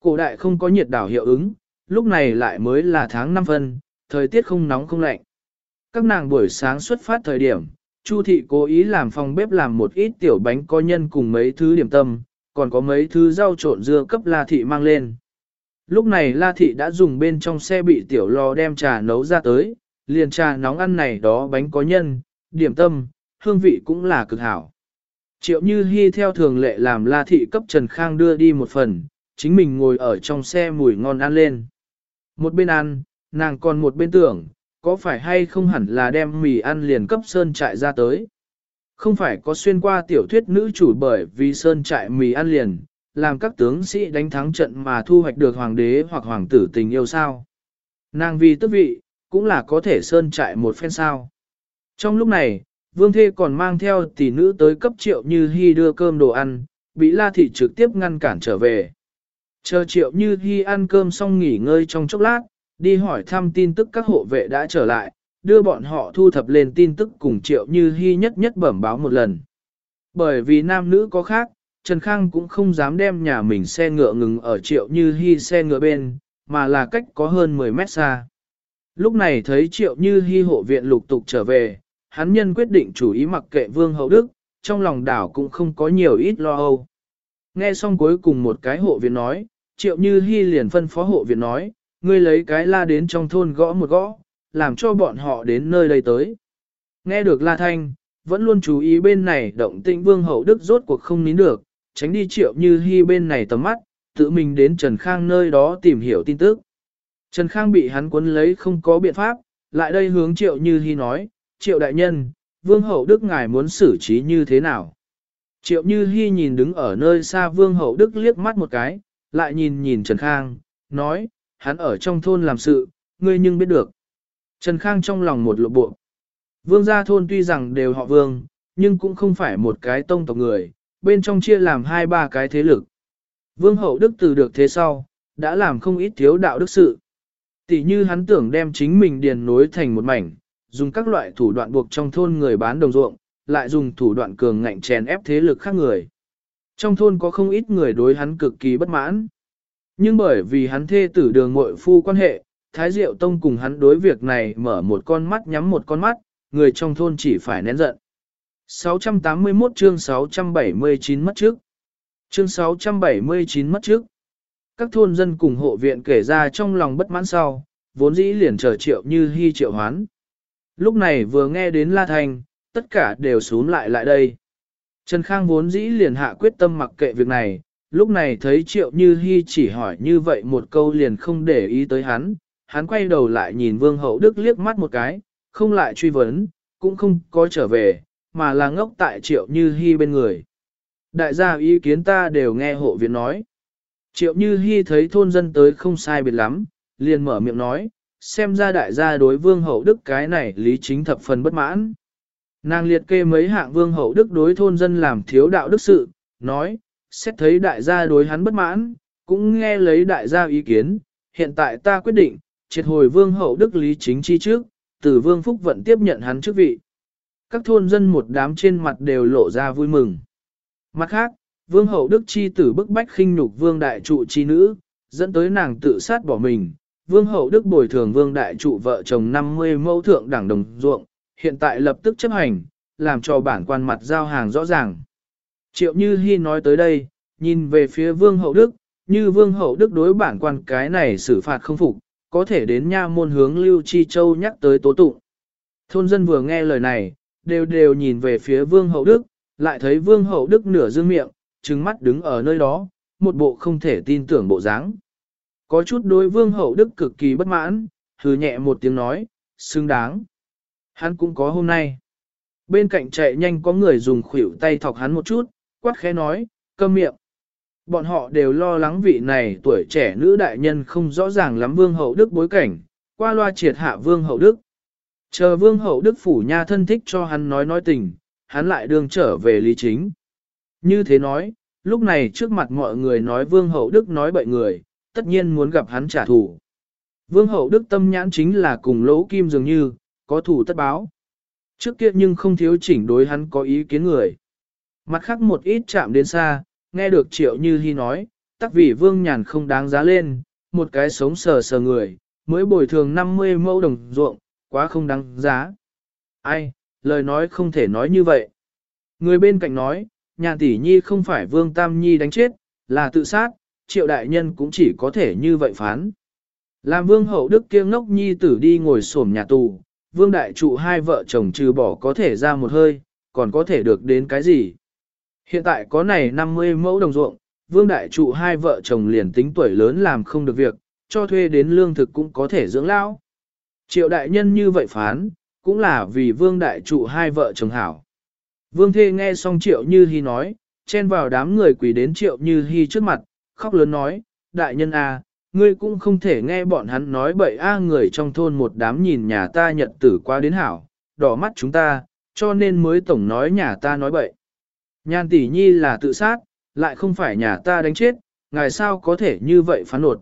Cổ đại không có nhiệt đảo hiệu ứng, lúc này lại mới là tháng 5 phân, thời tiết không nóng không lạnh. Các nàng buổi sáng xuất phát thời điểm, Chu thị cố ý làm phòng bếp làm một ít tiểu bánh có nhân cùng mấy thứ điểm tâm, còn có mấy thứ rau trộn dưa cấp La thị mang lên. Lúc này La thị đã dùng bên trong xe bị tiểu lò đem trà nấu ra tới, liền trà nóng ăn này đó bánh có nhân, điểm tâm, hương vị cũng là cực hảo. Triệu Như Hi theo thường lệ làm La thị cấp Trần Khang đưa đi một phần, chính mình ngồi ở trong xe mùi ngon ăn lên. Một bên ăn, nàng còn một bên tưởng, có phải hay không hẳn là đem mì ăn liền cấp sơn trại ra tới. Không phải có xuyên qua tiểu thuyết nữ chủ bởi vì sơn trại mì ăn liền, làm các tướng sĩ đánh thắng trận mà thu hoạch được hoàng đế hoặc hoàng tử tình yêu sao. Nàng vì tức vị, cũng là có thể sơn trại một phen sao. Trong lúc này, vương thê còn mang theo tỷ nữ tới cấp triệu như hy đưa cơm đồ ăn, bị la thị trực tiếp ngăn cản trở về. Chờ triệu như hy ăn cơm xong nghỉ ngơi trong chốc lát, đi hỏi thăm tin tức các hộ vệ đã trở lại, đưa bọn họ thu thập lên tin tức cùng triệu như hy nhất nhất bẩm báo một lần. Bởi vì nam nữ có khác, Trần Khang cũng không dám đem nhà mình xe ngựa ngừng ở triệu như hy xe ngựa bên, mà là cách có hơn 10 mét xa. Lúc này thấy triệu như hy hộ viện lục tục trở về, hắn nhân quyết định chủ ý mặc kệ vương hậu đức, trong lòng đảo cũng không có nhiều ít lo âu. Nghe xong cuối cùng một cái hộ viện nói, triệu như hy liền phân phó hộ viện nói, ngươi lấy cái la đến trong thôn gõ một gõ, làm cho bọn họ đến nơi đây tới. Nghe được la thanh, vẫn luôn chú ý bên này động tĩnh vương hậu đức rốt cuộc không nín được, tránh đi triệu như hy bên này tầm mắt, tự mình đến Trần Khang nơi đó tìm hiểu tin tức. Trần Khang bị hắn cuốn lấy không có biện pháp, lại đây hướng triệu như hy nói, triệu đại nhân, vương hậu đức ngài muốn xử trí như thế nào? Triệu như Hi nhìn đứng ở nơi xa vương hậu đức liếc mắt một cái, lại nhìn nhìn Trần Khang, nói, hắn ở trong thôn làm sự, ngươi nhưng biết được. Trần Khang trong lòng một lộ bộ. Vương gia thôn tuy rằng đều họ vương, nhưng cũng không phải một cái tông tộc người, bên trong chia làm hai ba cái thế lực. Vương hậu đức từ được thế sau, đã làm không ít thiếu đạo đức sự. Tỷ như hắn tưởng đem chính mình điền nối thành một mảnh, dùng các loại thủ đoạn buộc trong thôn người bán đồng ruộng, lại dùng thủ đoạn cường ngạnh chèn ép thế lực khác người. Trong thôn có không ít người đối hắn cực kỳ bất mãn. Nhưng bởi vì hắn thê tử đường muội phu quan hệ, Thái Diệu Tông cùng hắn đối việc này mở một con mắt nhắm một con mắt, người trong thôn chỉ phải nén giận. 681 chương 679 mất trước. Chương 679 mất trước. Các thôn dân cùng hộ viện kể ra trong lòng bất mãn sau, vốn dĩ liền chờ triệu như hy triệu hoán. Lúc này vừa nghe đến La Thành, tất cả đều xuống lại lại đây. Trần Khang vốn dĩ liền hạ quyết tâm mặc kệ việc này, lúc này thấy triệu như Hi chỉ hỏi như vậy một câu liền không để ý tới hắn, hắn quay đầu lại nhìn vương hậu đức liếc mắt một cái, không lại truy vấn, cũng không có trở về, mà là ngốc tại triệu như Hi bên người. Đại gia ý kiến ta đều nghe hộ viện nói. Triệu như Hi thấy thôn dân tới không sai biệt lắm, liền mở miệng nói, xem ra đại gia đối vương hậu đức cái này lý chính thập phần bất mãn. Nàng liệt kê mấy hạng vương hậu đức đối thôn dân làm thiếu đạo đức sự, nói, xét thấy đại gia đối hắn bất mãn, cũng nghe lấy đại gia ý kiến, hiện tại ta quyết định, triệt hồi vương hậu đức lý chính chi trước, từ vương phúc vận tiếp nhận hắn chức vị. Các thôn dân một đám trên mặt đều lộ ra vui mừng. Mặt khác, vương hậu đức chi tử bức bách khinh nhục vương đại trụ chi nữ, dẫn tới nàng tự sát bỏ mình. Vương hậu đức bồi thường vương đại trụ vợ chồng 50 mẫu thượng đẳng đồng ruộng, hiện tại lập tức chấp hành, làm cho bản quan mặt giao hàng rõ ràng. Triệu Như Hi nói tới đây, nhìn về phía Vương Hậu Đức, như Vương Hậu Đức đối bản quan cái này xử phạt không phục, có thể đến nha môn hướng Lưu Chi Châu nhắc tới tố tụng. Thôn dân vừa nghe lời này, đều đều nhìn về phía Vương Hậu Đức, lại thấy Vương Hậu Đức nửa dương miệng, trừng mắt đứng ở nơi đó, một bộ không thể tin tưởng bộ dáng. Có chút đối Vương Hậu Đức cực kỳ bất mãn, hừ nhẹ một tiếng nói, xứng đáng. Hắn cũng có hôm nay. Bên cạnh chạy nhanh có người dùng khuỷu tay thọc hắn một chút, quát khẽ nói, câm miệng. Bọn họ đều lo lắng vị này tuổi trẻ nữ đại nhân không rõ ràng lắm vương hậu đức bối cảnh, qua loa triệt hạ vương hậu đức. Chờ vương hậu đức phủ nha thân thích cho hắn nói nói tình, hắn lại đường trở về lý chính. Như thế nói, lúc này trước mặt mọi người nói vương hậu đức nói bậy người, tất nhiên muốn gặp hắn trả thù. Vương hậu đức tâm nhãn chính là cùng lỗ kim dường như, có thủ tất báo. Trước kia nhưng không thiếu chỉnh đối hắn có ý kiến người. Mặt khác một ít chạm đến xa, nghe được triệu như hy nói, tắc vì vương nhàn không đáng giá lên, một cái sống sờ sờ người, mới bồi thường 50 mẫu đồng ruộng, quá không đáng giá. Ai, lời nói không thể nói như vậy. Người bên cạnh nói, nhàn tỷ nhi không phải vương tam nhi đánh chết, là tự sát, triệu đại nhân cũng chỉ có thể như vậy phán. Làm vương hậu đức kiêng ngốc nhi tử đi ngồi xổm nhà tù, vương đại trụ hai vợ chồng trừ bỏ có thể ra một hơi, còn có thể được đến cái gì. Hiện tại có này 50 mẫu đồng ruộng, vương đại trụ hai vợ chồng liền tính tuổi lớn làm không được việc, cho thuê đến lương thực cũng có thể dưỡng lão. Triệu đại nhân như vậy phán, cũng là vì vương đại trụ hai vợ chồng hảo. Vương thê nghe xong triệu như hy nói, chen vào đám người quỳ đến triệu như hy trước mặt, khóc lớn nói, đại nhân à, ngươi cũng không thể nghe bọn hắn nói bậy a người trong thôn một đám nhìn nhà ta nhật tử qua đến hảo, đỏ mắt chúng ta, cho nên mới tổng nói nhà ta nói bậy. Nhan tỷ nhi là tự sát, lại không phải nhà ta đánh chết, ngài sao có thể như vậy phán nột.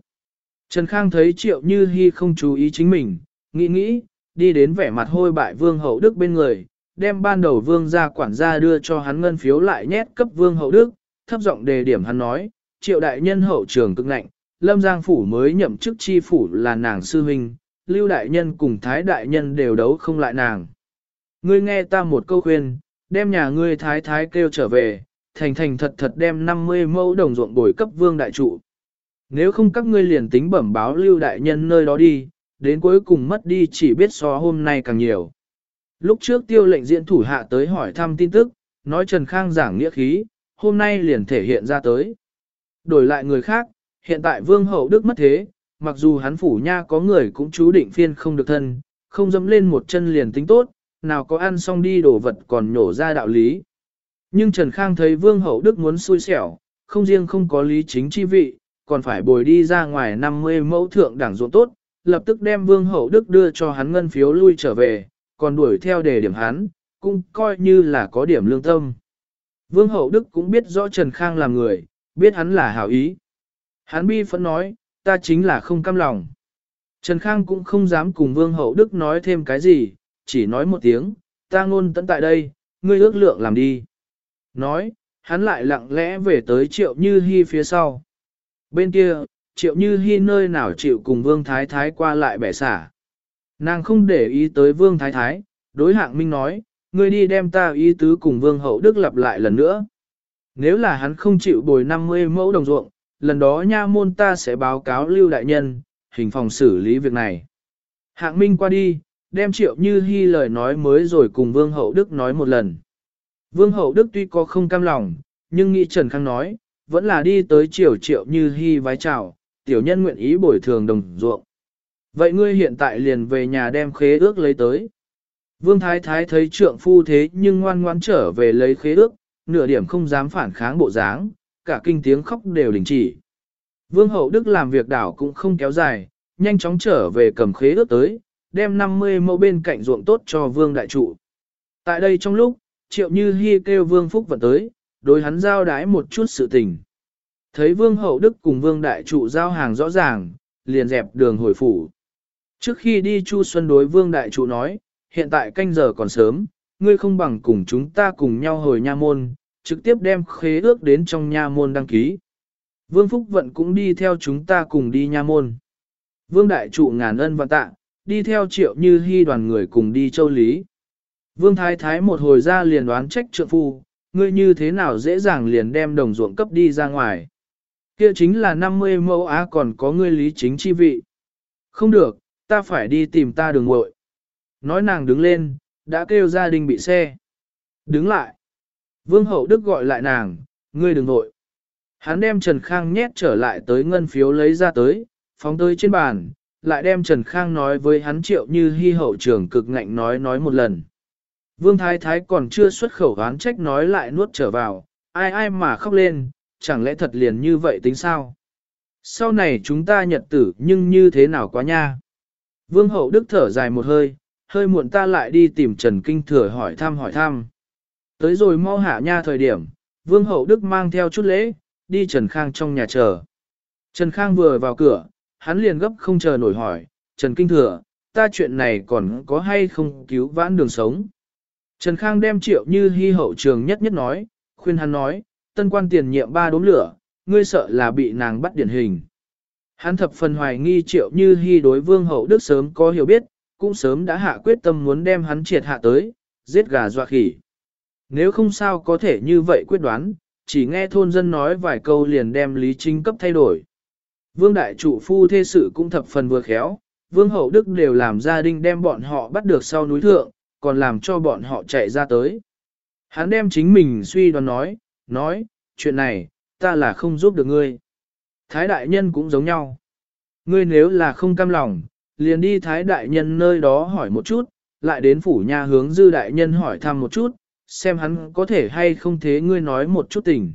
Trần Khang thấy triệu như hy không chú ý chính mình, nghĩ nghĩ, đi đến vẻ mặt hôi bại vương hậu đức bên người, đem ban đầu vương gia quản gia đưa cho hắn ngân phiếu lại nhét cấp vương hậu đức, thấp giọng đề điểm hắn nói, triệu đại nhân hậu trường cực nạnh lâm giang phủ mới nhậm chức chi phủ là nàng sư huynh, lưu đại nhân cùng thái đại nhân đều đấu không lại nàng. Ngươi nghe ta một câu khuyên, đem nhà ngươi thái thái kêu trở về, thành thành thật thật đem 50 mẫu đồng ruộng bồi cấp vương đại trụ. Nếu không các ngươi liền tính bẩm báo lưu đại nhân nơi đó đi, đến cuối cùng mất đi chỉ biết so hôm nay càng nhiều. Lúc trước tiêu lệnh diễn thủ hạ tới hỏi thăm tin tức, nói Trần Khang giảng nghĩa khí, hôm nay liền thể hiện ra tới. Đổi lại người khác, hiện tại vương hậu đức mất thế, mặc dù hắn phủ nha có người cũng chú định phiên không được thân, không dẫm lên một chân liền tính tốt, nào có ăn xong đi đổ vật còn nhổ ra đạo lý. Nhưng Trần Khang thấy vương hậu đức muốn xui xẻo, không riêng không có lý chính chi vị, còn phải bồi đi ra ngoài 50 mẫu thượng đảng ruộng tốt, lập tức đem vương hậu đức đưa cho hắn ngân phiếu lui trở về, còn đuổi theo đề điểm hắn, cũng coi như là có điểm lương tâm. Vương hậu đức cũng biết rõ Trần Khang là người, biết hắn là hảo ý. Hán bi phẫn nói, ta chính là không cam lòng. Trần Khang cũng không dám cùng Vương Hậu Đức nói thêm cái gì, chỉ nói một tiếng, ta ngôn tận tại đây, ngươi ước lượng làm đi. Nói, hắn lại lặng lẽ về tới Triệu Như Hi phía sau. Bên kia, Triệu Như Hi nơi nào chịu cùng Vương Thái Thái qua lại bẻ xả. Nàng không để ý tới Vương Thái Thái, đối hạng minh nói, ngươi đi đem ta ý tứ cùng Vương Hậu Đức lặp lại lần nữa. Nếu là hắn không chịu bồi 50 mẫu đồng ruộng, lần đó nha môn ta sẽ báo cáo lưu đại nhân, hình phòng xử lý việc này. Hạng Minh qua đi, đem triệu như hy lời nói mới rồi cùng Vương Hậu Đức nói một lần. Vương Hậu Đức tuy có không cam lòng, nhưng nghĩ Trần Khang nói, vẫn là đi tới triều triệu như hy vái chào, tiểu nhân nguyện ý bồi thường đồng ruộng. Vậy ngươi hiện tại liền về nhà đem khế ước lấy tới. Vương Thái Thái thấy trượng phu thế nhưng ngoan ngoãn trở về lấy khế ước, nửa điểm không dám phản kháng bộ dáng, cả kinh tiếng khóc đều đình chỉ. Vương Hậu Đức làm việc đảo cũng không kéo dài, nhanh chóng trở về cầm khế ước tới, đem 50 mẫu bên cạnh ruộng tốt cho Vương Đại Trụ. Tại đây trong lúc, Triệu Như Hi kêu Vương Phúc vận tới, đối hắn giao đái một chút sự tình. Thấy Vương Hậu Đức cùng Vương Đại Trụ giao hàng rõ ràng, liền dẹp đường hồi phủ. Trước khi đi Chu Xuân đối Vương Đại Trụ nói, hiện tại canh giờ còn sớm, ngươi không bằng cùng chúng ta cùng nhau hồi nha môn, trực tiếp đem khế ước đến trong nha môn đăng ký. Vương Phúc Vận cũng đi theo chúng ta cùng đi nha môn. Vương Đại Trụ ngàn ân và tạ, đi theo triệu như hy đoàn người cùng đi châu Lý. Vương Thái Thái một hồi ra liền đoán trách trượng phu, ngươi như thế nào dễ dàng liền đem đồng ruộng cấp đi ra ngoài. Kia chính là 50 mẫu á còn có ngươi lý chính chi vị. Không được, ta phải đi tìm ta đường muội. Nói nàng đứng lên, đã kêu gia đình bị xe. Đứng lại. Vương Hậu Đức gọi lại nàng, ngươi đừng nội. Hắn đem Trần Khang nhét trở lại tới ngân phiếu lấy ra tới, phóng tới trên bàn, lại đem Trần Khang nói với hắn triệu như hy hậu trưởng cực ngạnh nói nói một lần. Vương Thái Thái còn chưa xuất khẩu oán trách nói lại nuốt trở vào, ai ai mà khóc lên, chẳng lẽ thật liền như vậy tính sao? Sau này chúng ta nhật tử nhưng như thế nào quá nha? Vương Hậu Đức thở dài một hơi, hơi muộn ta lại đi tìm Trần Kinh Thừa hỏi thăm hỏi thăm. Tới rồi mau hạ nha thời điểm, Vương Hậu Đức mang theo chút lễ, đi Trần Khang trong nhà chờ. Trần Khang vừa vào cửa, hắn liền gấp không chờ nổi hỏi, Trần Kinh Thừa, ta chuyện này còn có hay không cứu vãn đường sống? Trần Khang đem triệu như hy hậu trường nhất nhất nói, khuyên hắn nói, tân quan tiền nhiệm ba đốm lửa, ngươi sợ là bị nàng bắt điển hình. Hắn thập phần hoài nghi triệu như hy đối vương hậu đức sớm có hiểu biết, cũng sớm đã hạ quyết tâm muốn đem hắn triệt hạ tới, giết gà dọa khỉ. Nếu không sao có thể như vậy quyết đoán, chỉ nghe thôn dân nói vài câu liền đem lý chính cấp thay đổi. Vương đại trụ phu thê sự cũng thập phần vừa khéo, vương hậu đức đều làm gia đình đem bọn họ bắt được sau núi thượng, còn làm cho bọn họ chạy ra tới. Hắn đem chính mình suy đoán nói, nói, chuyện này, ta là không giúp được ngươi. Thái đại nhân cũng giống nhau. Ngươi nếu là không cam lòng, liền đi thái đại nhân nơi đó hỏi một chút, lại đến phủ nhà hướng dư đại nhân hỏi thăm một chút, xem hắn có thể hay không thế ngươi nói một chút tình.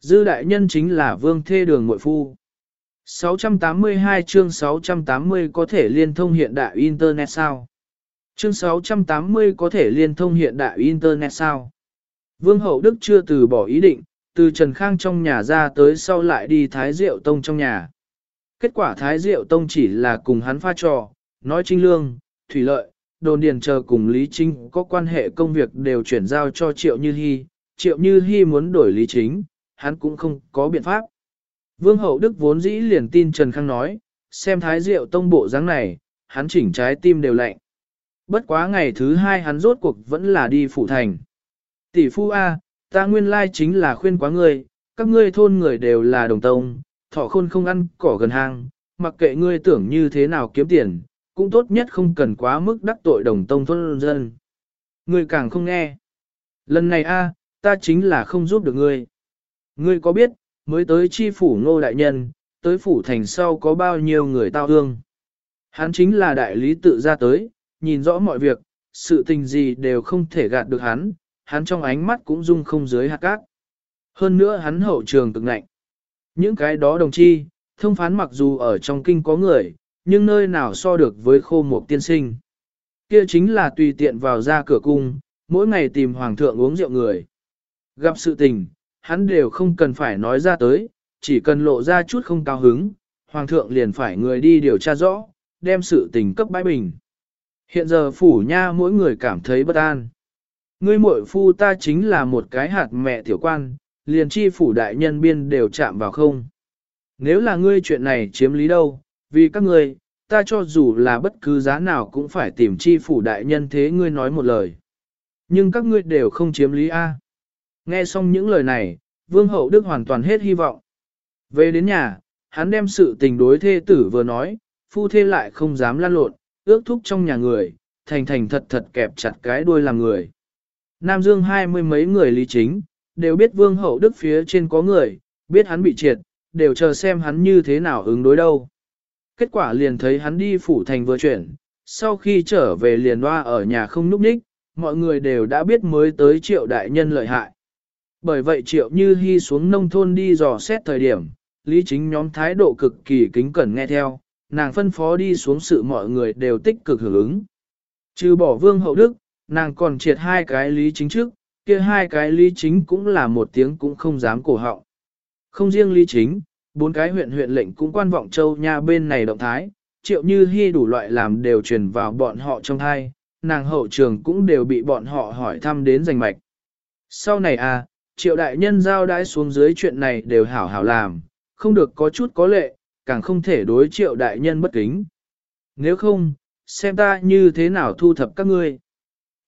Dư đại nhân chính là vương thê đường mội phu. 682 chương 680 có thể liên thông hiện đại Internet sao? Chương 680 có thể liên thông hiện đại Internet sao? Vương Hậu Đức chưa từ bỏ ý định, từ Trần Khang trong nhà ra tới sau lại đi Thái Diệu Tông trong nhà. Kết quả Thái Diệu Tông chỉ là cùng hắn pha trò, nói trinh lương, thủy lợi, đồn điền chờ cùng Lý Trinh có quan hệ công việc đều chuyển giao cho Triệu Như Hi. Triệu Như Hi muốn đổi Lý Chính, hắn cũng không có biện pháp. Vương Hậu Đức vốn dĩ liền tin Trần Khang nói, xem Thái Diệu Tông bộ dáng này, hắn chỉnh trái tim đều lạnh. Bất quá ngày thứ hai hắn rốt cuộc vẫn là đi phủ thành. Tỷ phu A, ta nguyên lai chính là khuyên quá ngươi, các ngươi thôn người đều là đồng tông, thọ khôn không ăn cỏ gần hang, mặc kệ ngươi tưởng như thế nào kiếm tiền, cũng tốt nhất không cần quá mức đắc tội đồng tông thôn dân. Ngươi càng không nghe. Lần này A, ta chính là không giúp được ngươi. Ngươi có biết, mới tới chi phủ ngô đại nhân, tới phủ thành sau có bao nhiêu người tao hương. Hắn chính là đại lý tự ra tới, nhìn rõ mọi việc, sự tình gì đều không thể gạt được hắn, hắn trong ánh mắt cũng dung không dưới hạt cát. Hơn nữa hắn hậu trường cực nạnh. Những cái đó đồng chi, thông phán mặc dù ở trong kinh có người, nhưng nơi nào so được với khô một tiên sinh. Kia chính là tùy tiện vào ra cửa cung, mỗi ngày tìm hoàng thượng uống rượu người. Gặp sự tình, hắn đều không cần phải nói ra tới, chỉ cần lộ ra chút không cao hứng, hoàng thượng liền phải người đi điều tra rõ, đem sự tình cấp bãi bình. Hiện giờ phủ nha mỗi người cảm thấy bất an. Ngươi muội phu ta chính là một cái hạt mẹ tiểu quan, liền chi phủ đại nhân biên đều chạm vào không. Nếu là ngươi chuyện này chiếm lý đâu, vì các ngươi, ta cho dù là bất cứ giá nào cũng phải tìm chi phủ đại nhân thế ngươi nói một lời. Nhưng các ngươi đều không chiếm lý A. Nghe xong những lời này, Vương Hậu Đức hoàn toàn hết hy vọng. Về đến nhà, hắn đem sự tình đối thê tử vừa nói, phu thê lại không dám lan lộn, ước thúc trong nhà người, thành thành thật thật kẹp chặt cái đuôi làm người. Nam Dương hai mươi mấy người lý chính, đều biết Vương Hậu Đức phía trên có người, biết hắn bị triệt, đều chờ xem hắn như thế nào ứng đối đâu. Kết quả liền thấy hắn đi phủ thành vừa chuyển, sau khi trở về liền loa ở nhà không núp ních, mọi người đều đã biết mới tới triệu đại nhân lợi hại. Bởi vậy triệu như hy xuống nông thôn đi dò xét thời điểm, lý chính nhóm thái độ cực kỳ kính cẩn nghe theo, nàng phân phó đi xuống sự mọi người đều tích cực hưởng ứng. Trừ bỏ vương hậu đức, nàng còn triệt hai cái lý chính trước, kia hai cái lý chính cũng là một tiếng cũng không dám cổ họng. Không riêng lý chính, bốn cái huyện huyện lệnh cũng quan vọng châu nha bên này động thái, triệu như hy đủ loại làm đều truyền vào bọn họ trong thai, nàng hậu trường cũng đều bị bọn họ hỏi thăm đến giành mạch. Sau này à, triệu đại nhân giao đãi xuống dưới chuyện này đều hảo hảo làm, không được có chút có lệ, càng không thể đối triệu đại nhân bất kính. Nếu không, xem ta như thế nào thu thập các ngươi.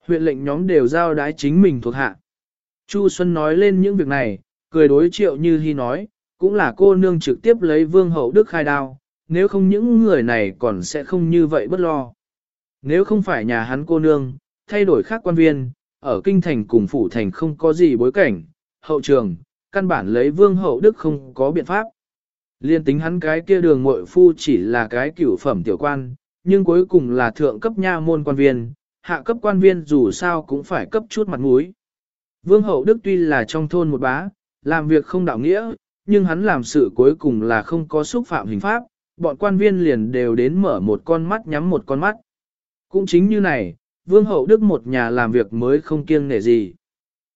Huyện lệnh nhóm đều giao đái chính mình thuộc hạ. Chu Xuân nói lên những việc này, cười đối triệu như hy nói, cũng là cô nương trực tiếp lấy vương hậu đức khai đao, nếu không những người này còn sẽ không như vậy bất lo. Nếu không phải nhà hắn cô nương, thay đổi khác quan viên, ở kinh thành cùng phủ thành không có gì bối cảnh, hậu trường, căn bản lấy vương hậu đức không có biện pháp. Liên tính hắn cái kia đường mội phu chỉ là cái cửu phẩm tiểu quan, nhưng cuối cùng là thượng cấp nha môn quan viên, hạ cấp quan viên dù sao cũng phải cấp chút mặt mũi. Vương hậu đức tuy là trong thôn một bá, làm việc không đạo nghĩa, nhưng hắn làm sự cuối cùng là không có xúc phạm hình pháp, bọn quan viên liền đều đến mở một con mắt nhắm một con mắt. Cũng chính như này, vương hậu đức một nhà làm việc mới không kiêng nể gì.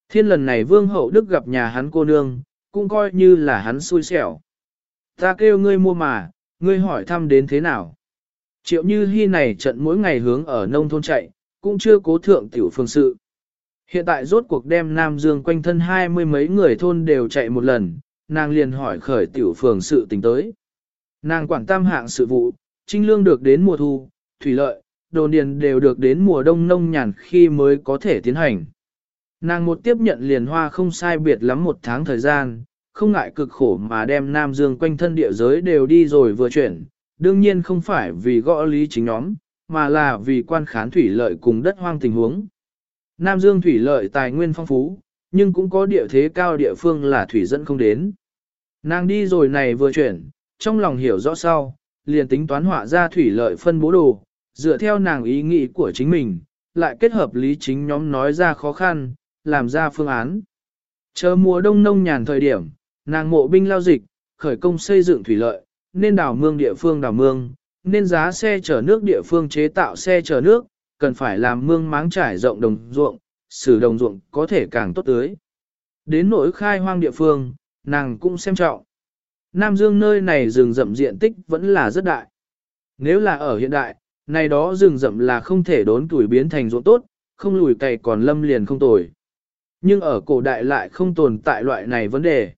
Thiên lần này vương hậu đức gặp nhà hắn cô nương, cũng coi như là hắn xui xẻo. Ta kêu ngươi mua mà, ngươi hỏi thăm đến thế nào. Triệu như hy này trận mỗi ngày hướng ở nông thôn chạy, cũng chưa cố thượng tiểu phương sự. Hiện tại rốt cuộc đem Nam Dương quanh thân hai mươi mấy người thôn đều chạy một lần, nàng liền hỏi khởi tiểu phường sự tình tới. Nàng quản tam hạng sự vụ, trinh lương được đến mùa thu, thủy lợi, đồ điền đều được đến mùa đông nông nhàn khi mới có thể tiến hành. Nàng một tiếp nhận liền hoa không sai biệt lắm một tháng thời gian, không ngại cực khổ mà đem Nam Dương quanh thân địa giới đều đi rồi vừa chuyển, đương nhiên không phải vì gõ lý chính nhóm, mà là vì quan khán thủy lợi cùng đất hoang tình huống. Nam Dương thủy lợi tài nguyên phong phú, nhưng cũng có địa thế cao địa phương là thủy dẫn không đến. Nàng đi rồi này vừa chuyển, trong lòng hiểu rõ sau, liền tính toán họa ra thủy lợi phân bố đồ, dựa theo nàng ý nghĩ của chính mình, lại kết hợp lý chính nhóm nói ra khó khăn, làm ra phương án. Chờ mùa đông nông nhàn thời điểm, nàng mộ binh lao dịch, khởi công xây dựng thủy lợi, nên đào mương địa phương đào mương, nên giá xe chở nước địa phương chế tạo xe chở nước, cần phải làm mương máng trải rộng đồng ruộng, sử đồng ruộng có thể càng tốt tưới. Đến nỗi khai hoang địa phương, nàng cũng xem trọng. Nam Dương nơi này rừng rậm diện tích vẫn là rất đại. Nếu là ở hiện đại, này đó rừng rậm là không thể đốn tuổi biến thành ruộng tốt, không lùi cày còn lâm liền không tồi. Nhưng ở cổ đại lại không tồn tại loại này vấn đề.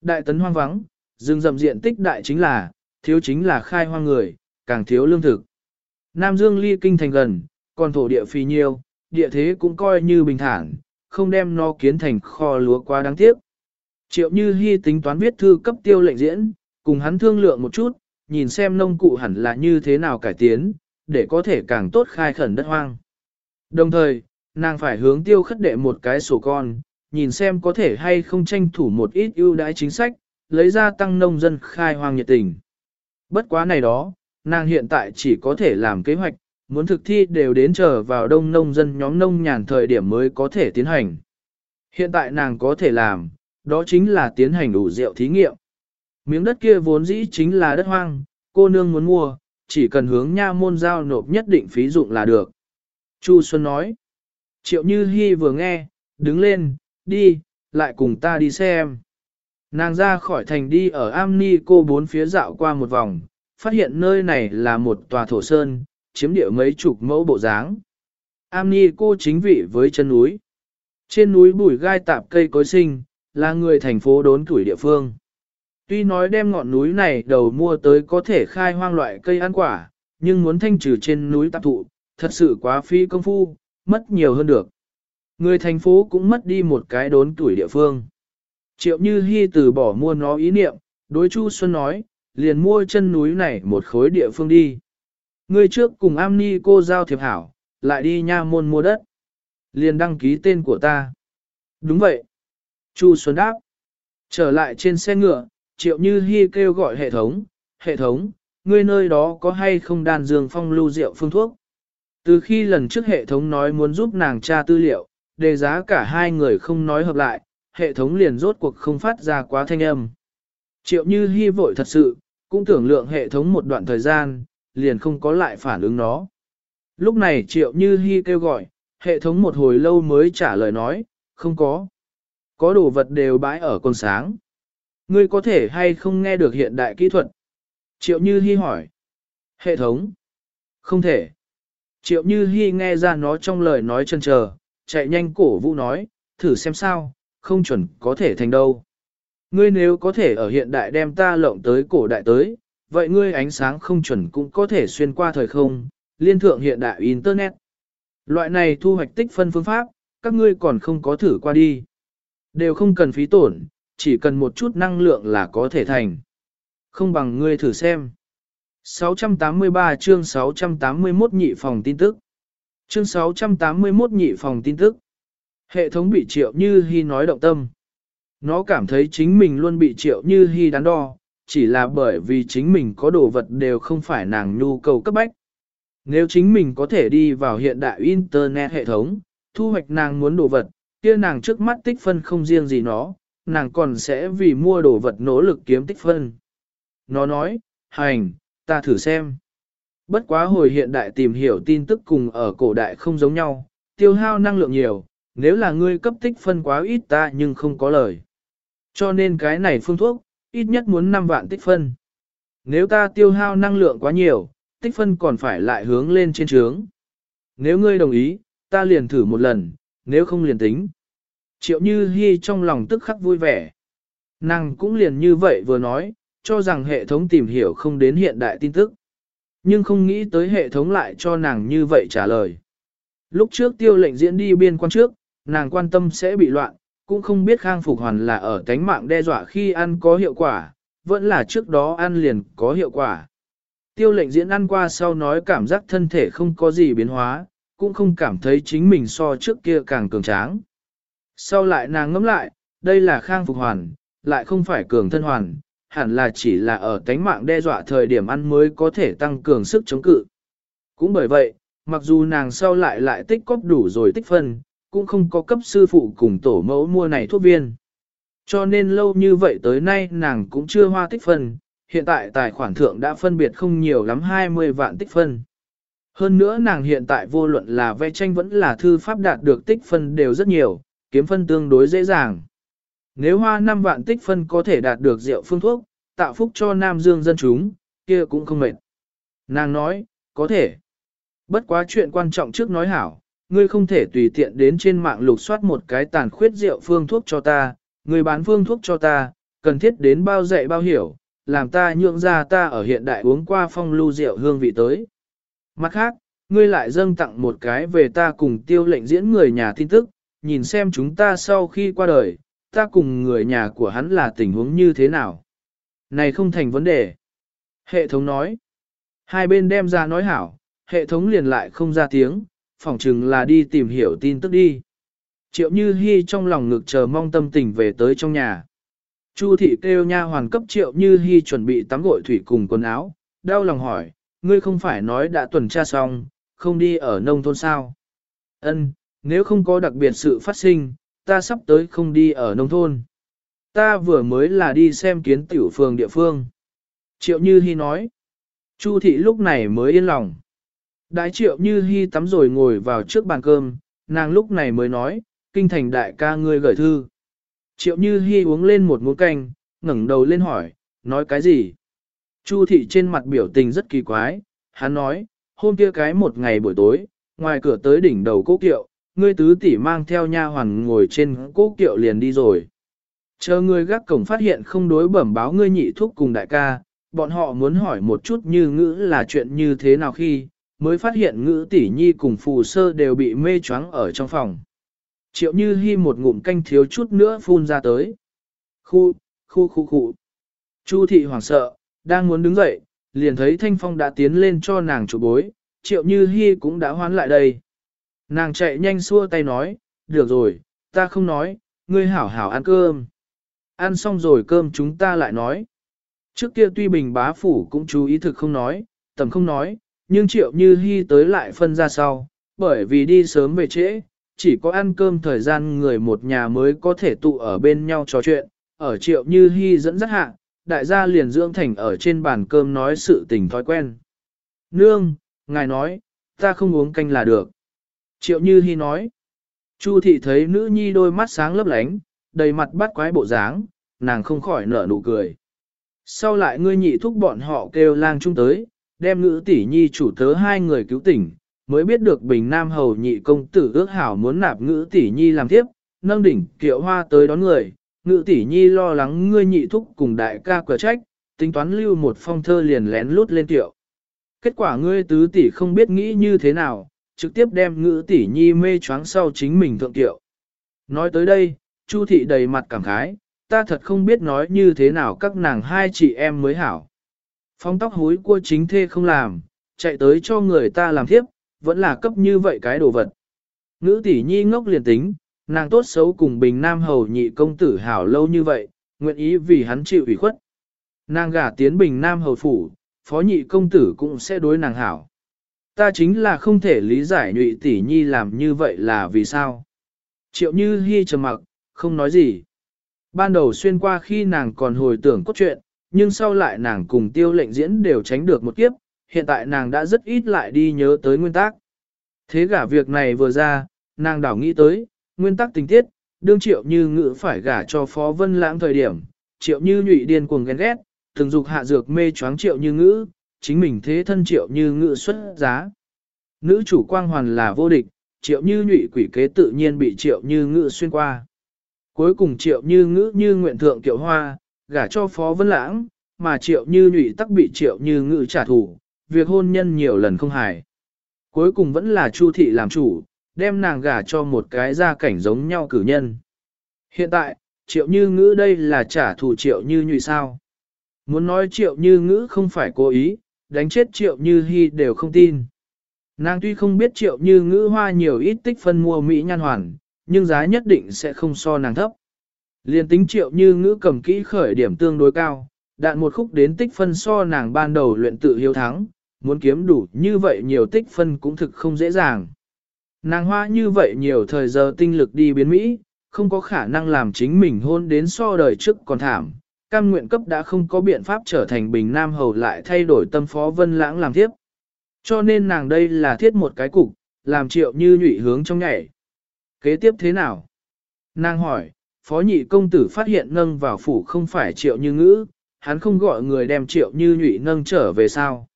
Đại tấn hoang vắng, rừng rậm diện tích đại chính là, thiếu chính là khai hoang người, càng thiếu lương thực. Nam Dương ly kinh thành gần, còn thổ địa phi nhiêu, địa thế cũng coi như bình thản, không đem nó kiến thành kho lúa quá đáng tiếc. Triệu Như Hi tính toán viết thư cấp tiêu lệnh diễn, cùng hắn thương lượng một chút, nhìn xem nông cụ hẳn là như thế nào cải tiến, để có thể càng tốt khai khẩn đất hoang. Đồng thời, nàng phải hướng tiêu khất đệ một cái sổ con, nhìn xem có thể hay không tranh thủ một ít ưu đãi chính sách, lấy ra tăng nông dân khai hoang nhiệt tình. Bất quá này đó, nàng hiện tại chỉ có thể làm kế hoạch, muốn thực thi đều đến chờ vào đông nông dân nhóm nông nhàn thời điểm mới có thể tiến hành. Hiện tại nàng có thể làm, đó chính là tiến hành đủ rượu thí nghiệm. Miếng đất kia vốn dĩ chính là đất hoang, cô nương muốn mua, chỉ cần hướng nha môn giao nộp nhất định phí dụng là được. Chu Xuân nói, triệu như hy vừa nghe, đứng lên, đi, lại cùng ta đi xem. Nàng ra khỏi thành đi ở am ni cô bốn phía dạo qua một vòng, phát hiện nơi này là một tòa thổ sơn, chiếm địa mấy chục mẫu bộ dáng. Am ni cô chính vị với chân núi. Trên núi bụi gai tạp cây cối sinh, là người thành phố đốn tuổi địa phương. Tuy nói đem ngọn núi này đầu mua tới có thể khai hoang loại cây ăn quả, nhưng muốn thanh trừ trên núi tạp thụ, thật sự quá phi công phu, mất nhiều hơn được. Người thành phố cũng mất đi một cái đốn tuổi địa phương. Triệu Như Hi từ bỏ mua nó ý niệm, đối Chu Xuân nói, liền mua chân núi này một khối địa phương đi. Ngươi trước cùng am ni cô giao thiệp hảo, lại đi nha môn mua đất. Liền đăng ký tên của ta. Đúng vậy. Chu Xuân đáp. Trở lại trên xe ngựa, Triệu Như Hi kêu gọi hệ thống, hệ thống, ngươi nơi đó có hay không đàn dương phong lưu rượu phương thuốc. Từ khi lần trước hệ thống nói muốn giúp nàng tra tư liệu, đề giá cả hai người không nói hợp lại, hệ thống liền rốt cuộc không phát ra quá thanh âm. Triệu Như Hi vội thật sự, cũng tưởng lượng hệ thống một đoạn thời gian, liền không có lại phản ứng nó. Lúc này Triệu Như Hi kêu gọi, hệ thống một hồi lâu mới trả lời nói, không có. Có đồ vật đều bãi ở con sáng. Ngươi có thể hay không nghe được hiện đại kỹ thuật? Triệu Như Hi hỏi. Hệ thống. Không thể. Triệu Như Hi nghe ra nó trong lời nói chân chờ, chạy nhanh cổ vũ nói, thử xem sao, không chuẩn có thể thành đâu. Ngươi nếu có thể ở hiện đại đem ta lộng tới cổ đại tới, vậy ngươi ánh sáng không chuẩn cũng có thể xuyên qua thời không, liên thượng hiện đại Internet. Loại này thu hoạch tích phân phương pháp, các ngươi còn không có thử qua đi. Đều không cần phí tổn, chỉ cần một chút năng lượng là có thể thành. Không bằng ngươi thử xem. 683 chương 681 nhị phòng tin tức. Chương 681 nhị phòng tin tức. Hệ thống bị triệu như hy nói động tâm. Nó cảm thấy chính mình luôn bị triệu như hy đắn đo, chỉ là bởi vì chính mình có đồ vật đều không phải nàng nhu cầu cấp bách. Nếu chính mình có thể đi vào hiện đại Internet hệ thống, thu hoạch nàng muốn đồ vật, kia nàng trước mắt tích phân không riêng gì nó, nàng còn sẽ vì mua đồ vật nỗ lực kiếm tích phân. Nó nói, hành, ta thử xem. Bất quá hồi hiện đại tìm hiểu tin tức cùng ở cổ đại không giống nhau, tiêu hao năng lượng nhiều, nếu là ngươi cấp tích phân quá ít ta nhưng không có lời. Cho nên cái này phương thuốc, ít nhất muốn 5 vạn tích phân. Nếu ta tiêu hao năng lượng quá nhiều, tích phân còn phải lại hướng lên trên trướng. Nếu ngươi đồng ý, ta liền thử một lần, nếu không liền tính. Triệu Như Hi trong lòng tức khắc vui vẻ. Nàng cũng liền như vậy vừa nói, cho rằng hệ thống tìm hiểu không đến hiện đại tin tức. Nhưng không nghĩ tới hệ thống lại cho nàng như vậy trả lời. Lúc trước tiêu lệnh diễn đi biên quan trước, nàng quan tâm sẽ bị loạn, cũng không biết khang phục hoàn là ở tánh mạng đe dọa khi ăn có hiệu quả, vẫn là trước đó ăn liền có hiệu quả. Tiêu lệnh diễn ăn qua sau nói cảm giác thân thể không có gì biến hóa, cũng không cảm thấy chính mình so trước kia càng cường tráng. Sau lại nàng ngẫm lại, đây là khang phục hoàn, lại không phải cường thân hoàn, hẳn là chỉ là ở tánh mạng đe dọa thời điểm ăn mới có thể tăng cường sức chống cự. Cũng bởi vậy, mặc dù nàng sau lại lại tích cóp đủ rồi tích phân, cũng không có cấp sư phụ cùng tổ mẫu mua này thuốc viên. Cho nên lâu như vậy tới nay nàng cũng chưa hoa tích phân, hiện tại tài khoản thượng đã phân biệt không nhiều lắm 20 vạn tích phân. Hơn nữa nàng hiện tại vô luận là vẽ tranh vẫn là thư pháp đạt được tích phân đều rất nhiều, kiếm phân tương đối dễ dàng. Nếu hoa 5 vạn tích phân có thể đạt được rượu phương thuốc, tạo phúc cho Nam Dương dân chúng, kia cũng không mệt. Nàng nói, có thể. Bất quá chuyện quan trọng trước nói hảo, ngươi không thể tùy tiện đến trên mạng lục soát một cái tàn khuyết rượu phương thuốc cho ta, ngươi bán phương thuốc cho ta, cần thiết đến bao dạy bao hiểu, làm ta nhượng ra ta ở hiện đại uống qua phong lưu rượu hương vị tới. Mặt khác, ngươi lại dâng tặng một cái về ta cùng tiêu lệnh diễn người nhà tin tức, nhìn xem chúng ta sau khi qua đời, ta cùng người nhà của hắn là tình huống như thế nào. Này không thành vấn đề. Hệ thống nói. Hai bên đem ra nói hảo, hệ thống liền lại không ra tiếng, phỏng chừng là đi tìm hiểu tin tức đi. Triệu Như Hi trong lòng ngực chờ mong tâm tình về tới trong nhà. Chu thị kêu nha hoàn cấp Triệu Như Hi chuẩn bị tắm gội thủy cùng quần áo, đau lòng hỏi, ngươi không phải nói đã tuần tra xong, không đi ở nông thôn sao? Ân, nếu không có đặc biệt sự phát sinh, ta sắp tới không đi ở nông thôn. Ta vừa mới là đi xem kiến tiểu phường địa phương. Triệu Như Hi nói. Chu thị lúc này mới yên lòng. Đại triệu Như Hi tắm rồi ngồi vào trước bàn cơm, nàng lúc này mới nói, kinh thành đại ca ngươi gửi thư. Triệu Như Hi uống lên một muỗng canh, ngẩng đầu lên hỏi, nói cái gì? Chu thị trên mặt biểu tình rất kỳ quái, hắn nói, hôm kia cái một ngày buổi tối, ngoài cửa tới đỉnh đầu cố kiệu, ngươi tứ tỷ mang theo nha hoàn ngồi trên cố kiệu liền đi rồi. Chờ ngươi gác cổng phát hiện không đối bẩm báo ngươi nhị thúc cùng đại ca, bọn họ muốn hỏi một chút như ngữ là chuyện như thế nào khi, mới phát hiện ngữ tỷ nhi cùng phù sơ đều bị mê choáng ở trong phòng. Triệu như hy một ngụm canh thiếu chút nữa phun ra tới. Khu, khu khu khu. Chu thị hoảng sợ, đang muốn đứng dậy, liền thấy thanh phong đã tiến lên cho nàng chủ bối, triệu như hy cũng đã hoán lại đây. Nàng chạy nhanh xua tay nói, được rồi, ta không nói, ngươi hảo hảo ăn cơm. Ăn xong rồi cơm chúng ta lại nói. Trước kia tuy bình bá phủ cũng chú ý thực không nói, tầm không nói, nhưng triệu như hy tới lại phân ra sau, bởi vì đi sớm về trễ, chỉ có ăn cơm thời gian người một nhà mới có thể tụ ở bên nhau trò chuyện, ở triệu như hy dẫn dắt hạ, đại gia liền dưỡng thành ở trên bàn cơm nói sự tình thói quen. Nương, ngài nói, ta không uống canh là được. Triệu như hy nói, Chu thị thấy nữ nhi đôi mắt sáng lấp lánh, đầy mặt bắt quái bộ dáng, nàng không khỏi nở nụ cười. Sau lại ngươi nhị thúc bọn họ kêu lang chung tới, đem ngữ tỷ nhi chủ tớ hai người cứu tỉnh, mới biết được bình nam hầu nhị công tử ước hảo muốn nạp ngữ tỷ nhi làm tiếp, nâng đỉnh kiệu hoa tới đón người, ngữ tỷ nhi lo lắng ngươi nhị thúc cùng đại ca cửa trách, tính toán lưu một phong thơ liền lén lút lên tiệu. Kết quả ngươi tứ tỷ không biết nghĩ như thế nào, trực tiếp đem ngữ tỷ nhi mê choáng sau chính mình thượng tiệu. Nói tới đây, Chu thị đầy mặt cảm khái, ta thật không biết nói như thế nào các nàng hai chị em mới hảo. Phong tóc hối cua chính thê không làm, chạy tới cho người ta làm thiếp, vẫn là cấp như vậy cái đồ vật. Ngữ tỷ nhi ngốc liền tính, nàng tốt xấu cùng bình nam hầu nhị công tử hảo lâu như vậy, nguyện ý vì hắn chịu ủy khuất. Nàng gả tiến bình nam hầu phủ, phó nhị công tử cũng sẽ đối nàng hảo. Ta chính là không thể lý giải nhụy tỷ nhi làm như vậy là vì sao. Triệu như hy trầm mặc, không nói gì. Ban đầu xuyên qua khi nàng còn hồi tưởng cốt truyện, nhưng sau lại nàng cùng tiêu lệnh diễn đều tránh được một kiếp, hiện tại nàng đã rất ít lại đi nhớ tới nguyên tắc. Thế gả việc này vừa ra, nàng đảo nghĩ tới, nguyên tắc tình tiết, đương triệu như ngữ phải gả cho phó vân lãng thời điểm, triệu như nhụy điên cuồng ghen ghét, thường dục hạ dược mê choáng triệu như ngữ, chính mình thế thân triệu như ngữ xuất giá. Nữ chủ quang hoàn là vô địch, triệu như nhụy quỷ kế tự nhiên bị triệu như ngữ xuyên qua. Cuối cùng triệu như ngữ như nguyện thượng kiệu hoa, gả cho phó vân lãng, mà triệu như nhụy tắc bị triệu như ngự trả thù, việc hôn nhân nhiều lần không hài. Cuối cùng vẫn là Chu thị làm chủ, đem nàng gả cho một cái gia cảnh giống nhau cử nhân. Hiện tại, triệu như ngữ đây là trả thù triệu như nhụy sao. Muốn nói triệu như ngữ không phải cố ý, đánh chết triệu như hy đều không tin. Nàng tuy không biết triệu như ngữ hoa nhiều ít tích phân mua Mỹ nhan hoàn, nhưng giá nhất định sẽ không so nàng thấp. Liên tính triệu như ngữ cầm kỹ khởi điểm tương đối cao, đạn một khúc đến tích phân so nàng ban đầu luyện tự hiếu thắng, muốn kiếm đủ như vậy nhiều tích phân cũng thực không dễ dàng. Nàng hoa như vậy nhiều thời giờ tinh lực đi biến Mỹ, không có khả năng làm chính mình hôn đến so đời trước còn thảm. Cam nguyện cấp đã không có biện pháp trở thành bình nam hầu lại thay đổi tâm phó vân lãng làm tiếp. Cho nên nàng đây là thiết một cái cục, làm triệu như nhụy hướng trong nhảy. Kế tiếp thế nào? Nàng hỏi, phó nhị công tử phát hiện nâng vào phủ không phải triệu như ngữ, hắn không gọi người đem triệu như nhụy nâng trở về sao?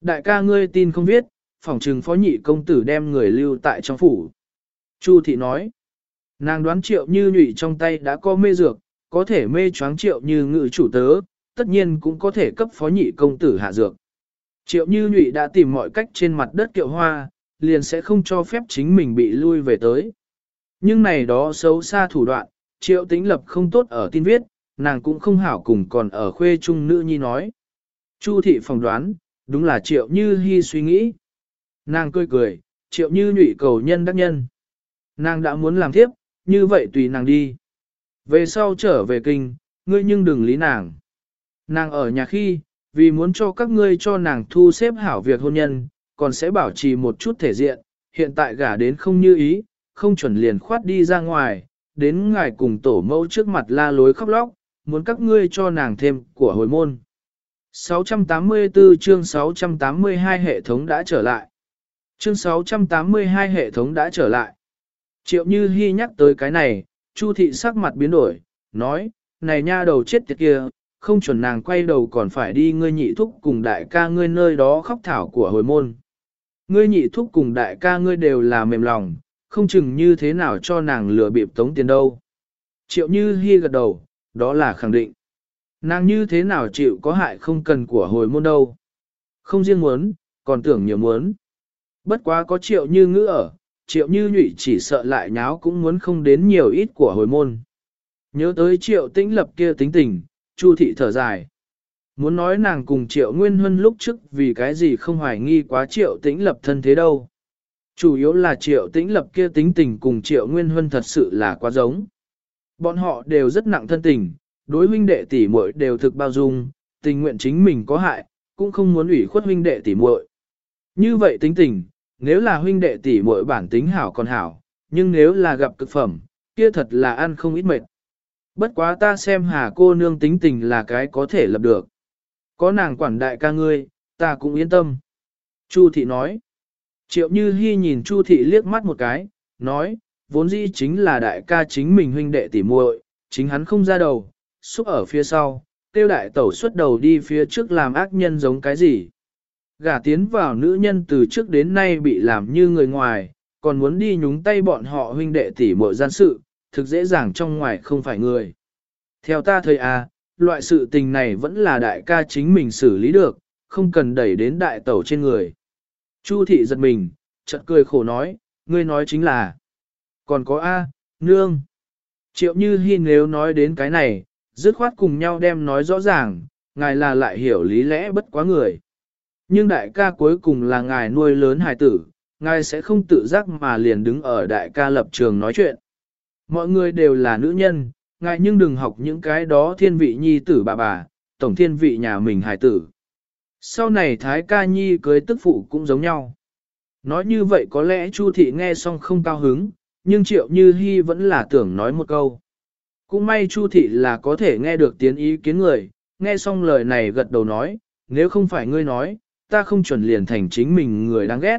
Đại ca ngươi tin không biết, phỏng trừng phó nhị công tử đem người lưu tại trong phủ. Chu thị nói, nàng đoán triệu như nhụy trong tay đã có mê dược, có thể mê choáng triệu như ngự chủ tớ, tất nhiên cũng có thể cấp phó nhị công tử hạ dược. Triệu như nhụy đã tìm mọi cách trên mặt đất kiệu hoa, liền sẽ không cho phép chính mình bị lui về tới. Nhưng này đó xấu xa thủ đoạn, triệu tính lập không tốt ở tin viết, nàng cũng không hảo cùng còn ở khuê trung nữ nhi nói. Chu thị phỏng đoán, đúng là triệu như hy suy nghĩ. Nàng cười cười, triệu như nhụy cầu nhân đắc nhân. Nàng đã muốn làm tiếp, như vậy tùy nàng đi. Về sau trở về kinh, ngươi nhưng đừng lý nàng. Nàng ở nhà khi, vì muốn cho các ngươi cho nàng thu xếp hảo việc hôn nhân, còn sẽ bảo trì một chút thể diện, hiện tại gả đến không như ý, không chuẩn liền khoát đi ra ngoài, đến ngài cùng tổ mẫu trước mặt la lối khóc lóc, muốn các ngươi cho nàng thêm của hồi môn. 684 chương 682 hệ thống đã trở lại. Chương 682 hệ thống đã trở lại. Triệu Như Hi nhắc tới cái này, Chu thị sắc mặt biến đổi, nói, này nha đầu chết tiệt kia, không chuẩn nàng quay đầu còn phải đi ngươi nhị thúc cùng đại ca ngươi nơi đó khóc thảo của hồi môn. Ngươi nhị thúc cùng đại ca ngươi đều là mềm lòng, không chừng như thế nào cho nàng lừa bịp tống tiền đâu. Triệu Như Hi gật đầu, đó là khẳng định. Nàng như thế nào chịu có hại không cần của hồi môn đâu. Không riêng muốn, còn tưởng nhiều muốn. Bất quá có triệu như ngữ ở, triệu như nhụy chỉ sợ lại nháo cũng muốn không đến nhiều ít của hồi môn. Nhớ tới triệu tĩnh lập kia tính tình, chu thị thở dài. Muốn nói nàng cùng triệu nguyên huân lúc trước vì cái gì không hoài nghi quá triệu tĩnh lập thân thế đâu. Chủ yếu là triệu tĩnh lập kia tính tình cùng triệu nguyên huân thật sự là quá giống. Bọn họ đều rất nặng thân tình, đối huynh đệ tỷ muội đều thực bao dung, tình nguyện chính mình có hại, cũng không muốn ủy khuất huynh đệ tỷ muội. Như vậy tính tình, nếu là huynh đệ tỷ muội bản tính hảo còn hảo, nhưng nếu là gặp cực phẩm, kia thật là ăn không ít mệt. Bất quá ta xem hà cô nương tính tình là cái có thể lập được. Có nàng quản đại ca ngươi, ta cũng yên tâm. Chu thị nói. Triệu Như Hi nhìn Chu thị liếc mắt một cái, nói, vốn dĩ chính là đại ca chính mình huynh đệ tỷ muội, chính hắn không ra đầu, xúc ở phía sau, tiêu đại tẩu xuất đầu đi phía trước làm ác nhân giống cái gì. Gả tiến vào nữ nhân từ trước đến nay bị làm như người ngoài, còn muốn đi nhúng tay bọn họ huynh đệ tỷ muội gian sự, thực dễ dàng trong ngoài không phải người. Theo ta thời à, loại sự tình này vẫn là đại ca chính mình xử lý được, không cần đẩy đến đại tẩu trên người. Chu thị giật mình, chợt cười khổ nói, ngươi nói chính là, còn có A, nương. Triệu như Hi nếu nói đến cái này, dứt khoát cùng nhau đem nói rõ ràng, ngài là lại hiểu lý lẽ bất quá người. Nhưng đại ca cuối cùng là ngài nuôi lớn hài tử, ngài sẽ không tự giác mà liền đứng ở đại ca lập trường nói chuyện. Mọi người đều là nữ nhân, ngài nhưng đừng học những cái đó thiên vị nhi tử bà bà, tổng thiên vị nhà mình hài tử. Sau này Thái ca nhi cưới tức phụ cũng giống nhau. Nói như vậy có lẽ Chu thị nghe xong không cao hứng, nhưng triệu như Hi vẫn là tưởng nói một câu. Cũng may Chu thị là có thể nghe được tiếng ý kiến người, nghe xong lời này gật đầu nói, nếu không phải ngươi nói, ta không chuẩn liền thành chính mình người đáng ghét.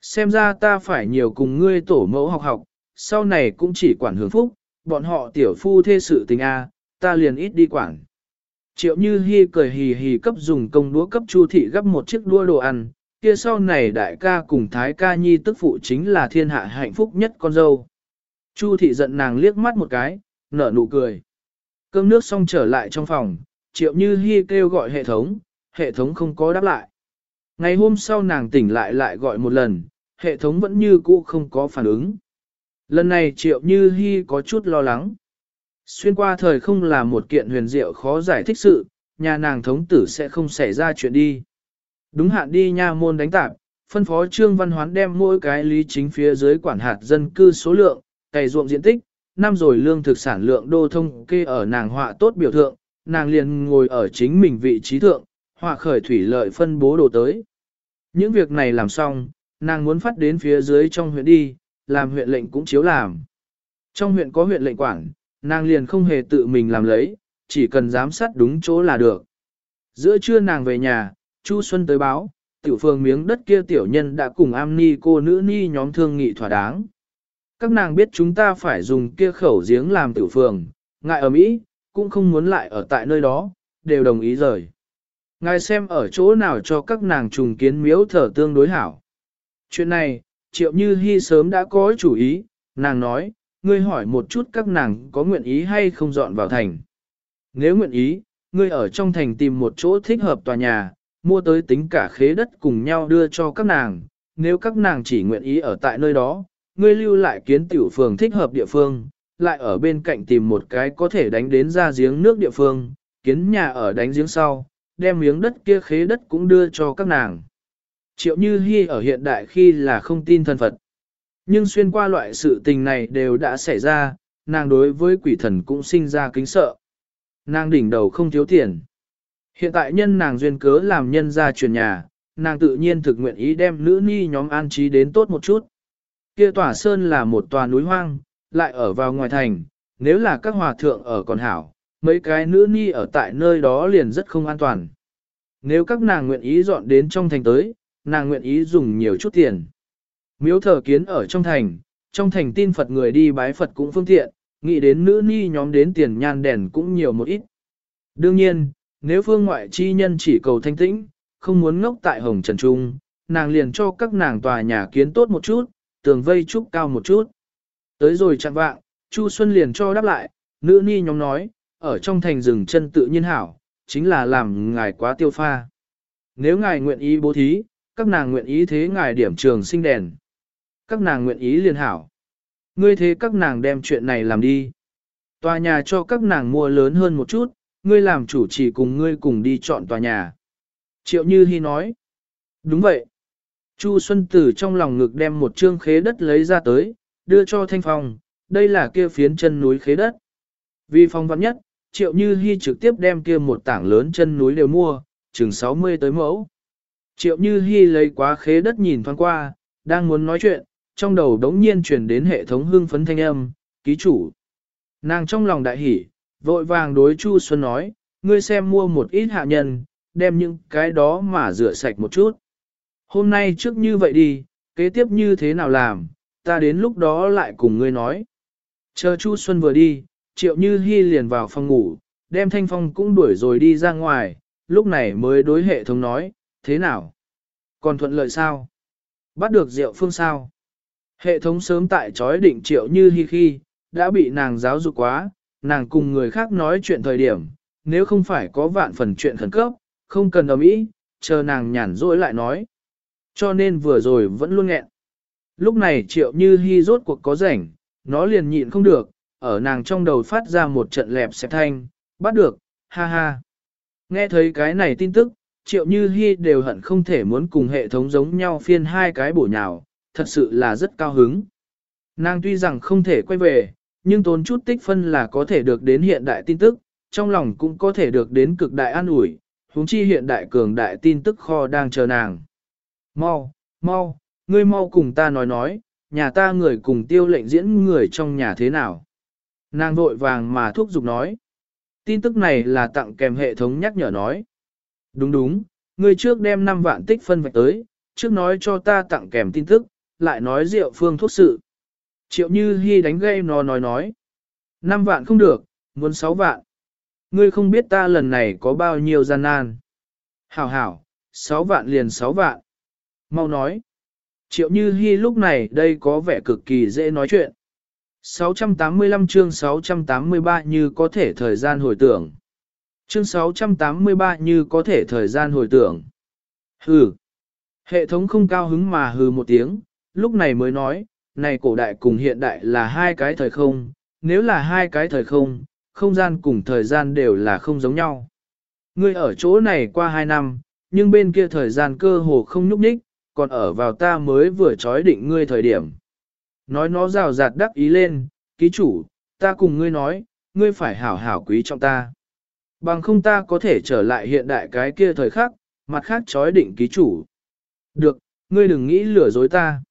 Xem ra ta phải nhiều cùng ngươi tổ mẫu học học, sau này cũng chỉ quản hưởng phúc, bọn họ tiểu phu thê sự tình A, ta liền ít đi quản. Triệu Như Hi cười hì hì cấp dùng công đũa cấp Chu thị gấp một chiếc đũa đồ ăn, kia sau này đại ca cùng thái ca nhi tức phụ chính là thiên hạ hạnh phúc nhất con dâu. Chu thị giận nàng liếc mắt một cái, nở nụ cười. Cơm nước xong trở lại trong phòng, triệu như Hi kêu gọi hệ thống, hệ thống không có đáp lại. Ngày hôm sau nàng tỉnh lại lại gọi một lần, hệ thống vẫn như cũ không có phản ứng. Lần này triệu như Hi có chút lo lắng. Xuyên qua thời không là một kiện huyền diệu khó giải thích sự, nhà nàng thống tử sẽ không xảy ra chuyện đi. Đúng hạn đi nha môn đánh tạp, phân phó trương văn hoán đem mỗi cái lý chính phía dưới quản hạt dân cư số lượng, cày ruộng diện tích, năm rồi lương thực sản lượng đô thông kê ở nàng họa tốt biểu thượng, nàng liền ngồi ở chính mình vị trí thượng, họa khởi thủy lợi phân bố đồ tới. Những việc này làm xong, nàng muốn phát đến phía dưới trong huyện đi, làm huyện lệnh cũng chiếu làm. Trong huyện có huyện lệnh quản, nàng liền không hề tự mình làm lấy, chỉ cần giám sát đúng chỗ là được. Giữa trưa nàng về nhà, Chu Xuân tới báo, tiểu phương miếng đất kia tiểu nhân đã cùng am ni cô nữ ni nhóm thương nghị thỏa đáng. Các nàng biết chúng ta phải dùng kia khẩu giếng làm tiểu phường, ngại ở Mỹ, cũng không muốn lại ở tại nơi đó, đều đồng ý rời. Ngài xem ở chỗ nào cho các nàng trùng kiến miếu thở tương đối hảo. Chuyện này, triệu như hy sớm đã có chủ ý, nàng nói, ngươi hỏi một chút các nàng có nguyện ý hay không dọn vào thành. Nếu nguyện ý, ngươi ở trong thành tìm một chỗ thích hợp tòa nhà, mua tới tính cả khế đất cùng nhau đưa cho các nàng. Nếu các nàng chỉ nguyện ý ở tại nơi đó, ngươi lưu lại kiến tiểu phường thích hợp địa phương, lại ở bên cạnh tìm một cái có thể đánh đến ra giếng nước địa phương, kiến nhà ở đánh giếng sau, đem miếng đất kia khế đất cũng đưa cho các nàng. Triệu Như Hi ở hiện đại khi là không tin thân Phật. Nhưng xuyên qua loại sự tình này đều đã xảy ra, nàng đối với quỷ thần cũng sinh ra kính sợ. Nàng đỉnh đầu không thiếu tiền. Hiện tại nhân nàng duyên cớ làm nhân ra chuyển nhà, nàng tự nhiên thực nguyện ý đem nữ ni nhóm an trí đến tốt một chút. Kia tòa sơn là một tòa núi hoang, lại ở vào ngoài thành, nếu là các hòa thượng ở còn hảo, mấy cái nữ ni ở tại nơi đó liền rất không an toàn. Nếu các nàng nguyện ý dọn đến trong thành tới, nàng nguyện ý dùng nhiều chút tiền. Miếu thờ kiến ở trong thành, trong thành tin Phật người đi bái Phật cũng phương tiện, nghĩ đến nữ ni nhóm đến tiền nhan đèn cũng nhiều một ít. Đương nhiên, nếu phương ngoại chi nhân chỉ cầu thanh tĩnh, không muốn ngốc tại Hồng Trần Trung, nàng liền cho các nàng tòa nhà kiến tốt một chút, tường vây trúc cao một chút. Tới rồi chặn vạng, Chu Xuân liền cho đáp lại, nữ ni nhóm nói, ở trong thành rừng chân tự nhiên hảo, chính là làm ngài quá tiêu pha. Nếu ngài nguyện ý bố thí, các nàng nguyện ý thế ngài điểm trường sinh đèn. Các nàng nguyện ý liền hảo. Ngươi thế các nàng đem chuyện này làm đi. Tòa nhà cho các nàng mua lớn hơn một chút, ngươi làm chủ chỉ cùng ngươi cùng đi chọn tòa nhà. Triệu Như Hi nói. Đúng vậy. Chu Xuân Tử trong lòng ngực đem một trương khế đất lấy ra tới, đưa cho Thanh Phong, đây là kia phiến chân núi khế đất. Vì phong vắn nhất, Triệu Như Hi trực tiếp đem kia một tảng lớn chân núi đều mua, chừng 60 tới mẫu. Triệu Như Hi lấy quá khế đất nhìn thoáng qua, đang muốn nói chuyện, trong đầu đống nhiên truyền đến hệ thống hưng phấn thanh âm, ký chủ. Nàng trong lòng đại hỉ, vội vàng đối Chu Xuân nói, ngươi xem mua một ít hạ nhân, đem những cái đó mà rửa sạch một chút. Hôm nay trước như vậy đi, kế tiếp như thế nào làm, ta đến lúc đó lại cùng ngươi nói. Chờ Chu Xuân vừa đi, Triệu Như Hi liền vào phòng ngủ, đem Thanh Phong cũng đuổi rồi đi ra ngoài, lúc này mới đối hệ thống nói, thế nào? Còn thuận lợi sao? Bắt được Diệu Phương sao? Hệ thống sớm tại chói định Triệu Như Hi khi, đã bị nàng giáo dục quá, nàng cùng người khác nói chuyện thời điểm, nếu không phải có vạn phần chuyện khẩn cấp, không cần đồng ý, chờ nàng nhàn rỗi lại nói. Cho nên vừa rồi vẫn luôn nghẹn. Lúc này triệu như hy rốt cuộc có rảnh, nó liền nhịn không được, ở nàng trong đầu phát ra một trận lẹp xẹp thanh, bắt được, ha ha. Nghe thấy cái này tin tức, triệu như hy đều hận không thể muốn cùng hệ thống giống nhau phiên hai cái bổ nhào, thật sự là rất cao hứng. Nàng tuy rằng không thể quay về, nhưng tốn chút tích phân là có thể được đến hiện đại tin tức, trong lòng cũng có thể được đến cực đại an ủi, huống chi hiện đại cường đại tin tức kho đang chờ nàng. Mau, mau, ngươi mau cùng ta nói nói, nhà ta người cùng tiêu lệnh diễn người trong nhà thế nào. Nàng vội vàng mà thúc giục nói. Tin tức này là tặng kèm hệ thống nhắc nhở nói. Đúng đúng, ngươi trước đem 5 vạn tích phân vạch tới, trước nói cho ta tặng kèm tin tức, lại nói rượu phương thuốc sự. Triệu Như Hi đánh gây nó nói nói. 5 vạn không được, muốn 6 vạn. Ngươi không biết ta lần này có bao nhiêu gian nan. Hảo hảo, 6 vạn liền 6 vạn. Mau nói. Triệu Như Hi lúc này đây có vẻ cực kỳ dễ nói chuyện. 685 chương 683 như có thể thời gian hồi tưởng. Chương 683 như có thể thời gian hồi tưởng. Hừ. Hệ thống không cao hứng mà hừ một tiếng, lúc này mới nói, này cổ đại cùng hiện đại là hai cái thời không, nếu là hai cái thời không, không gian cùng thời gian đều là không giống nhau. Ngươi ở chỗ này qua hai năm, nhưng bên kia thời gian cơ hồ không nhúc nhích, còn ở vào ta mới vừa trói định ngươi thời điểm. Nói nó rào rạt đắc ý lên, ký chủ, ta cùng ngươi nói, ngươi phải hảo hảo quý trọng ta. Bằng không ta có thể trở lại hiện đại cái kia thời khắc, mặt khác trói định ký chủ. Được, ngươi đừng nghĩ lừa dối ta.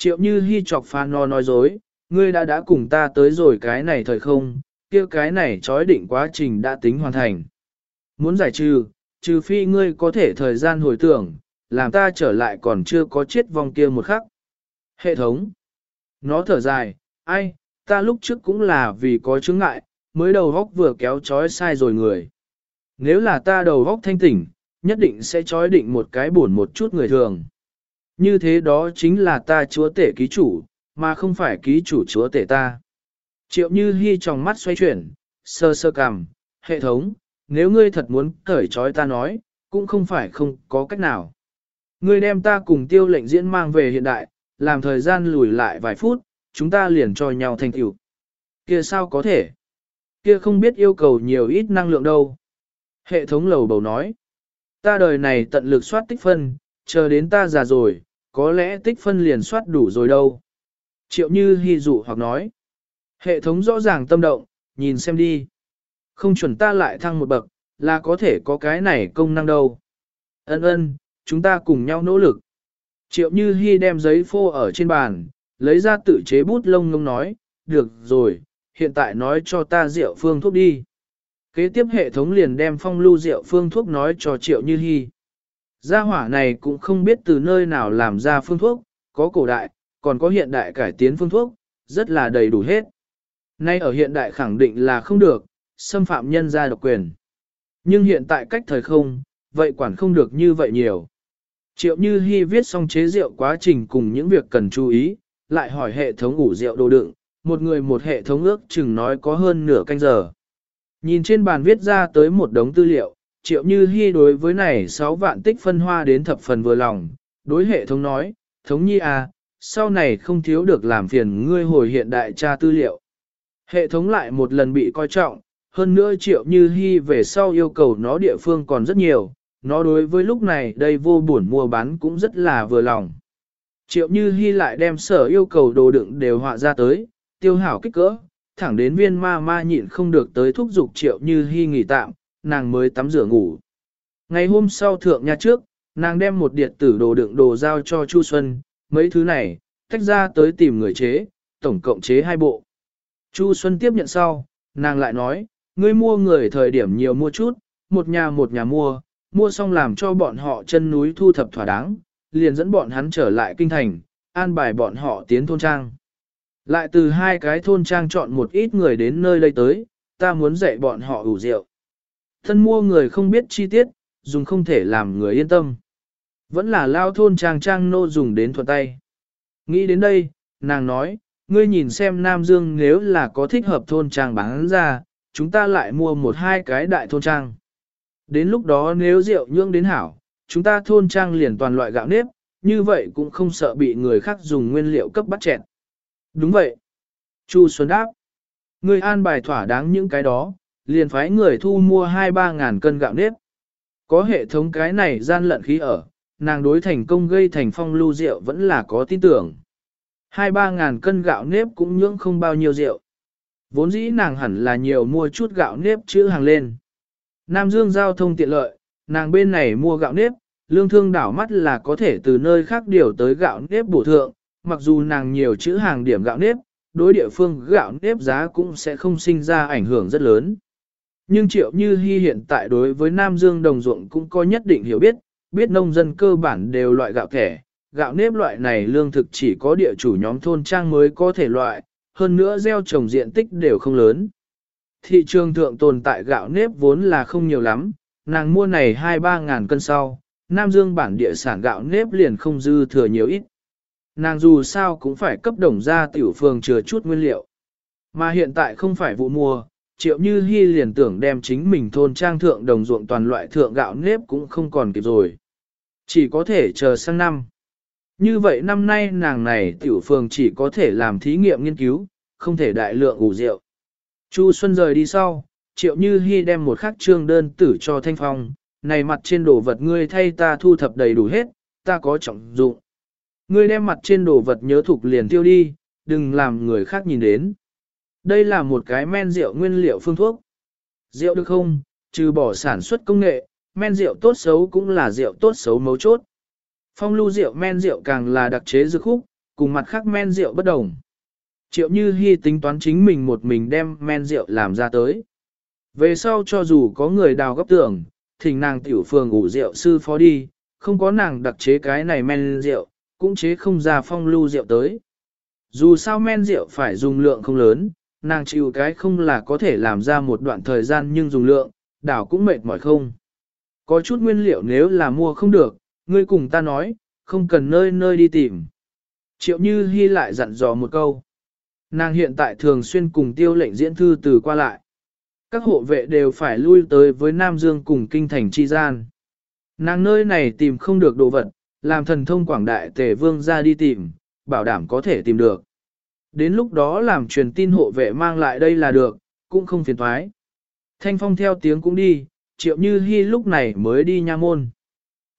Triệu như hy chọc pha no nói dối, ngươi đã đã cùng ta tới rồi cái này thời không, kia cái này trói định quá trình đã tính hoàn thành. Muốn giải trừ, trừ phi ngươi có thể thời gian hồi tưởng, làm ta trở lại còn chưa có chết vong kia một khắc. Hệ thống. Nó thở dài, ai, ta lúc trước cũng là vì có chứng ngại, mới đầu góc vừa kéo trói sai rồi người. Nếu là ta đầu góc thanh tỉnh, nhất định sẽ trói định một cái buồn một chút người thường. Như thế đó chính là ta chúa tể ký chủ, mà không phải ký chủ chúa tể ta. Triệu Như Hi trong mắt xoay chuyển, sơ sơ cằm, hệ thống, nếu ngươi thật muốn cởi trói ta nói, cũng không phải không có cách nào. Ngươi đem ta cùng tiêu lệnh diễn mang về hiện đại, làm thời gian lùi lại vài phút, chúng ta liền cho nhau thành tựu. Kia sao có thể? Kia không biết yêu cầu nhiều ít năng lượng đâu. Hệ thống lầu bầu nói. Ta đời này tận lực soát tích phân, chờ đến ta già rồi, có lẽ tích phân liền soát đủ rồi đâu. Triệu như hy dụ hoặc nói. Hệ thống rõ ràng tâm động, nhìn xem đi. Không chuẩn ta lại thăng một bậc, là có thể có cái này công năng đâu. Ân ân, chúng ta cùng nhau nỗ lực. Triệu Như Hi đem giấy phô ở trên bàn, lấy ra tự chế bút lông ngông nói, được rồi, hiện tại nói cho ta rượu phương thuốc đi. Kế tiếp hệ thống liền đem phong lưu rượu phương thuốc nói cho Triệu Như Hi. Gia hỏa này cũng không biết từ nơi nào làm ra phương thuốc, có cổ đại, còn có hiện đại cải tiến phương thuốc, rất là đầy đủ hết. Nay ở hiện đại khẳng định là không được, xâm phạm nhân gia độc quyền. Nhưng hiện tại cách thời không, vậy quản không được như vậy nhiều. Triệu Như Hi viết xong chế rượu quá trình cùng những việc cần chú ý, lại hỏi hệ thống ủ rượu đồ đựng, một người một hệ thống ước chừng nói có hơn nửa canh giờ. Nhìn trên bàn viết ra tới một đống tư liệu, Triệu Như Hi đối với này 6 vạn tích phân hoa đến thập phần vừa lòng, đối hệ thống nói, thống nhi à, sau này không thiếu được làm phiền ngươi hồi hiện đại tra tư liệu. Hệ thống lại một lần bị coi trọng, hơn nữa Triệu Như Hi về sau yêu cầu nó địa phương còn rất nhiều, nó đối với lúc này đây vô buồn mua bán cũng rất là vừa lòng. Triệu Như Hi lại đem sở yêu cầu đồ đựng đều họa ra tới, tiêu hảo kích cỡ, thẳng đến viên ma ma nhịn không được tới thúc giục Triệu Như Hi nghỉ tạm, nàng mới tắm rửa ngủ. Ngày hôm sau thượng nhà trước, nàng đem một điện tử đồ đựng đồ giao cho Chu Xuân, mấy thứ này, tách ra tới tìm người chế, tổng cộng chế hai bộ. Chu Xuân tiếp nhận sau, nàng lại nói, ngươi mua người thời điểm nhiều mua chút, một nhà một nhà mua, mua xong làm cho bọn họ chân núi thu thập thỏa đáng, liền dẫn bọn hắn trở lại kinh thành, an bài bọn họ tiến thôn trang. Lại từ hai cái thôn trang chọn một ít người đến nơi đây tới, ta muốn dạy bọn họ ủ rượu. Thân mua người không biết chi tiết, dùng không thể làm người yên tâm. Vẫn là lao thôn trang trang nô dùng đến thuận tay. Nghĩ đến đây, nàng nói, ngươi nhìn xem Nam Dương nếu là có thích hợp thôn trang bán ra, chúng ta lại mua một hai cái đại thôn trang. Đến lúc đó nếu rượu nhưỡng đến hảo, chúng ta thôn trang liền toàn loại gạo nếp, như vậy cũng không sợ bị người khác dùng nguyên liệu cấp bắt chẹn. Đúng vậy. Chu Xuân đáp. ngươi an bài thỏa đáng những cái đó, liền phái người thu mua 2-3 ngàn cân gạo nếp. Có hệ thống cái này gian lận khí ở, nàng đối thành công gây thành phong lưu rượu vẫn là có tin tưởng. 2-3 ngàn cân gạo nếp cũng nhưỡng không bao nhiêu rượu. Vốn dĩ nàng hẳn là nhiều mua chút gạo nếp chữ hàng lên. Nam Dương giao thông tiện lợi, nàng bên này mua gạo nếp, lương thương đảo mắt là có thể từ nơi khác điều tới gạo nếp bổ thượng, mặc dù nàng nhiều chữ hàng điểm gạo nếp, đối địa phương gạo nếp giá cũng sẽ không sinh ra ảnh hưởng rất lớn. Nhưng triệu như hy hiện tại đối với Nam Dương đồng ruộng cũng có nhất định hiểu biết, biết nông dân cơ bản đều loại gạo thẻ, gạo nếp loại này lương thực chỉ có địa chủ nhóm thôn trang mới có thể loại, hơn nữa gieo trồng diện tích đều không lớn. Thị trường thượng tồn tại gạo nếp vốn là không nhiều lắm, nàng mua này 2-3 ngàn cân sau, Nam Dương bản địa sản gạo nếp liền không dư thừa nhiều ít. Nàng dù sao cũng phải cấp đồng ra tiểu phường chừa chút nguyên liệu. Mà hiện tại không phải vụ mùa, triệu như hy liền tưởng đem chính mình thôn trang thượng đồng ruộng toàn loại thượng gạo nếp cũng không còn kịp rồi. Chỉ có thể chờ sang năm. Như vậy năm nay nàng này tiểu phường chỉ có thể làm thí nghiệm nghiên cứu, không thể đại lượng ủ rượu. Chu Xuân rời đi sau, triệu như hy đem một khắc trương đơn tử cho Thanh Phong, này mặt trên đồ vật ngươi thay ta thu thập đầy đủ hết, ta có trọng dụng. Ngươi đem mặt trên đồ vật nhớ thục liền tiêu đi, đừng làm người khác nhìn đến. Đây là một cái men rượu nguyên liệu phương thuốc. Rượu được không, trừ bỏ sản xuất công nghệ, men rượu tốt xấu cũng là rượu tốt xấu mấu chốt. Phong lưu rượu men rượu càng là đặc chế dược khúc, cùng mặt khác men rượu bất đồng. Triệu Như Hi tính toán chính mình một mình đem men rượu làm ra tới. Về sau cho dù có người đào góc tưởng, thỉnh nàng tiểu phường ủ rượu sư phó đi, không có nàng đặc chế cái này men rượu, cũng chế không ra phong lưu rượu tới. Dù sao men rượu phải dùng lượng không lớn, nàng chịu cái không là có thể làm ra một đoạn thời gian nhưng dùng lượng, đảo cũng mệt mỏi không. Có chút nguyên liệu nếu là mua không được, ngươi cùng ta nói, không cần nơi nơi đi tìm. Triệu Như Hi lại dặn dò một câu. Nàng hiện tại thường xuyên cùng tiêu lệnh diễn thư từ qua lại. Các hộ vệ đều phải lui tới với Nam Dương cùng kinh thành chi gian. Nàng nơi này tìm không được đồ vật, làm thần thông quảng đại tề vương ra đi tìm, bảo đảm có thể tìm được. Đến lúc đó làm truyền tin hộ vệ mang lại đây là được, cũng không phiền thoái. Thanh phong theo tiếng cũng đi, triệu như hy lúc này mới đi nha môn.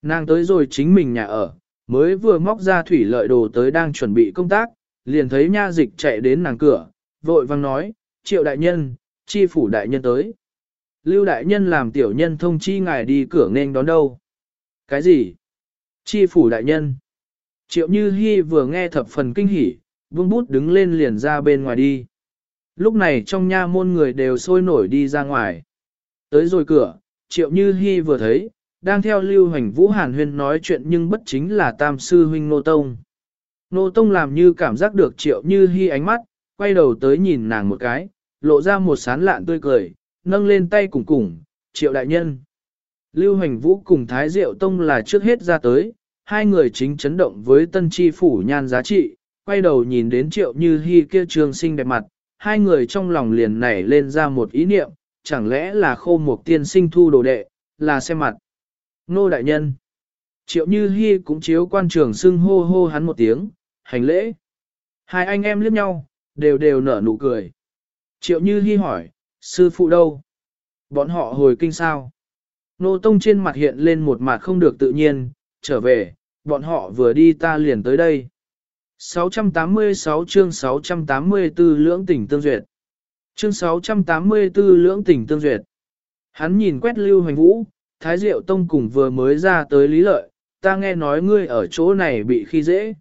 Nàng tới rồi chính mình nhà ở, mới vừa móc ra thủy lợi đồ tới đang chuẩn bị công tác, liền thấy nha dịch chạy đến nàng cửa, vội vang nói, triệu đại nhân, chi phủ đại nhân tới. Lưu đại nhân làm tiểu nhân thông chi ngài đi cửa nên đón đâu. Cái gì? Chi phủ đại nhân. Triệu Như Hi vừa nghe thập phần kinh hỉ, vương bút đứng lên liền ra bên ngoài đi. Lúc này trong nha môn người đều sôi nổi đi ra ngoài. Tới rồi cửa, Triệu Như hy vừa thấy, đang theo Lưu Hành Vũ Hàn Huyên nói chuyện nhưng bất chính là Tam Sư Huynh Nô Tông. Nô Tông làm như cảm giác được Triệu Như hy ánh mắt, quay đầu tới nhìn nàng một cái, lộ ra một sán lạn tươi cười, nâng lên tay cùng cùng, Triệu Đại Nhân. Lưu Hành Vũ cùng Thái Diệu Tông là trước hết ra tới, hai người chính chấn động với tân tri phủ nhan giá trị, quay đầu nhìn đến triệu như hy kia trường sinh đẹp mặt, hai người trong lòng liền nảy lên ra một ý niệm, chẳng lẽ là khô một tiên sinh thu đồ đệ, là xem mặt. Nô đại nhân. Triệu như hy cũng chiếu quan trường xưng hô hô hắn một tiếng, hành lễ. Hai anh em liếc nhau, đều đều nở nụ cười. Triệu như hy hỏi, sư phụ đâu? Bọn họ hồi kinh sao? Nô tông trên mặt hiện lên một mặt không được tự nhiên, trở về, bọn họ vừa đi ta liền tới đây. 686 chương 684 lưỡng tỉnh tương duyệt. Chương 684 lưỡng tỉnh tương duyệt. Hắn nhìn quét Lưu Hoành Vũ, Thái Diệu Tông cùng vừa mới ra tới lý lợi, ta nghe nói ngươi ở chỗ này bị khi dễ.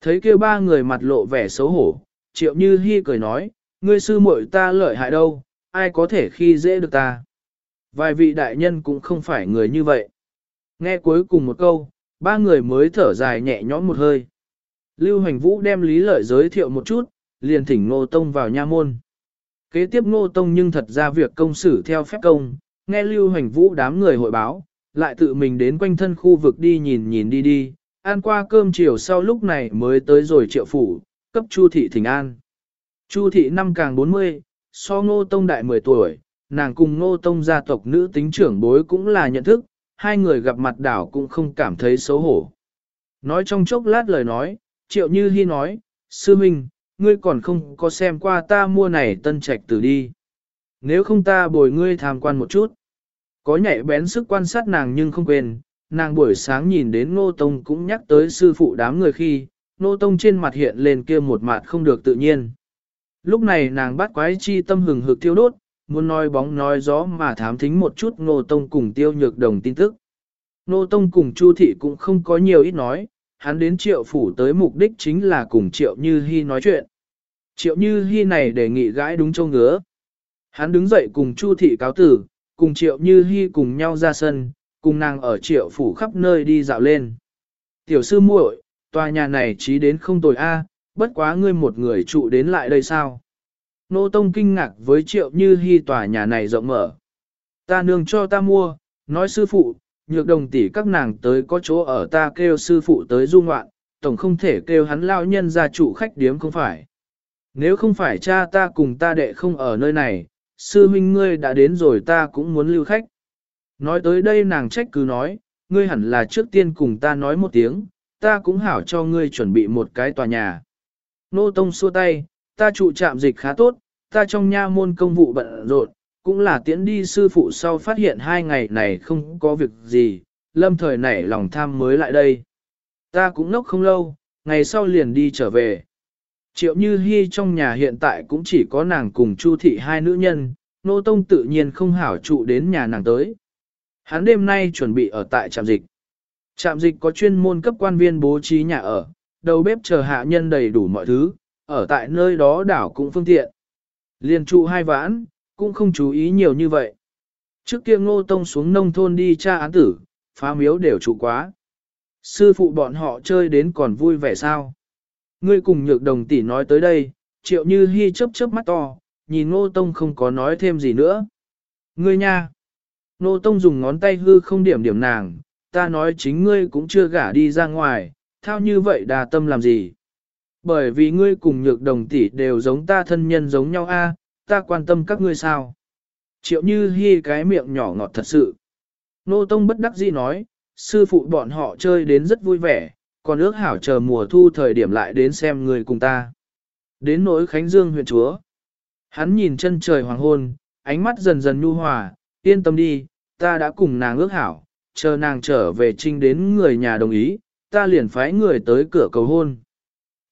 Thấy kêu ba người mặt lộ vẻ xấu hổ, Triệu Như Hi cười nói, ngươi sư muội ta lợi hại đâu, ai có thể khi dễ được ta. Vài vị đại nhân cũng không phải người như vậy. Nghe cuối cùng một câu, ba người mới thở dài nhẹ nhõm một hơi. Lưu Hoành Vũ đem lý lợi giới thiệu một chút, liền thỉnh Ngô Tông vào nha môn. Kế tiếp Ngô Tông nhưng thật ra việc công xử theo phép công, nghe Lưu Hoành Vũ đám người hội báo, lại tự mình đến quanh thân khu vực đi nhìn nhìn đi đi, ăn qua cơm chiều sau lúc này mới tới rồi triệu phủ, cấp Chu thị thỉnh an. Chu thị năm càng 40, so Ngô Tông đại 10 tuổi, nàng cùng Ngô Tông gia tộc nữ tính trưởng bối cũng là nhận thức, hai người gặp mặt đảo cũng không cảm thấy xấu hổ. Nói trong chốc lát lời nói, triệu như hy nói, sư minh, ngươi còn không có xem qua ta mua này tân trạch tử đi. Nếu không ta bồi ngươi tham quan một chút. Có nhạy bén sức quan sát nàng nhưng không quên, nàng buổi sáng nhìn đến Ngô Tông cũng nhắc tới sư phụ đám người khi, Ngô Tông trên mặt hiện lên kia một mặt không được tự nhiên. Lúc này nàng bắt quái chi tâm hừng hực tiêu đốt, muốn nói bóng nói gió mà thám thính một chút Ngô Tông cùng tiêu nhược đồng tin tức. Ngô Tông cùng Chu Thị cũng không có nhiều ít nói, hắn đến triệu phủ tới mục đích chính là cùng triệu như hy nói chuyện. Triệu như hy này đề nghị gãi đúng châu ngứa. Hắn đứng dậy cùng Chu Thị cáo tử, cùng triệu như hy cùng nhau ra sân, cùng nàng ở triệu phủ khắp nơi đi dạo lên. Tiểu sư muội, tòa nhà này trí đến không tồi a, bất quá ngươi một người trụ đến lại đây sao? Nô Tông kinh ngạc với triệu như hy tòa nhà này rộng mở. Ta nương cho ta mua, nói sư phụ, nhược đồng tỷ các nàng tới có chỗ ở ta kêu sư phụ tới du ngoạn, tổng không thể kêu hắn lao nhân ra trụ khách điếm không phải. Nếu không phải cha ta cùng ta đệ không ở nơi này, sư huynh ngươi đã đến rồi ta cũng muốn lưu khách. Nói tới đây nàng trách cứ nói, ngươi hẳn là trước tiên cùng ta nói một tiếng, ta cũng hảo cho ngươi chuẩn bị một cái tòa nhà. Nô Tông xua tay, ta trụ trạm dịch khá tốt, ta trong nha môn công vụ bận rộn, cũng là tiễn đi sư phụ sau phát hiện hai ngày này không có việc gì, lâm thời nảy lòng tham mới lại đây. Ta cũng nốc không lâu, ngày sau liền đi trở về. Triệu Như Hi trong nhà hiện tại cũng chỉ có nàng cùng Chu thị hai nữ nhân, nô tông tự nhiên không hảo trụ đến nhà nàng tới. Hắn đêm nay chuẩn bị ở tại trạm dịch. Trạm dịch có chuyên môn cấp quan viên bố trí nhà ở, đầu bếp chờ hạ nhân đầy đủ mọi thứ, ở tại nơi đó đảo cũng phương tiện. Liên trụ hai vãn, cũng không chú ý nhiều như vậy. Trước kia ngô tông xuống nông thôn đi tra án tử, phá miếu đều trụ quá. Sư phụ bọn họ chơi đến còn vui vẻ sao? Ngươi cùng nhược đồng tỷ nói tới đây, triệu như hy chớp chớp mắt to, nhìn ngô tông không có nói thêm gì nữa. Ngươi nha! Ngô tông dùng ngón tay hư không điểm điểm nàng, ta nói chính ngươi cũng chưa gả đi ra ngoài, thao như vậy đà tâm làm gì? Bởi vì ngươi cùng nhược đồng tỷ đều giống ta thân nhân giống nhau a, ta quan tâm các ngươi sao? Triệu như hi cái miệng nhỏ ngọt thật sự. Nô Tông bất đắc dĩ nói, sư phụ bọn họ chơi đến rất vui vẻ, còn ước hảo chờ mùa thu thời điểm lại đến xem người cùng ta. Đến nỗi Khánh Dương huyện chúa. Hắn nhìn chân trời hoàng hôn, ánh mắt dần dần nhu hòa, yên tâm đi, ta đã cùng nàng ước hảo, chờ nàng trở về trinh đến người nhà đồng ý, ta liền phái người tới cửa cầu hôn.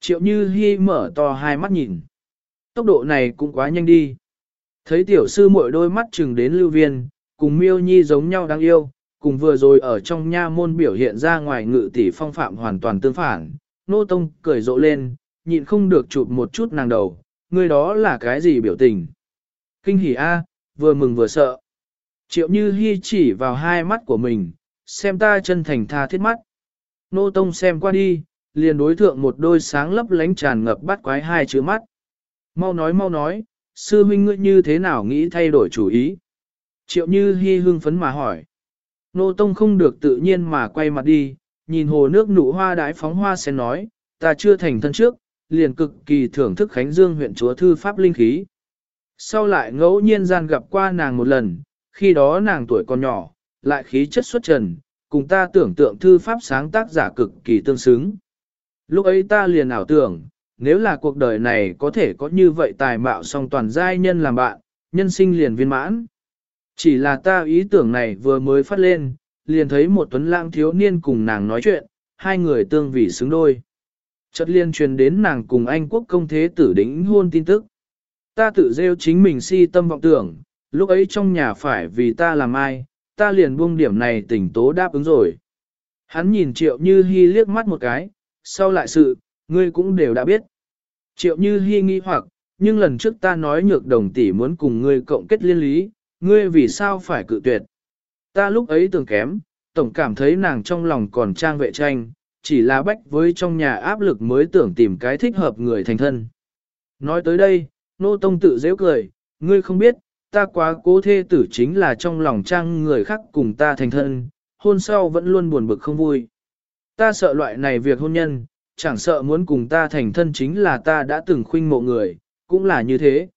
Triệu Như Hi mở to hai mắt nhìn. Tốc độ này cũng quá nhanh đi. Thấy tiểu sư muội đôi mắt chừng đến lưu viên, cùng miêu nhi giống nhau đáng yêu, cùng vừa rồi ở trong nha môn biểu hiện ra ngoài ngự tỷ phong phạm hoàn toàn tương phản. Nô Tông cười rộ lên, nhịn không được chụp một chút nàng đầu, người đó là cái gì biểu tình. Kinh hỉ a, vừa mừng vừa sợ. Triệu Như Hi chỉ vào hai mắt của mình, xem ta chân thành tha thiết mắt. Nô Tông xem qua đi, liền đối thượng một đôi sáng lấp lánh tràn ngập bắt quái hai chữ mắt. Mau nói mau nói, sư huynh ngươi như thế nào nghĩ thay đổi chủ ý? Triệu Như Hi hưng phấn mà hỏi. Nô Tông không được tự nhiên mà quay mặt đi, nhìn hồ nước nụ hoa đái phóng hoa sen nói, ta chưa thành thân trước, liền cực kỳ thưởng thức Khánh Dương huyện chúa thư pháp linh khí. Sau lại ngẫu nhiên gian gặp qua nàng một lần, khi đó nàng tuổi còn nhỏ, lại khí chất xuất trần, cùng ta tưởng tượng thư pháp sáng tác giả cực kỳ tương xứng. Lúc ấy ta liền ảo tưởng, nếu là cuộc đời này có thể có như vậy tài mạo song toàn giai nhân làm bạn, nhân sinh liền viên mãn. Chỉ là ta ý tưởng này vừa mới phát lên, liền thấy một tuấn lãng thiếu niên cùng nàng nói chuyện, hai người tương vị xứng đôi. Chợt liên truyền đến nàng cùng anh quốc công thế tử đính hôn tin tức. Ta tự rêu chính mình si tâm vọng tưởng, lúc ấy trong nhà phải vì ta làm ai, ta liền buông điểm này tỉnh tố đáp ứng rồi. Hắn nhìn triệu như hy liếc mắt một cái, sau lại sự, ngươi cũng đều đã biết. Triệu như hy nghi hoặc, nhưng lần trước ta nói nhược đồng tỷ muốn cùng ngươi cộng kết liên lý, ngươi vì sao phải cự tuyệt. Ta lúc ấy tưởng kém, tổng cảm thấy nàng trong lòng còn trang vệ tranh, chỉ là bách với trong nhà áp lực mới tưởng tìm cái thích hợp người thành thân. Nói tới đây, nô tông tự dễ cười, ngươi không biết, ta quá cố thê tử chính là trong lòng trang người khác cùng ta thành thân, hôn sau vẫn luôn buồn bực không vui. Ta sợ loại này việc hôn nhân, chẳng sợ muốn cùng ta thành thân chính là ta đã từng khuynh mộ người, cũng là như thế.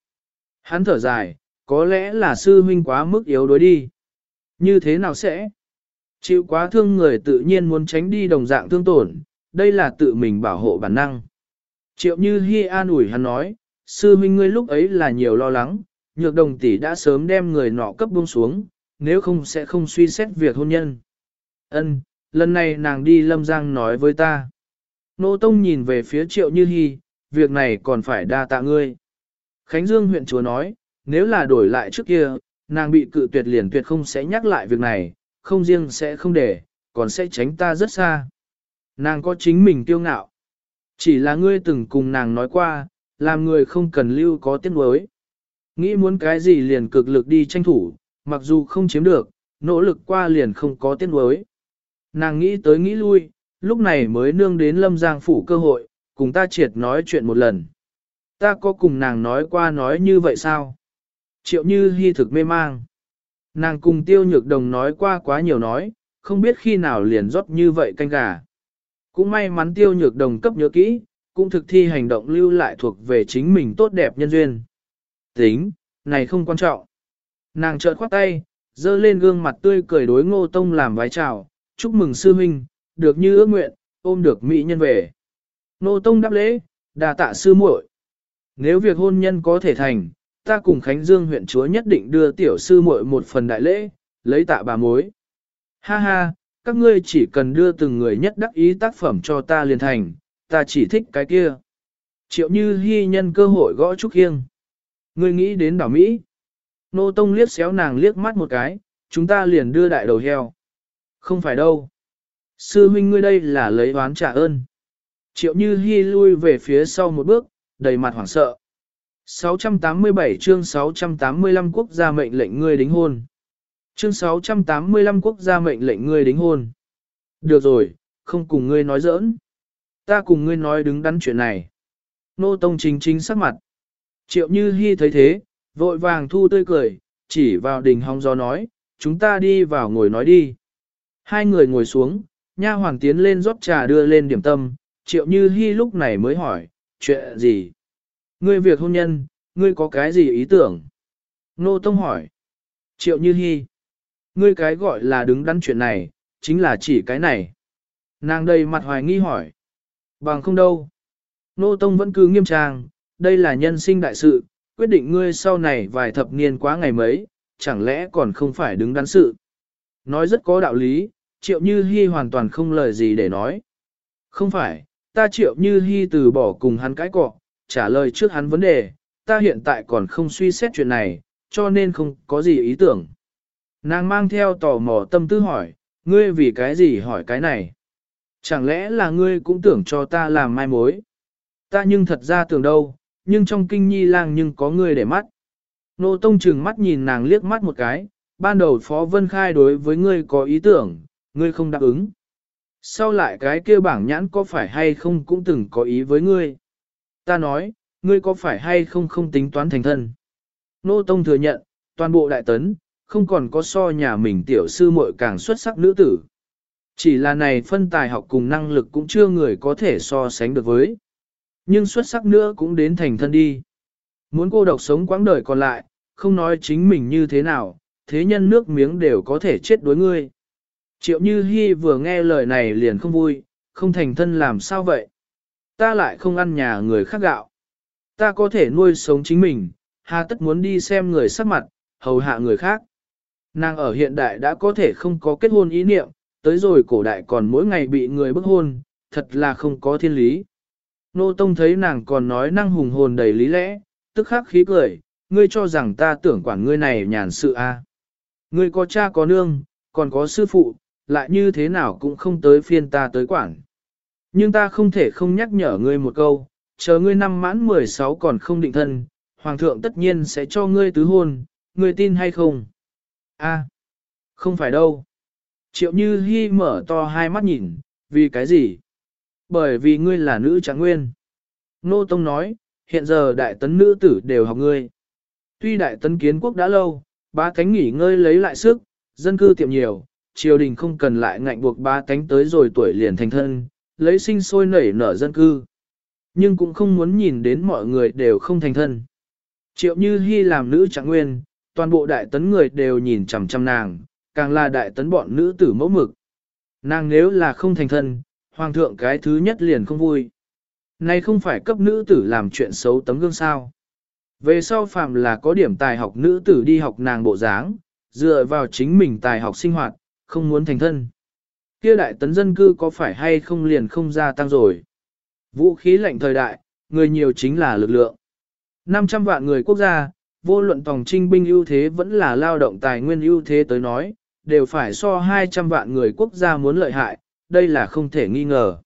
Hắn thở dài, có lẽ là sư huynh quá mức yếu đối đi. Như thế nào sẽ? Chịu quá thương người tự nhiên muốn tránh đi đồng dạng thương tổn, đây là tự mình bảo hộ bản năng. Triệu như Hi an ủi hắn nói, sư huynh ngươi lúc ấy là nhiều lo lắng, nhược đồng tỷ đã sớm đem người nọ cấp buông xuống, nếu không sẽ không suy xét việc hôn nhân. Ân, lần này nàng đi Lâm Giang nói với ta. Nô Tông nhìn về phía Triệu Như Hi, việc này còn phải đa tạ ngươi. Khánh Dương huyện chúa nói, nếu là đổi lại trước kia, nàng bị cự tuyệt liền tuyệt không sẽ nhắc lại việc này, không riêng sẽ không để, còn sẽ tránh ta rất xa. Nàng có chính mình kiêu ngạo. Chỉ là ngươi từng cùng nàng nói qua, làm người không cần lưu có tiếc nuối. Nghĩ muốn cái gì liền cực lực đi tranh thủ, mặc dù không chiếm được, nỗ lực qua liền không có tiếc nuối. Nàng nghĩ tới nghĩ lui, lúc này mới nương đến lâm giang phủ cơ hội, cùng ta triệt nói chuyện một lần. Ta có cùng nàng nói qua nói như vậy sao? Triệu như hy thực mê mang. Nàng cùng tiêu nhược đồng nói qua quá nhiều nói, không biết khi nào liền rót như vậy canh gà. Cũng may mắn tiêu nhược đồng cấp nhớ kỹ, cũng thực thi hành động lưu lại thuộc về chính mình tốt đẹp nhân duyên. Tính, này không quan trọng. Nàng chợt khoát tay, dơ lên gương mặt tươi cười đối ngô tông làm vái chào, chúc mừng sư huynh, được như ước nguyện, ôm được mỹ nhân về. nô tông đáp lễ, đà tạ sư muội. Nếu việc hôn nhân có thể thành, ta cùng Khánh Dương huyện chúa nhất định đưa tiểu sư muội một phần đại lễ, lấy tạ bà mối. Ha ha, các ngươi chỉ cần đưa từng người nhất đắc ý tác phẩm cho ta liền thành, ta chỉ thích cái kia. Triệu như hy nhân cơ hội gõ trúc Hiêng. Ngươi nghĩ đến đảo Mỹ. Nô Tông liếc xéo nàng liếc mắt một cái, chúng ta liền đưa đại đầu heo. Không phải đâu. Sư huynh ngươi đây là lấy oán trả ơn. Triệu Như Hi lui về phía sau một bước, đầy mặt hoảng sợ. 687 chương 685 quốc gia mệnh lệnh ngươi đính hôn. Chương 685 quốc gia mệnh lệnh ngươi đính hôn. Được rồi, không cùng ngươi nói giỡn. Ta cùng ngươi nói đứng đắn chuyện này. Nô Tông chính chính sắc mặt. Triệu Như Hi thấy thế, vội vàng thu tươi cười, chỉ vào đình hong gió nói, chúng ta đi vào ngồi nói đi. Hai người ngồi xuống, nha hoàng tiến lên rót trà đưa lên điểm tâm, Triệu Như Hi lúc này mới hỏi, chuyện gì? Ngươi việc hôn nhân, ngươi có cái gì ý tưởng? Nô Tông hỏi. Triệu Như Hi. Ngươi cái gọi là đứng đắn chuyện này, chính là chỉ cái này. Nàng đầy mặt hoài nghi hỏi. Bằng không đâu. Nô Tông vẫn cứ nghiêm trang, đây là nhân sinh đại sự, quyết định ngươi sau này vài thập niên quá ngày mấy, chẳng lẽ còn không phải đứng đắn sự. Nói rất có đạo lý, triệu như hy hoàn toàn không lời gì để nói. Không phải, ta triệu như hy từ bỏ cùng hắn cãi cọ, trả lời trước hắn vấn đề, ta hiện tại còn không suy xét chuyện này, cho nên không có gì ý tưởng. Nàng mang theo tò mò tâm tư hỏi, ngươi vì cái gì hỏi cái này? Chẳng lẽ là ngươi cũng tưởng cho ta làm mai mối? Ta nhưng thật ra tưởng đâu, nhưng trong kinh nhi lang nhưng có ngươi để mắt. Nô Tông trừng mắt nhìn nàng liếc mắt một cái, ban đầu Phó Vân Khai đối với ngươi có ý tưởng, ngươi không đáp ứng. Sau lại cái kia bảng nhãn có phải hay không cũng từng có ý với ngươi. Ta nói, ngươi có phải hay không không tính toán thành thân. Nô Tông thừa nhận, toàn bộ đại tấn, không còn có so nhà mình tiểu sư muội càng xuất sắc nữ tử. Chỉ là này phân tài học cùng năng lực cũng chưa người có thể so sánh được với. Nhưng xuất sắc nữa cũng đến thành thân đi. Muốn cô độc sống quãng đời còn lại, không nói chính mình như thế nào, thế nhân nước miếng đều có thể chết đối ngươi. Triệu Như Hi vừa nghe lời này liền không vui, không thành thân làm sao vậy? Ta lại không ăn nhà người khác gạo. Ta có thể nuôi sống chính mình, hà tất muốn đi xem người sắc mặt, hầu hạ người khác. Nàng ở hiện đại đã có thể không có kết hôn ý niệm, tới rồi cổ đại còn mỗi ngày bị người bức hôn, thật là không có thiên lý. Nô Tông thấy nàng còn nói năng hùng hồn đầy lý lẽ, tức khắc khí cười, ngươi cho rằng ta tưởng quản ngươi này nhàn sự a? À. Ngươi có cha có nương, còn có sư phụ, lại như thế nào cũng không tới phiên ta tới quản. Nhưng ta không thể không nhắc nhở ngươi một câu, chờ ngươi năm mãn 16 còn không định thân, hoàng thượng tất nhiên sẽ cho ngươi tứ hôn, ngươi tin hay không? A, không phải đâu. Triệu Như Hi mở to hai mắt nhìn, vì cái gì? Bởi vì ngươi là nữ trạng nguyên. Nô Tông nói, hiện giờ đại tấn nữ tử đều học ngươi. Tuy đại tấn kiến quốc đã lâu, ba thánh nghỉ ngơi lấy lại sức, dân cư tiệm nhiều, triều đình không cần lại ngạnh buộc ba cánh tới rồi tuổi liền thành thân, lấy sinh sôi nảy nở dân cư. Nhưng cũng không muốn nhìn đến mọi người đều không thành thân. Triệu như hy làm nữ trạng nguyên, toàn bộ đại tấn người đều nhìn chằm chằm nàng, càng là đại tấn bọn nữ tử mẫu mực. Nàng nếu là không thành thân, hoàng thượng cái thứ nhất liền không vui. Này không phải cấp nữ tử làm chuyện xấu tấm gương sao. Về sau phạm là có điểm tài học nữ tử đi học nàng bộ dáng, dựa vào chính mình tài học sinh hoạt, không muốn thành thân. Kia đại tấn dân cư có phải hay không liền không gia tăng rồi. Vũ khí lạnh thời đại, người nhiều chính là lực lượng. 500 vạn người quốc gia, vô luận tổng trinh binh ưu thế vẫn là lao động tài nguyên ưu thế tới nói, đều phải so 200 vạn người quốc gia muốn lợi hại, đây là không thể nghi ngờ.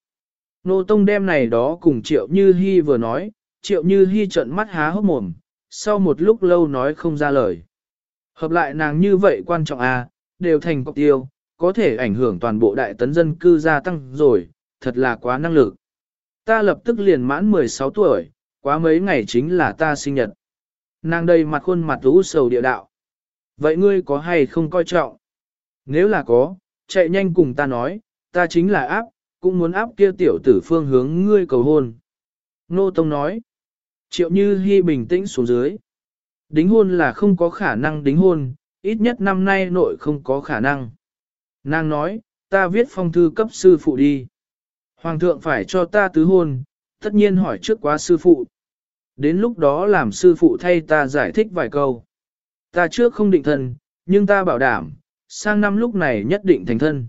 Nô Tông đem này đó cùng Triệu Như Hi vừa nói, Triệu Như Hi trợn mắt há hốc mồm, sau một lúc lâu nói không ra lời. Hợp lại nàng như vậy quan trọng à, đều thành cọc tiêu, có thể ảnh hưởng toàn bộ đại tấn dân cư gia tăng rồi, thật là quá năng lực. Ta lập tức liền mãn 16 tuổi, quá mấy ngày chính là ta sinh nhật. Nàng đây mặt khuôn mặt rũ sầu địa đạo. Vậy ngươi có hay không coi trọng? Nếu là có, chạy nhanh cùng ta nói, ta chính là áp, cũng muốn áp kia tiểu tử phương hướng ngươi cầu hôn. Nô Tông nói. Triệu Như hy bình tĩnh xuống dưới. Đính hôn là không có khả năng đính hôn, ít nhất năm nay nội không có khả năng. Nàng nói, ta viết phong thư cấp sư phụ đi. Hoàng thượng phải cho ta tứ hôn, tất nhiên hỏi trước quá sư phụ. Đến lúc đó làm sư phụ thay ta giải thích vài câu. Ta trước không định thân, nhưng ta bảo đảm, sang năm lúc này nhất định thành thân.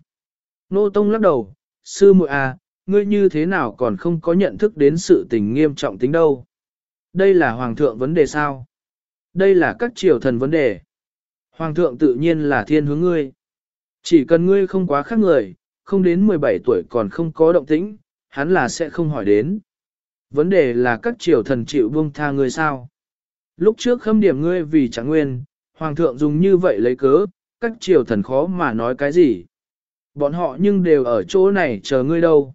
Nô Tông lắc đầu, sư muội à, ngươi như thế nào còn không có nhận thức đến sự tình nghiêm trọng tính đâu. Đây là hoàng thượng vấn đề sao? Đây là các triều thần vấn đề. Hoàng thượng tự nhiên là thiên hướng ngươi. Chỉ cần ngươi không quá khác người, không đến 17 tuổi còn không có động tĩnh, hắn là sẽ không hỏi đến. Vấn đề là các triều thần chịu buông tha ngươi sao? Lúc trước khâm điểm ngươi vì chẳng nguyên, hoàng thượng dùng như vậy lấy cớ, các triều thần khó mà nói cái gì. Bọn họ nhưng đều ở chỗ này chờ ngươi đâu.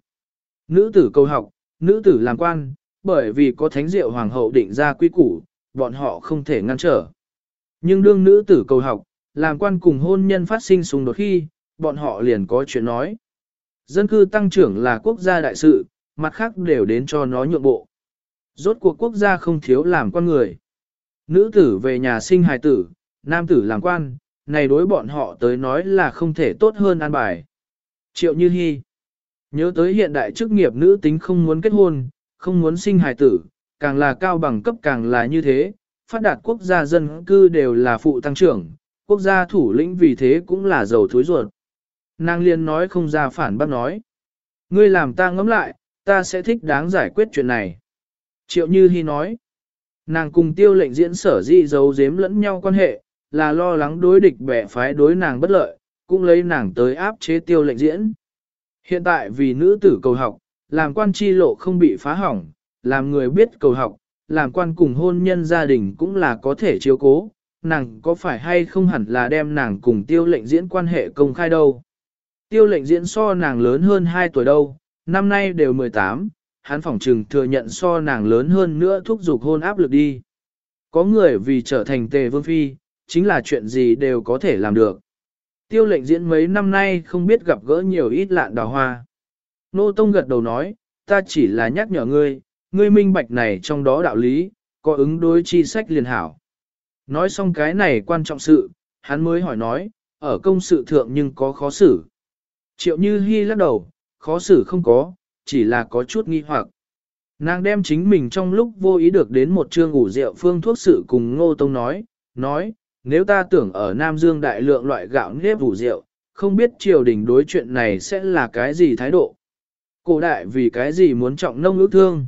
Nữ tử câu học, nữ tử làm quan, bởi vì có thánh diệu hoàng hậu định ra quy củ, bọn họ không thể ngăn trở. Nhưng đương nữ tử cầu học, làm quan cùng hôn nhân phát sinh xung đột khi, bọn họ liền có chuyện nói. Dân cư tăng trưởng là quốc gia đại sự, mặt khác đều đến cho nó nhượng bộ. Rốt cuộc quốc gia không thiếu làm con người. Nữ tử về nhà sinh hài tử, nam tử làm quan, này đối bọn họ tới nói là không thể tốt hơn an bài. Triệu Như Hi Nhớ tới hiện đại chức nghiệp nữ tính không muốn kết hôn, không muốn sinh hài tử, càng là cao bằng cấp càng là như thế, phát đạt quốc gia dân cư đều là phụ tăng trưởng, quốc gia thủ lĩnh vì thế cũng là giàu thối ruột. Nàng liên nói không ra phản bác nói. Ngươi làm ta ngẫm lại, ta sẽ thích đáng giải quyết chuyện này. Triệu Như Hi nói. Nàng cùng tiêu lệnh diễn sở di giấu giếm lẫn nhau quan hệ, là lo lắng đối địch bẻ phái đối nàng bất lợi, cũng lấy nàng tới áp chế tiêu lệnh diễn. Hiện tại vì nữ tử cầu học, làm quan tri lộ không bị phá hỏng, làm người biết cầu học, làm quan cùng hôn nhân gia đình cũng là có thể chiếu cố, nàng có phải hay không hẳn là đem nàng cùng tiêu lệnh diễn quan hệ công khai đâu. Tiêu lệnh diễn so nàng lớn hơn 2 tuổi đâu, năm nay đều 18, hắn phỏng trừng thừa nhận so nàng lớn hơn nữa thúc giục hôn áp lực đi. Có người vì trở thành tề vương phi, chính là chuyện gì đều có thể làm được. Tiêu lệnh diễn mấy năm nay không biết gặp gỡ nhiều ít lạn đào hoa. Nô Tông gật đầu nói, ta chỉ là nhắc nhở ngươi, ngươi minh bạch này trong đó đạo lý, có ứng đối chi sách liền hảo. Nói xong cái này quan trọng sự, hắn mới hỏi nói, ở công sự thượng nhưng có khó xử. Triệu Như Hi lắc đầu, khó xử không có, chỉ là có chút nghi hoặc. Nàng đem chính mình trong lúc vô ý được đến một chương ủ rượu phương thuốc sự cùng Ngô Tông nói, nói, nếu ta tưởng ở Nam Dương đại lượng loại gạo nếp ủ rượu, không biết triều đình đối chuyện này sẽ là cái gì thái độ. Cổ đại vì cái gì muốn trọng nông ước thương?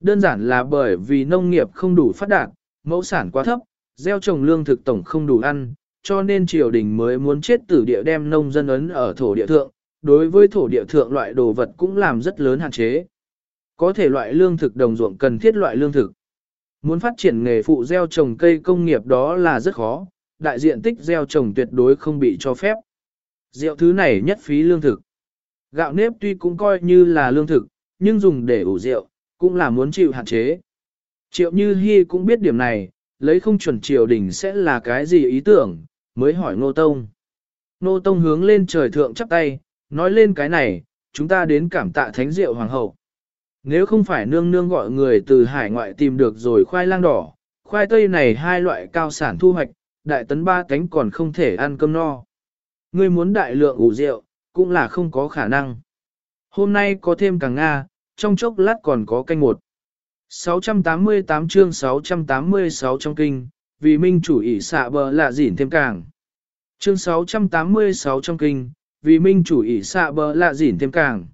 Đơn giản là bởi vì nông nghiệp không đủ phát đạt, mẫu sản quá thấp, gieo trồng lương thực tổng không đủ ăn, cho nên triều đình mới muốn chết tử địa đem nông dân ấn ở thổ địa thượng, đối với thổ địa thượng loại đồ vật cũng làm rất lớn hạn chế. Có thể loại lương thực đồng ruộng cần thiết loại lương thực. Muốn phát triển nghề phụ gieo trồng cây công nghiệp đó là rất khó, đại diện tích gieo trồng tuyệt đối không bị cho phép. Rượu thứ này nhất phí lương thực. Gạo nếp tuy cũng coi như là lương thực, nhưng dùng để ủ rượu, cũng là muốn chịu hạn chế. Triệu Như Hi cũng biết điểm này, lấy không chuẩn triều đình sẽ là cái gì ý tưởng, mới hỏi Ngô Tông. Ngô Tông hướng lên trời thượng chắp tay, nói lên cái này, chúng ta đến cảm tạ thánh diệu hoàng hậu. Nếu không phải nương nương gọi người từ hải ngoại tìm được rồi khoai lang đỏ, khoai tây này hai loại cao sản thu hoạch, đại tấn ba cánh còn không thể ăn cơm no. Ngươi muốn đại lượng ủ rượu, cũng là không có khả năng. Hôm nay có thêm càng Nga, trong chốc lát còn có canh một. 688 chương 686 trong kinh, vì minh chủ ỷ xạ bờ lạ dỉn thêm càng. Chương 686 trong kinh, vì minh chủ ỷ xạ bờ lạ dỉn thêm càng.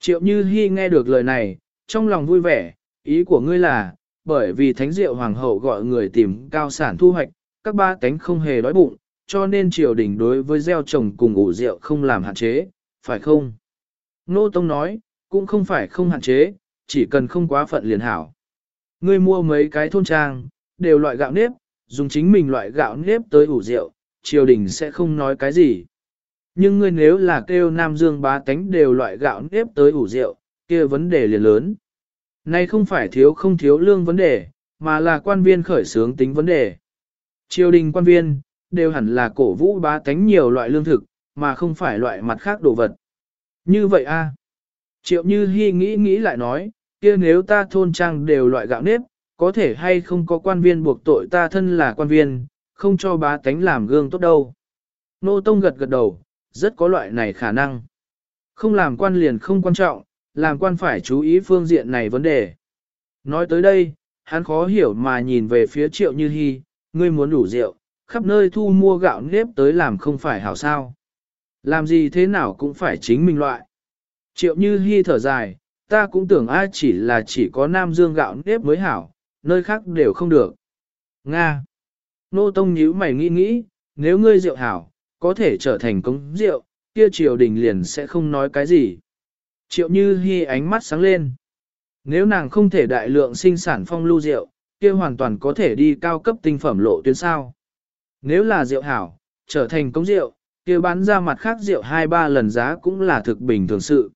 Triệu Như Hi nghe được lời này, trong lòng vui vẻ, ý của ngươi là, bởi vì thánh diệu hoàng hậu gọi người tìm cao sản thu hoạch, các ba cánh không hề đói bụng, cho nên triều đình đối với gieo trồng cùng ủ rượu không làm hạn chế, phải không? Nô Tông nói, cũng không phải không hạn chế, chỉ cần không quá phận liền hảo. Ngươi mua mấy cái thôn trang, đều loại gạo nếp, dùng chính mình loại gạo nếp tới ủ rượu, triều đình sẽ không nói cái gì. Nhưng ngươi nếu là kêu Nam Dương bá tánh đều loại gạo nếp tới ủ rượu, kia vấn đề liền lớn. nay không phải thiếu không thiếu lương vấn đề, mà là quan viên khởi xướng tính vấn đề. Triều đình quan viên, đều hẳn là cổ vũ bá tánh nhiều loại lương thực, mà không phải loại mặt khác đồ vật. Như vậy a Triệu Như Hi nghĩ nghĩ lại nói, kia nếu ta thôn trang đều loại gạo nếp, có thể hay không có quan viên buộc tội ta thân là quan viên, không cho bá tánh làm gương tốt đâu. Nô Tông gật gật đầu, rất có loại này khả năng. Không làm quan liền không quan trọng, làm quan phải chú ý phương diện này vấn đề. Nói tới đây, hắn khó hiểu mà nhìn về phía triệu như Hi, ngươi muốn đủ rượu, khắp nơi thu mua gạo nếp tới làm không phải hảo sao. Làm gì thế nào cũng phải chính mình loại. Triệu như hy thở dài, ta cũng tưởng ai chỉ là chỉ có nam dương gạo nếp mới hảo, nơi khác đều không được. Nga. Nô Tông nhíu mày nghĩ nghĩ, nếu ngươi rượu hảo, có thể trở thành công rượu, kia triều đình liền sẽ không nói cái gì. Triệu như hy ánh mắt sáng lên. Nếu nàng không thể đại lượng sinh sản phong lưu rượu, kia hoàn toàn có thể đi cao cấp tinh phẩm lộ tuyến sao. Nếu là rượu hảo, trở thành công rượu, kia bán ra mặt khác rượu hai ba lần giá cũng là thực bình thường sự.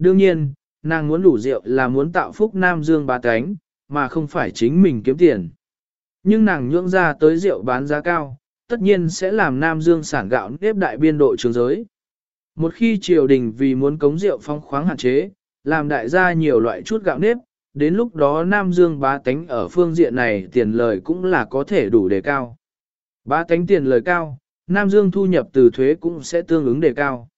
Đương nhiên, nàng muốn đủ rượu là muốn tạo phúc Nam Dương ba cánh, mà không phải chính mình kiếm tiền. Nhưng nàng nhưỡng ra tới rượu bán giá cao, tất nhiên sẽ làm Nam Dương sản gạo nếp đại biên độ trường giới. Một khi triều đình vì muốn cống rượu phong khoáng hạn chế, làm đại gia nhiều loại chút gạo nếp, đến lúc đó Nam Dương bá tánh ở phương diện này tiền lời cũng là có thể đủ đề cao. Bá tánh tiền lời cao, Nam Dương thu nhập từ thuế cũng sẽ tương ứng đề cao.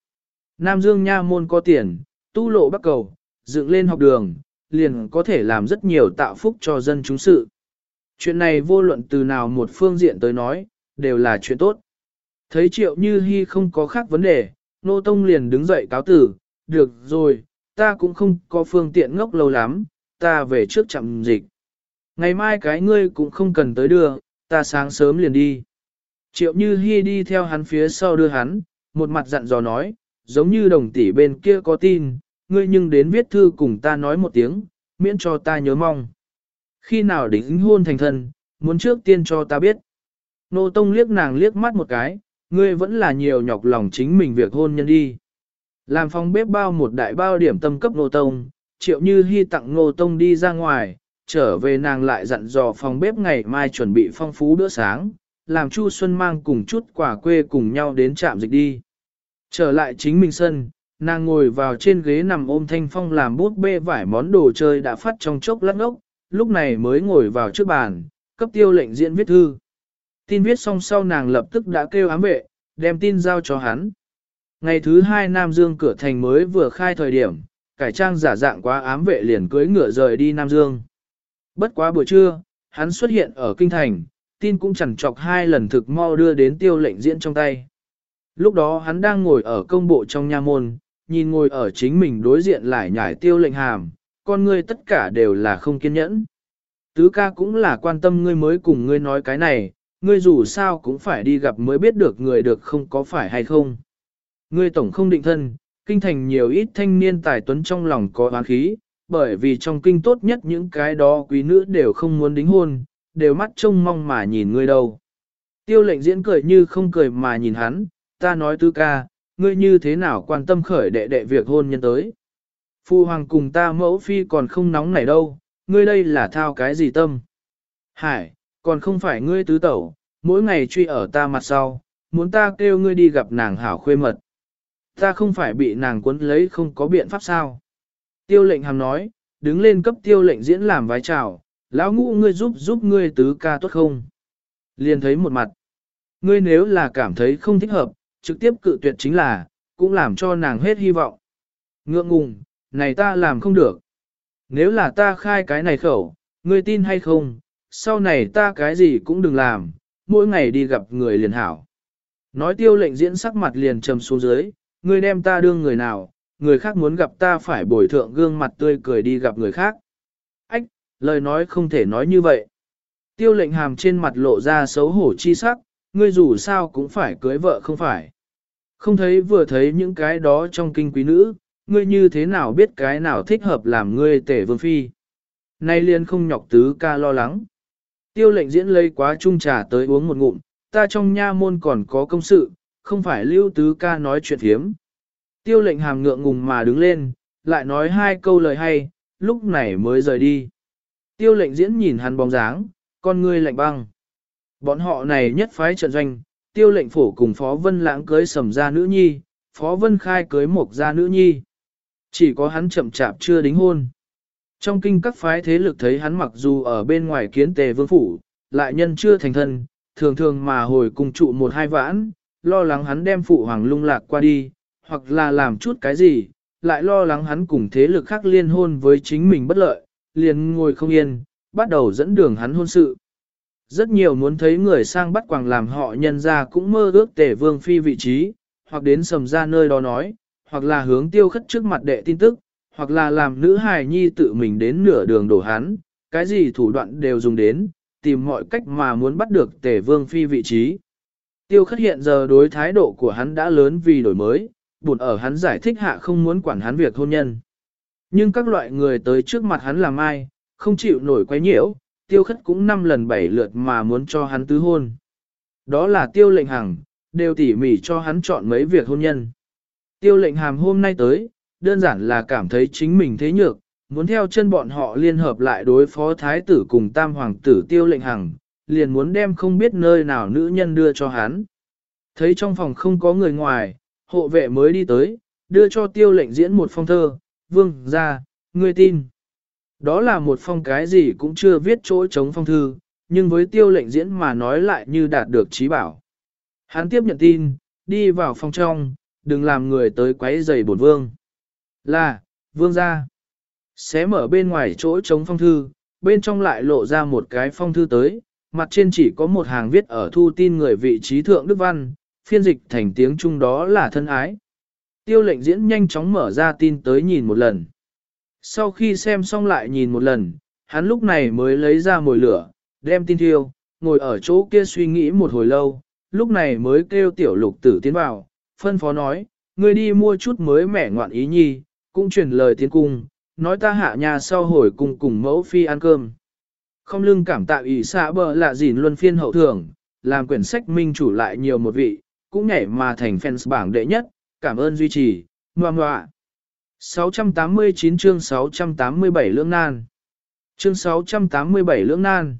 Nam Dương nha môn có tiền, tu lộ bắc cầu, dựng lên học đường, liền có thể làm rất nhiều tạo phúc cho dân chúng sự. Chuyện này vô luận từ nào một phương diện tới nói, đều là chuyện tốt. Thấy triệu như hy không có khác vấn đề, nô tông liền đứng dậy cáo tử, được rồi, ta cũng không có phương tiện ngốc lâu lắm, ta về trước chậm dịch. Ngày mai cái ngươi cũng không cần tới đưa, ta sáng sớm liền đi. Triệu Như Hi đi theo hắn phía sau đưa hắn, một mặt dặn dò nói, giống như đồng tỷ bên kia có tin, ngươi nhưng đến viết thư cùng ta nói một tiếng, miễn cho ta nhớ mong. Khi nào đính hôn thành thân, muốn trước tiên cho ta biết. Nô Tông liếc nàng liếc mắt một cái, ngươi vẫn là nhiều nhọc lòng chính mình việc hôn nhân đi. Làm phòng bếp bao một đại bao điểm tâm cấp Nô Tông, triệu như hy tặng Nô Tông đi ra ngoài, trở về nàng lại dặn dò phòng bếp ngày mai chuẩn bị phong phú bữa sáng, làm Chu Xuân mang cùng chút quả quê cùng nhau đến trạm dịch đi. Trở lại chính mình sân, nàng ngồi vào trên ghế nằm ôm thanh phong làm bút bê vải món đồ chơi đã phát trong chốc lát ngốc, lúc này mới ngồi vào trước bàn, cấp tiêu lệnh diễn viết thư. Tin viết xong sau nàng lập tức đã kêu ám vệ, đem tin giao cho hắn. Ngày thứ hai Nam Dương cửa thành mới vừa khai thời điểm, cải trang giả dạng quá ám vệ liền cưới ngựa rời đi Nam Dương. Bất quá buổi trưa, hắn xuất hiện ở kinh thành, tin cũng chẳng chọc hai lần thực mau đưa đến tiêu lệnh diễn trong tay. Lúc đó hắn đang ngồi ở công bộ trong nha môn, nhìn ngồi ở chính mình đối diện lại nhảy tiêu lệnh hàm, con ngươi tất cả đều là không kiên nhẫn. Tứ ca cũng là quan tâm ngươi mới cùng ngươi nói cái này, ngươi dù sao cũng phải đi gặp mới biết được người được không có phải hay không. Ngươi tổng không định thân, kinh thành nhiều ít thanh niên tài tuấn trong lòng có oán khí, bởi vì trong kinh tốt nhất những cái đó quý nữ đều không muốn đính hôn, đều mắt trông mong mà nhìn ngươi đâu. Tiêu lệnh diễn cười như không cười mà nhìn hắn, ta nói tứ ca, ngươi như thế nào quan tâm khởi đệ đệ việc hôn nhân tới. Phu hoàng cùng ta mẫu phi còn không nóng này đâu, ngươi đây là thao cái gì tâm. Hải, còn không phải ngươi tứ tẩu, mỗi ngày truy ở ta mặt sau, muốn ta kêu ngươi đi gặp nàng hảo khuê mật. Ta không phải bị nàng cuốn lấy không có biện pháp sao. Tiêu lệnh hàm nói, đứng lên cấp tiêu lệnh diễn làm vái chào, lão ngũ ngươi giúp giúp ngươi tứ ca tốt không. Liền thấy một mặt. Ngươi nếu là cảm thấy không thích hợp, trực tiếp cự tuyệt chính là, cũng làm cho nàng hết hy vọng. Ngượng ngùng, này ta làm không được. Nếu là ta khai cái này khẩu, ngươi tin hay không, sau này ta cái gì cũng đừng làm, mỗi ngày đi gặp người liền hảo. Nói tiêu lệnh diễn sắc mặt liền trầm xuống dưới, ngươi đem ta đương người nào, người khác muốn gặp ta phải bồi thượng gương mặt tươi cười đi gặp người khác. Ách, lời nói không thể nói như vậy. Tiêu lệnh hàm trên mặt lộ ra xấu hổ chi sắc, ngươi dù sao cũng phải cưới vợ không phải. Không thấy vừa thấy những cái đó trong kinh quý nữ, ngươi như thế nào biết cái nào thích hợp làm ngươi tể vương phi. Nay liên không nhọc tứ ca lo lắng. Tiêu lệnh diễn lấy quá chung trà tới uống một ngụm, ta trong nha môn còn có công sự, không phải lưu tứ ca nói chuyện thiếm. Tiêu lệnh hàm ngượng ngùng mà đứng lên, lại nói hai câu lời hay, lúc này mới rời đi. Tiêu lệnh diễn nhìn hắn bóng dáng, con ngươi lạnh băng. Bọn họ này nhất phái trận doanh, tiêu lệnh phổ cùng Phó Vân Lãng cưới sầm ra nữ nhi, Phó Vân Khai cưới mộc ra nữ nhi. Chỉ có hắn chậm chạp chưa đính hôn. Trong kinh các phái thế lực thấy hắn mặc dù ở bên ngoài kiến tề vương phủ, lại nhân chưa thành thân, thường thường mà hồi cùng trụ một hai vãn, lo lắng hắn đem phụ hoàng lung lạc qua đi, hoặc là làm chút cái gì, lại lo lắng hắn cùng thế lực khác liên hôn với chính mình bất lợi, liền ngồi không yên, bắt đầu dẫn đường hắn hôn sự. Rất nhiều muốn thấy người sang bắt quàng làm họ nhân ra cũng mơ ước tể vương phi vị trí, hoặc đến sầm ra nơi đó nói, hoặc là hướng tiêu khất trước mặt đệ tin tức, hoặc là làm nữ hài nhi tự mình đến nửa đường đổ hắn, cái gì thủ đoạn đều dùng đến, tìm mọi cách mà muốn bắt được tể vương phi vị trí. Tiêu khất hiện giờ đối thái độ của hắn đã lớn vì đổi mới, buồn ở hắn giải thích hạ không muốn quản hắn việc hôn nhân. Nhưng các loại người tới trước mặt hắn làm ai, không chịu nổi quay nhiễu, tiêu khất cũng năm lần bảy lượt mà muốn cho hắn tứ hôn. Đó là tiêu lệnh hằng, đều tỉ mỉ cho hắn chọn mấy việc hôn nhân. Tiêu lệnh hàm hôm nay tới, đơn giản là cảm thấy chính mình thế nhược, muốn theo chân bọn họ liên hợp lại đối phó thái tử cùng tam hoàng tử tiêu lệnh hằng, liền muốn đem không biết nơi nào nữ nhân đưa cho hắn. Thấy trong phòng không có người ngoài, hộ vệ mới đi tới, đưa cho tiêu lệnh diễn một phong thơ, vương ra, ngươi tin. Đó là một phong cái gì cũng chưa viết chỗ chống phong thư, nhưng với tiêu lệnh diễn mà nói lại như đạt được trí bảo. Hắn tiếp nhận tin, đi vào phòng trong, đừng làm người tới quấy giày bổn vương. Là, vương ra. Xé mở bên ngoài chỗ chống phong thư, bên trong lại lộ ra một cái phong thư tới, mặt trên chỉ có một hàng viết ở thu tin người vị trí thượng Đức Văn, phiên dịch thành tiếng Trung đó là thân ái. Tiêu lệnh diễn nhanh chóng mở ra tin tới nhìn một lần. Sau khi xem xong lại nhìn một lần, hắn lúc này mới lấy ra mồi lửa, đem tin thiêu, ngồi ở chỗ kia suy nghĩ một hồi lâu, lúc này mới kêu tiểu lục tử tiến vào, phân phó nói, ngươi đi mua chút mới mẻ ngoạn ý nhi, cũng truyền lời tiến cung, nói ta hạ nhà sau hồi cùng cùng mẫu phi ăn cơm. Không lưng cảm tạ ủy xã bờ lạ gìn luân phiên hậu thưởng, làm quyển sách minh chủ lại nhiều một vị, cũng nhảy mà thành fans bảng đệ nhất, cảm ơn duy trì, ngoan ngoạ. 689 chương 687 lưỡng nan. Chương 687 lưỡng nan.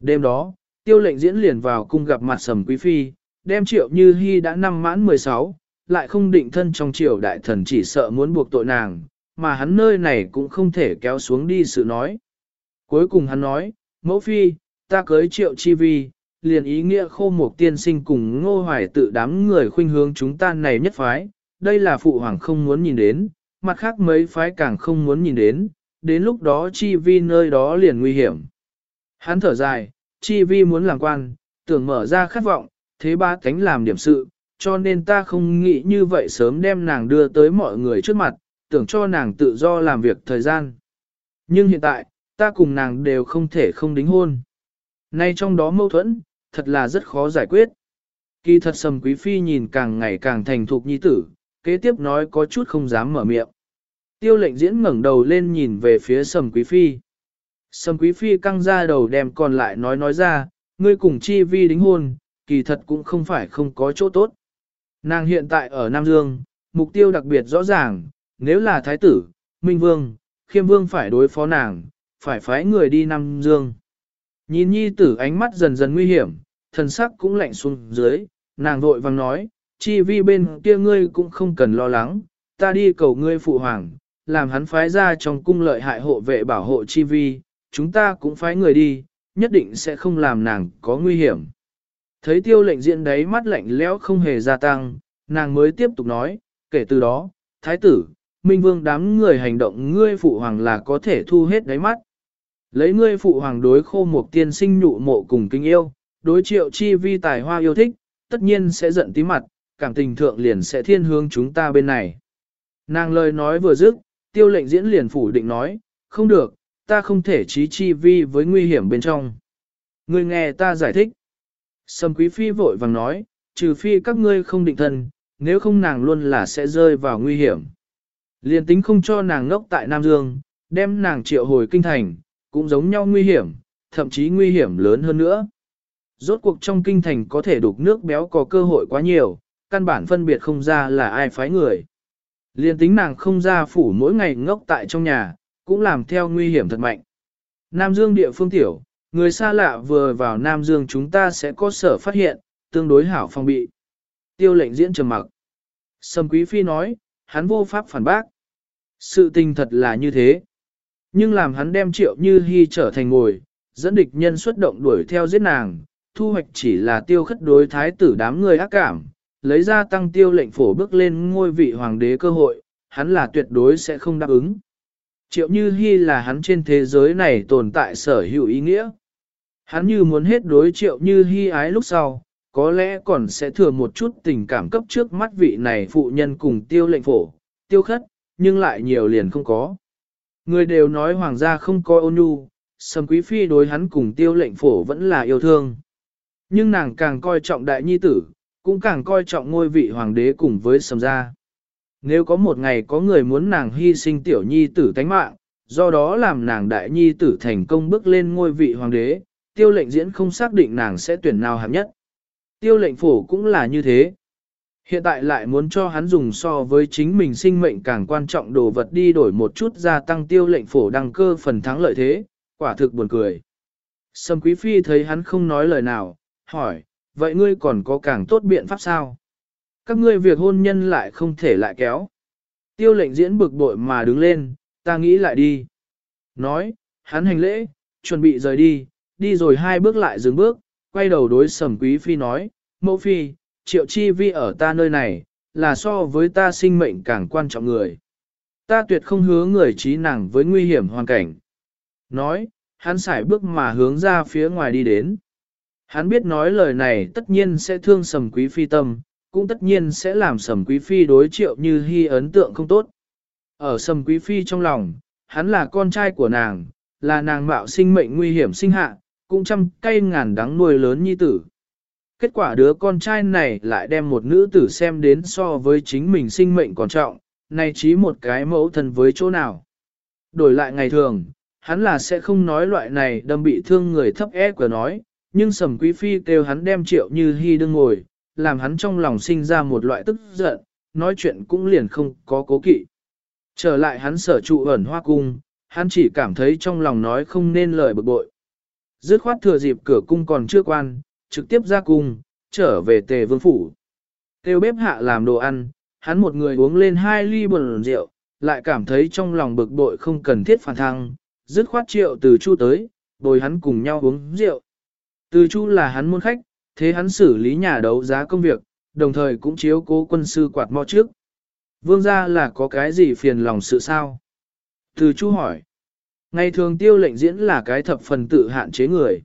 Đêm đó, tiêu lệnh diễn liền vào cung gặp mặt sầm quý phi, đem triệu như hy đã năm mãn 16, lại không định thân trong triều đại thần chỉ sợ muốn buộc tội nàng, mà hắn nơi này cũng không thể kéo xuống đi sự nói. Cuối cùng hắn nói, mẫu phi, ta cưới triệu chi vi, liền ý nghĩa khô một tiên sinh cùng ngô hoài tự đám người khuynh hướng chúng ta này nhất phái, đây là phụ hoàng không muốn nhìn đến, mặt khác mấy phái càng không muốn nhìn đến, đến lúc đó chi vi nơi đó liền nguy hiểm. Hắn thở dài, chi vi muốn làm quan, tưởng mở ra khát vọng, thế ba cánh làm điểm sự, cho nên ta không nghĩ như vậy sớm đem nàng đưa tới mọi người trước mặt, tưởng cho nàng tự do làm việc thời gian. Nhưng hiện tại, ta cùng nàng đều không thể không đính hôn. Nay trong đó mâu thuẫn, thật là rất khó giải quyết. Kỳ thật sầm quý phi nhìn càng ngày càng thành thục nhi tử, kế tiếp nói có chút không dám mở miệng. Tiêu lệnh diễn ngẩng đầu lên nhìn về phía sầm quý phi. Sầm quý phi căng ra đầu đem còn lại nói nói ra, ngươi cùng chi vi đính hôn, kỳ thật cũng không phải không có chỗ tốt. Nàng hiện tại ở Nam Dương, mục tiêu đặc biệt rõ ràng, nếu là thái tử, minh vương, khiêm vương phải đối phó nàng, phải phái người đi Nam Dương. Nhìn nhi tử ánh mắt dần dần nguy hiểm, thần sắc cũng lạnh xuống dưới, nàng vội vang nói, chi vi bên kia ngươi cũng không cần lo lắng, ta đi cầu ngươi phụ hoàng, làm hắn phái ra trong cung lợi hại hộ vệ bảo hộ chi vi, chúng ta cũng phái người đi, nhất định sẽ không làm nàng có nguy hiểm. Thấy tiêu lệnh diện đấy mắt lạnh lẽo không hề gia tăng, nàng mới tiếp tục nói, kể từ đó, thái tử, minh vương đám người hành động ngươi phụ hoàng là có thể thu hết đáy mắt. Lấy ngươi phụ hoàng đối khô một tiên sinh nhụ mộ cùng kinh yêu, đối triệu chi vi tài hoa yêu thích, tất nhiên sẽ giận tí mặt, cảm tình thượng liền sẽ thiên hướng chúng ta bên này. Nàng lời nói vừa dứt, tiêu lệnh diễn liền phủ định nói, không được, ta không thể trí chi vi với nguy hiểm bên trong. Ngươi nghe ta giải thích. Sâm quý phi vội vàng nói, trừ phi các ngươi không định thân, nếu không nàng luôn là sẽ rơi vào nguy hiểm. Liên tính không cho nàng ngốc tại Nam Dương, đem nàng triệu hồi kinh thành, cũng giống nhau nguy hiểm, thậm chí nguy hiểm lớn hơn nữa. Rốt cuộc trong kinh thành có thể đục nước béo có cơ hội quá nhiều, căn bản phân biệt không ra là ai phái người. Liên tính nàng không ra phủ mỗi ngày ngốc tại trong nhà, cũng làm theo nguy hiểm thật mạnh. Nam Dương địa phương tiểu, người xa lạ vừa vào Nam Dương chúng ta sẽ có sở phát hiện, tương đối hảo phong bị. Tiêu lệnh diễn trầm mặc. Sâm Quý Phi nói, hắn vô pháp phản bác. Sự tình thật là như thế. Nhưng làm hắn đem triệu như hy trở thành ngồi, dẫn địch nhân xuất động đuổi theo giết nàng, thu hoạch chỉ là tiêu khất đối thái tử đám người ác cảm, lấy ra tăng tiêu lệnh phổ bước lên ngôi vị hoàng đế cơ hội, hắn là tuyệt đối sẽ không đáp ứng. Triệu Như Hi là hắn trên thế giới này tồn tại sở hữu ý nghĩa. Hắn như muốn hết đối Triệu Như Hi ái lúc sau, có lẽ còn sẽ thừa một chút tình cảm cấp trước mắt vị này phụ nhân cùng tiêu lệnh phổ, tiêu khất, nhưng lại nhiều liền không có. Người đều nói hoàng gia không coi ôn nhu, sầm quý phi đối hắn cùng tiêu lệnh phổ vẫn là yêu thương. Nhưng nàng càng coi trọng đại nhi tử, cũng càng coi trọng ngôi vị hoàng đế cùng với sầm gia. Nếu có một ngày có người muốn nàng hy sinh tiểu nhi tử tánh mạng, do đó làm nàng đại nhi tử thành công bước lên ngôi vị hoàng đế, tiêu lệnh diễn không xác định nàng sẽ tuyển nào hạng nhất. Tiêu lệnh phổ cũng là như thế. Hiện tại lại muốn cho hắn dùng so với chính mình sinh mệnh càng quan trọng đồ vật đi đổi một chút gia tăng tiêu lệnh phổ đăng cơ phần thắng lợi thế, quả thực buồn cười. Sâm Quý Phi thấy hắn không nói lời nào, hỏi, vậy ngươi còn có càng tốt biện pháp sao? Các ngươi việc hôn nhân lại không thể lại kéo. Tiêu lệnh diễn bực bội mà đứng lên, ta nghĩ lại đi. Nói, hắn hành lễ, chuẩn bị rời đi, đi rồi hai bước lại dừng bước, quay đầu đối sầm quý phi nói, mẫu phi, triệu chi vi ở ta nơi này, là so với ta sinh mệnh càng quan trọng người. Ta tuyệt không hứa người trí nàng với nguy hiểm hoàn cảnh. Nói, hắn sải bước mà hướng ra phía ngoài đi đến. Hắn biết nói lời này tất nhiên sẽ thương sầm quý phi tâm, cũng tất nhiên sẽ làm sầm quý phi đối triệu như hy ấn tượng không tốt. Ở sầm quý phi trong lòng, hắn là con trai của nàng, là nàng mạo sinh mệnh nguy hiểm sinh hạ, cũng trăm cây ngàn đắng nuôi lớn nhi tử. Kết quả đứa con trai này lại đem một nữ tử xem đến so với chính mình sinh mệnh còn trọng, nay chí một cái mẫu thân với chỗ nào. Đổi lại ngày thường, hắn là sẽ không nói loại này đâm bị thương người thấp ép của nói, nhưng sầm quý phi kêu hắn đem triệu như hy đương ngồi, làm hắn trong lòng sinh ra một loại tức giận, nói chuyện cũng liền không có cố kỵ. Trở lại hắn sở trụ ẩn hoa cung, hắn chỉ cảm thấy trong lòng nói không nên lời bực bội. Dứt khoát thừa dịp cửa cung còn chưa quan, trực tiếp ra cung, trở về tề vương phủ. Tiêu bếp hạ làm đồ ăn, hắn một người uống lên hai ly bồn rượu, lại cảm thấy trong lòng bực bội không cần thiết phản thăng, dứt khoát triệu từ chu tới, bồi hắn cùng nhau uống rượu. Từ chu là hắn môn khách, thế hắn xử lý nhà đấu giá công việc, đồng thời cũng chiếu cố quân sư quạt mò trước. Vương gia là có cái gì phiền lòng sự sao? Từ chu hỏi. Ngày thường tiêu lệnh diễn là cái thập phần tự hạn chế người.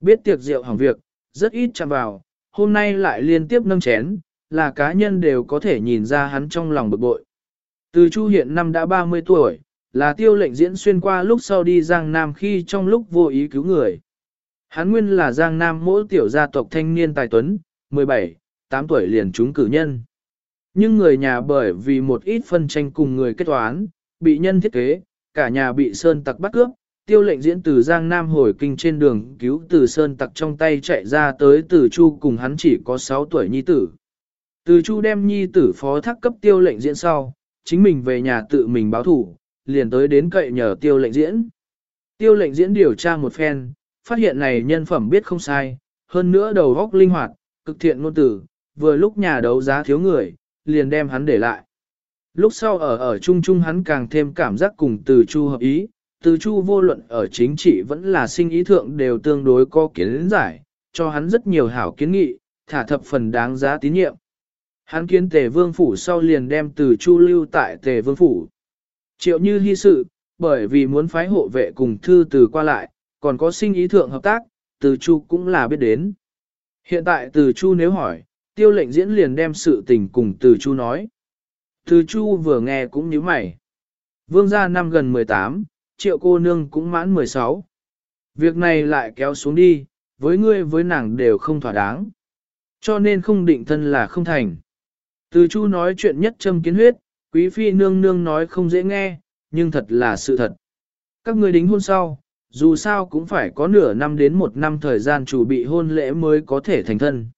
Biết tiệc rượu hỏng việc, rất ít chạm vào, hôm nay lại liên tiếp nâng chén, là cá nhân đều có thể nhìn ra hắn trong lòng bực bội. Từ Chu hiện năm đã 30 tuổi, là tiêu lệnh diễn xuyên qua lúc sau đi Giang Nam khi trong lúc vô ý cứu người. Hán nguyên là Giang Nam mỗi tiểu gia tộc thanh niên tài tuấn, 17, 8 tuổi liền trúng cử nhân. Nhưng người nhà bởi vì một ít phân tranh cùng người kết toán, bị nhân thiết kế, cả nhà bị Sơn tặc bắt cướp, tiêu lệnh diễn từ Giang Nam hồi kinh trên đường cứu từ Sơn tặc trong tay chạy ra tới từ Chu cùng hắn chỉ có 6 tuổi nhi tử. Từ Chu đem nhi tử phó thác cấp tiêu lệnh diễn sau, chính mình về nhà tự mình báo thủ, liền tới đến cậy nhờ tiêu lệnh diễn. Tiêu lệnh diễn điều tra một phen, phát hiện này nhân phẩm biết không sai, hơn nữa đầu óc linh hoạt, cực thiện ngôn tử, vừa lúc nhà đấu giá thiếu người, liền đem hắn để lại. Lúc sau ở ở chung chung hắn càng thêm cảm giác cùng từ chu hợp ý, từ chu vô luận ở chính trị vẫn là sinh ý thượng đều tương đối có kiến giải, cho hắn rất nhiều hảo kiến nghị, thả thập phần đáng giá tín nhiệm. Hắn kiến tề vương phủ sau liền đem từ chu lưu tại tề vương phủ. Triệu như hy sự, bởi vì muốn phái hộ vệ cùng thư từ qua lại, còn có sinh ý thượng hợp tác, từ chu cũng là biết đến. Hiện tại từ chu nếu hỏi, tiêu lệnh diễn liền đem sự tình cùng từ chu nói. Từ chu vừa nghe cũng như mày. Vương gia năm gần 18, triệu cô nương cũng mãn 16. Việc này lại kéo xuống đi, với ngươi với nàng đều không thỏa đáng. Cho nên không định thân là không thành. Từ chu nói chuyện nhất châm kiến huyết, quý phi nương nương nói không dễ nghe, nhưng thật là sự thật. Các ngươi đính hôn sau, dù sao cũng phải có nửa năm đến một năm thời gian chủ bị hôn lễ mới có thể thành thân.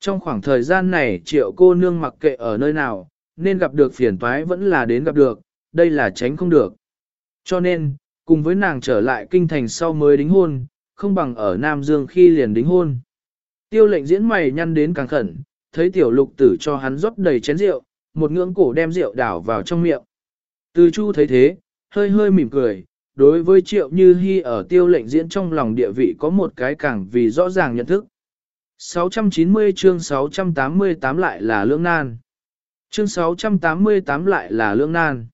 Trong khoảng thời gian này triệu cô nương mặc kệ ở nơi nào, nên gặp được phiền toái vẫn là đến gặp được, đây là tránh không được. Cho nên, cùng với nàng trở lại kinh thành sau mới đính hôn, không bằng ở Nam Dương khi liền đính hôn. Tiêu lệnh diễn mày nhăn đến càng khẩn, thấy tiểu lục tử cho hắn rót đầy chén rượu, một ngưỡng cổ đem rượu đảo vào trong miệng. Từ chu thấy thế, hơi hơi mỉm cười, đối với triệu như hy ở tiêu lệnh diễn trong lòng địa vị có một cái càng vì rõ ràng nhận thức. 690 chương 688 lại là lưỡng nan. Chương 688 lại là lưỡng nan.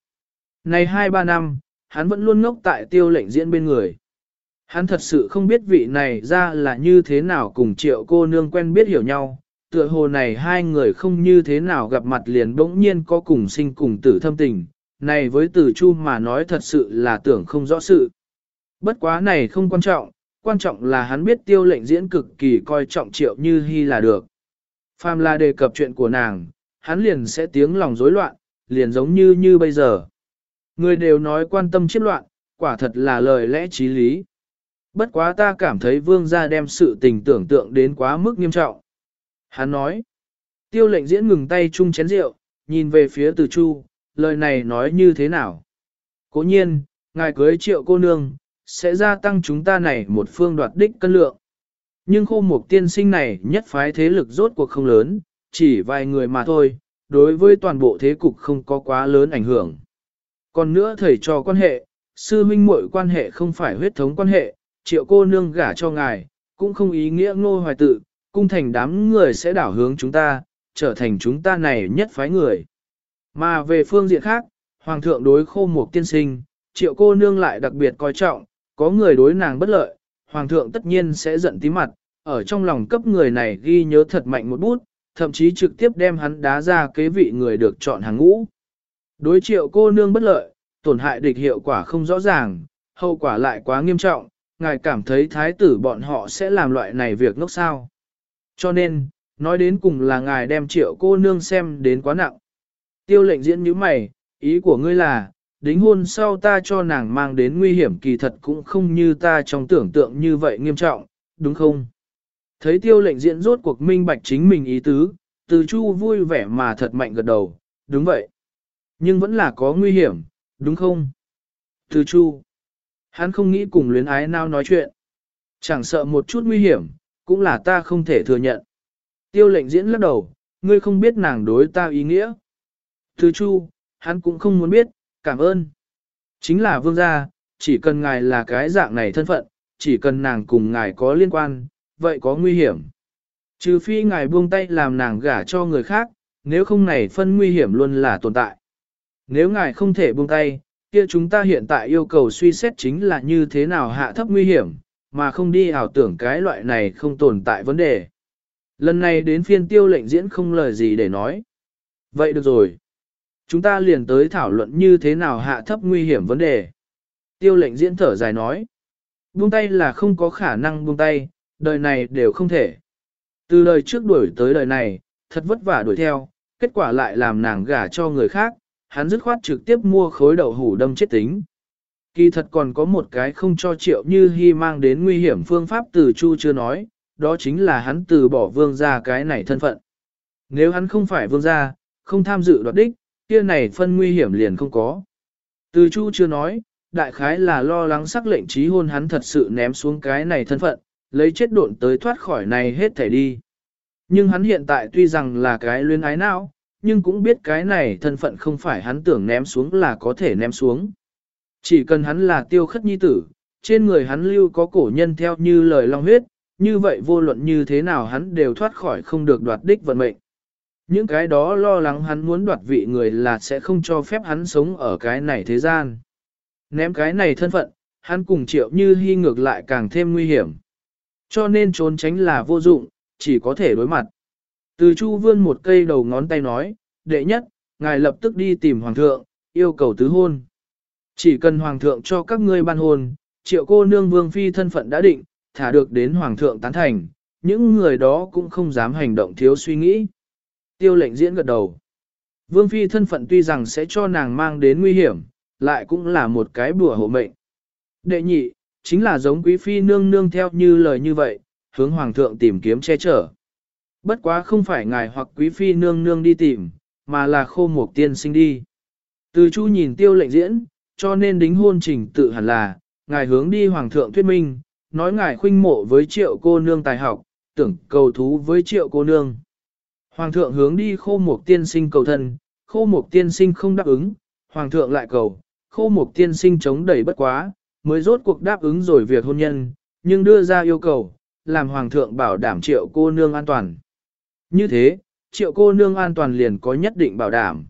Này 2-3 năm, hắn vẫn luôn ngốc tại tiêu lệnh diễn bên người. Hắn thật sự không biết vị này ra là như thế nào cùng triệu cô nương quen biết hiểu nhau, tựa hồ này hai người không như thế nào gặp mặt liền bỗng nhiên có cùng sinh cùng tử thâm tình, này với tử chu mà nói thật sự là tưởng không rõ sự. Bất quá này không quan trọng, quan trọng là hắn biết tiêu lệnh diễn cực kỳ coi trọng triệu như hy là được. Phàm là đề cập chuyện của nàng, hắn liền sẽ tiếng lòng rối loạn, liền giống như như bây giờ. Người đều nói quan tâm chiếp loạn, quả thật là lời lẽ trí lý. Bất quá ta cảm thấy vương gia đem sự tình tưởng tượng đến quá mức nghiêm trọng. Hắn nói, tiêu lệnh diễn ngừng tay chung chén rượu, nhìn về phía từ chu, lời này nói như thế nào? Cố nhiên, ngài cưới triệu cô nương, sẽ gia tăng chúng ta này một phương đoạt đích cân lượng. Nhưng khô mục tiên sinh này nhất phái thế lực rốt cuộc không lớn, chỉ vài người mà thôi, đối với toàn bộ thế cục không có quá lớn ảnh hưởng. Còn nữa thầy trò quan hệ, sư huynh muội quan hệ không phải huyết thống quan hệ, triệu cô nương gả cho ngài, cũng không ý nghĩa ngô hoài tự, cung thành đám người sẽ đảo hướng chúng ta, trở thành chúng ta này nhất phái người. Mà về phương diện khác, Hoàng thượng đối khô mục tiên sinh, triệu cô nương lại đặc biệt coi trọng, có người đối nàng bất lợi, Hoàng thượng tất nhiên sẽ giận tí mặt, ở trong lòng cấp người này ghi nhớ thật mạnh một bút, thậm chí trực tiếp đem hắn đá ra kế vị người được chọn hàng ngũ. Đối triệu cô nương bất lợi, tổn hại địch hiệu quả không rõ ràng, hậu quả lại quá nghiêm trọng, ngài cảm thấy thái tử bọn họ sẽ làm loại này việc ngốc sao. Cho nên, nói đến cùng là ngài đem triệu cô nương xem đến quá nặng. Tiêu lệnh diễn như mày, ý của ngươi là, đính hôn sau ta cho nàng mang đến nguy hiểm kỳ thật cũng không như ta trong tưởng tượng như vậy nghiêm trọng, đúng không? Thấy tiêu lệnh diễn rốt cuộc minh bạch chính mình ý tứ, từ chu vui vẻ mà thật mạnh gật đầu, đúng vậy. Nhưng vẫn là có nguy hiểm, đúng không? Từ chu, hắn không nghĩ cùng luyến ái nào nói chuyện. Chẳng sợ một chút nguy hiểm, cũng là ta không thể thừa nhận. Tiêu lệnh diễn lắc đầu, ngươi không biết nàng đối ta ý nghĩa. Thứ chu, hắn cũng không muốn biết, cảm ơn. Chính là vương gia, chỉ cần ngài là cái dạng này thân phận, chỉ cần nàng cùng ngài có liên quan, vậy có nguy hiểm. Trừ phi ngài buông tay làm nàng gả cho người khác, nếu không này phân nguy hiểm luôn là tồn tại. Nếu ngài không thể buông tay, kia chúng ta hiện tại yêu cầu suy xét chính là như thế nào hạ thấp nguy hiểm, mà không đi ảo tưởng cái loại này không tồn tại vấn đề. Lần này đến phiên tiêu lệnh diễn không lời gì để nói. Vậy được rồi. Chúng ta liền tới thảo luận như thế nào hạ thấp nguy hiểm vấn đề. Tiêu lệnh diễn thở dài nói. Buông tay là không có khả năng buông tay, đời này đều không thể. Từ đời trước đuổi tới đời này, thật vất vả đuổi theo, kết quả lại làm nàng gả cho người khác, hắn dứt khoát trực tiếp mua khối đậu hủ đâm chết tính. Kỳ thật còn có một cái không cho triệu như hy mang đến nguy hiểm phương pháp từ chu chưa nói, đó chính là hắn từ bỏ vương gia cái này thân phận. Nếu hắn không phải vương gia, không tham dự đoạt đích, kia này phân nguy hiểm liền không có. Từ chu chưa nói, đại khái là lo lắng sắc lệnh trí hôn hắn thật sự ném xuống cái này thân phận, lấy chết độn tới thoát khỏi này hết thể đi. Nhưng hắn hiện tại tuy rằng là cái luyến ái não, nhưng cũng biết cái này thân phận không phải hắn tưởng ném xuống là có thể ném xuống. Chỉ cần hắn là tiêu khất nhi tử, trên người hắn lưu có cổ nhân theo như lời long huyết, như vậy vô luận như thế nào hắn đều thoát khỏi không được đoạt đích vận mệnh. Những cái đó lo lắng hắn muốn đoạt vị người là sẽ không cho phép hắn sống ở cái này thế gian. Ném cái này thân phận, hắn cùng triệu như hy ngược lại càng thêm nguy hiểm. Cho nên trốn tránh là vô dụng, chỉ có thể đối mặt. Từ chu vươn một cây đầu ngón tay nói, đệ nhất, ngài lập tức đi tìm hoàng thượng, yêu cầu tứ hôn. Chỉ cần hoàng thượng cho các ngươi ban hôn, triệu cô nương vương phi thân phận đã định, thả được đến hoàng thượng tán thành, những người đó cũng không dám hành động thiếu suy nghĩ. Tiêu lệnh diễn gật đầu. Vương phi thân phận tuy rằng sẽ cho nàng mang đến nguy hiểm, lại cũng là một cái bùa hộ mệnh. Đệ nhị, chính là giống quý phi nương nương theo như lời như vậy, hướng hoàng thượng tìm kiếm che chở. Bất quá không phải ngài hoặc quý phi nương nương đi tìm, mà là khô một tiên sinh đi. Từ chu nhìn tiêu lệnh diễn, cho nên đính hôn trình tự hẳn là, ngài hướng đi hoàng thượng thuyết minh, nói ngài khuynh mộ với triệu cô nương tài học, tưởng cầu thú với triệu cô nương. Hoàng thượng hướng đi khô một tiên sinh cầu thân, khô một tiên sinh không đáp ứng, hoàng thượng lại cầu, khô một tiên sinh chống đẩy bất quá, mới rốt cuộc đáp ứng rồi việc hôn nhân, nhưng đưa ra yêu cầu, làm hoàng thượng bảo đảm triệu cô nương an toàn. Như thế, triệu cô nương an toàn liền có nhất định bảo đảm.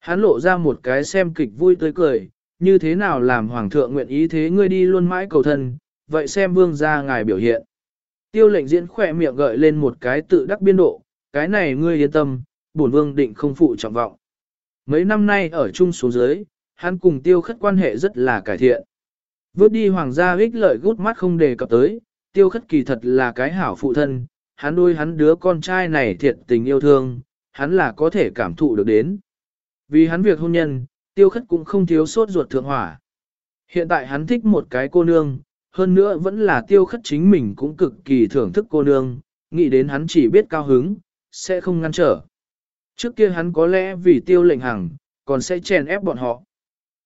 Hắn lộ ra một cái xem kịch vui tươi cười, như thế nào làm hoàng thượng nguyện ý thế ngươi đi luôn mãi cầu thân, vậy xem vương gia ngài biểu hiện. Tiêu lệnh diễn khỏe miệng gợi lên một cái tự đắc biên độ, cái này ngươi yên tâm, bổn vương định không phụ trọng vọng. Mấy năm nay ở chung xuống dưới, hắn cùng tiêu khất quan hệ rất là cải thiện. Vớt đi hoàng gia ích lợi gút mắt không đề cập tới, tiêu khất kỳ thật là cái hảo phụ thân, hắn nuôi hắn đứa con trai này thiệt tình yêu thương, hắn là có thể cảm thụ được đến. Vì hắn việc hôn nhân, tiêu khất cũng không thiếu sốt ruột thượng hỏa. Hiện tại hắn thích một cái cô nương, hơn nữa vẫn là tiêu khất chính mình cũng cực kỳ thưởng thức cô nương, nghĩ đến hắn chỉ biết cao hứng, sẽ không ngăn trở. Trước kia hắn có lẽ vì tiêu lệnh hằng, còn sẽ chèn ép bọn họ.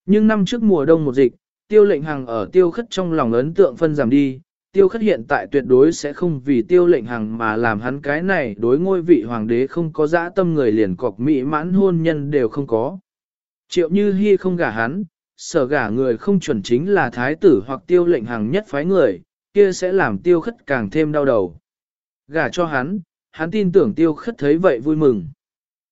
Nhưng năm trước mùa đông một dịch, tiêu lệnh hằng ở tiêu khất trong lòng ấn tượng phân giảm đi, tiêu khất hiện tại tuyệt đối sẽ không vì tiêu lệnh hằng mà làm hắn cái này đối ngôi vị hoàng đế không có dã tâm người liền cọc mỹ mãn hôn nhân đều không có. Triệu như hy không gả hắn, sở gả người không chuẩn chính là thái tử hoặc tiêu lệnh hằng nhất phái người, kia sẽ làm tiêu khất càng thêm đau đầu. Gả cho hắn, hắn tin tưởng tiêu khất thấy vậy vui mừng.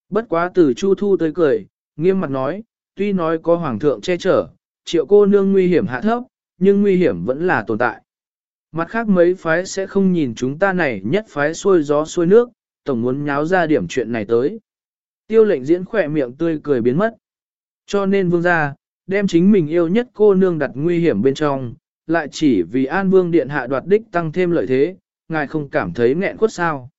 Bất quá từ chu thu tới cười, nghiêm mặt nói, tuy nói có hoàng thượng che chở, triệu cô nương nguy hiểm hạ thấp, nhưng nguy hiểm vẫn là tồn tại. Mặt khác mấy phái sẽ không nhìn chúng ta này nhất phái xuôi gió xuôi nước, tổng muốn nháo ra điểm chuyện này tới. Tiêu lệnh diễn khỏe miệng tươi cười biến mất. Cho nên vương gia, đem chính mình yêu nhất cô nương đặt nguy hiểm bên trong, lại chỉ vì An Vương Điện hạ đoạt đích tăng thêm lợi thế, ngài không cảm thấy nghẹn quất sao.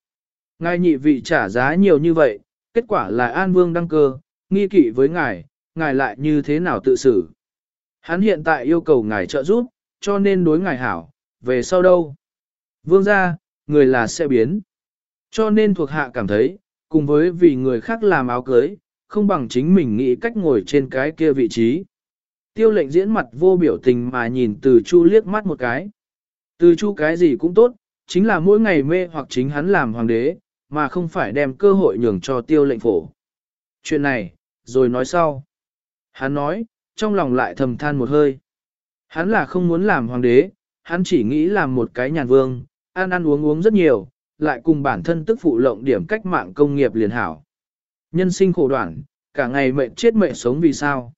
Ngài nhị vị trả giá nhiều như vậy, kết quả là An Vương đăng cơ, nghi kỵ với ngài, ngài lại như thế nào tự xử. Hắn hiện tại yêu cầu ngài trợ giúp, cho nên đối ngài hảo, về sau đâu? Vương gia, người là sẽ biến. Cho nên thuộc hạ cảm thấy, cùng với vì người khác làm áo cưới, không bằng chính mình nghĩ cách ngồi trên cái kia vị trí. Tiêu lệnh diễn mặt vô biểu tình mà nhìn từ chu liếc mắt một cái. Từ chu cái gì cũng tốt, chính là mỗi ngày mê hoặc chính hắn làm hoàng đế, mà không phải đem cơ hội nhường cho tiêu lệnh phổ. Chuyện này, rồi nói sau. Hắn nói, trong lòng lại thầm than một hơi. Hắn là không muốn làm hoàng đế, hắn chỉ nghĩ làm một cái nhàn vương, ăn ăn uống uống rất nhiều, lại cùng bản thân tức phụ lộng điểm cách mạng công nghiệp liền hảo. Nhân sinh khổ đoạn, cả ngày mệnh chết mệnh sống vì sao.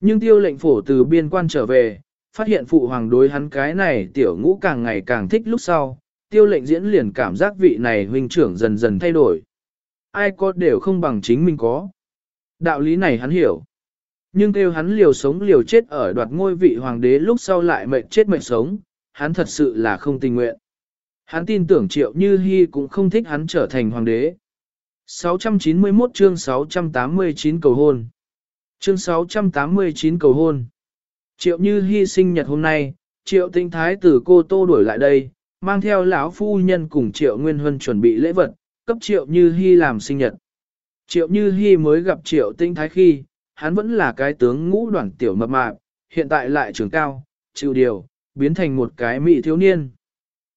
Nhưng tiêu lệnh phổ từ biên quan trở về, phát hiện phụ hoàng đối hắn cái này tiểu ngũ càng ngày càng thích lúc sau, tiêu lệnh diễn liền cảm giác vị này huynh trưởng dần dần thay đổi. Ai có đều không bằng chính mình có. Đạo lý này hắn hiểu. Nhưng kêu hắn liều sống liều chết ở đoạt ngôi vị hoàng đế lúc sau lại mệnh chết mệnh sống, hắn thật sự là không tình nguyện. Hắn tin tưởng triệu như hy cũng không thích hắn trở thành hoàng đế. 691 chương 689 cầu hôn Chương 689 cầu hôn Triệu như hy sinh nhật hôm nay, triệu tinh thái tử cô tô đuổi lại đây, mang theo lão phu nhân cùng triệu nguyên huân chuẩn bị lễ vật, cấp triệu như hy làm sinh nhật. Triệu như hy mới gặp triệu tinh thái khi, hắn vẫn là cái tướng ngũ đoàn tiểu mập mạp, hiện tại lại trưởng cao, chịu điều, biến thành một cái mỹ thiếu niên.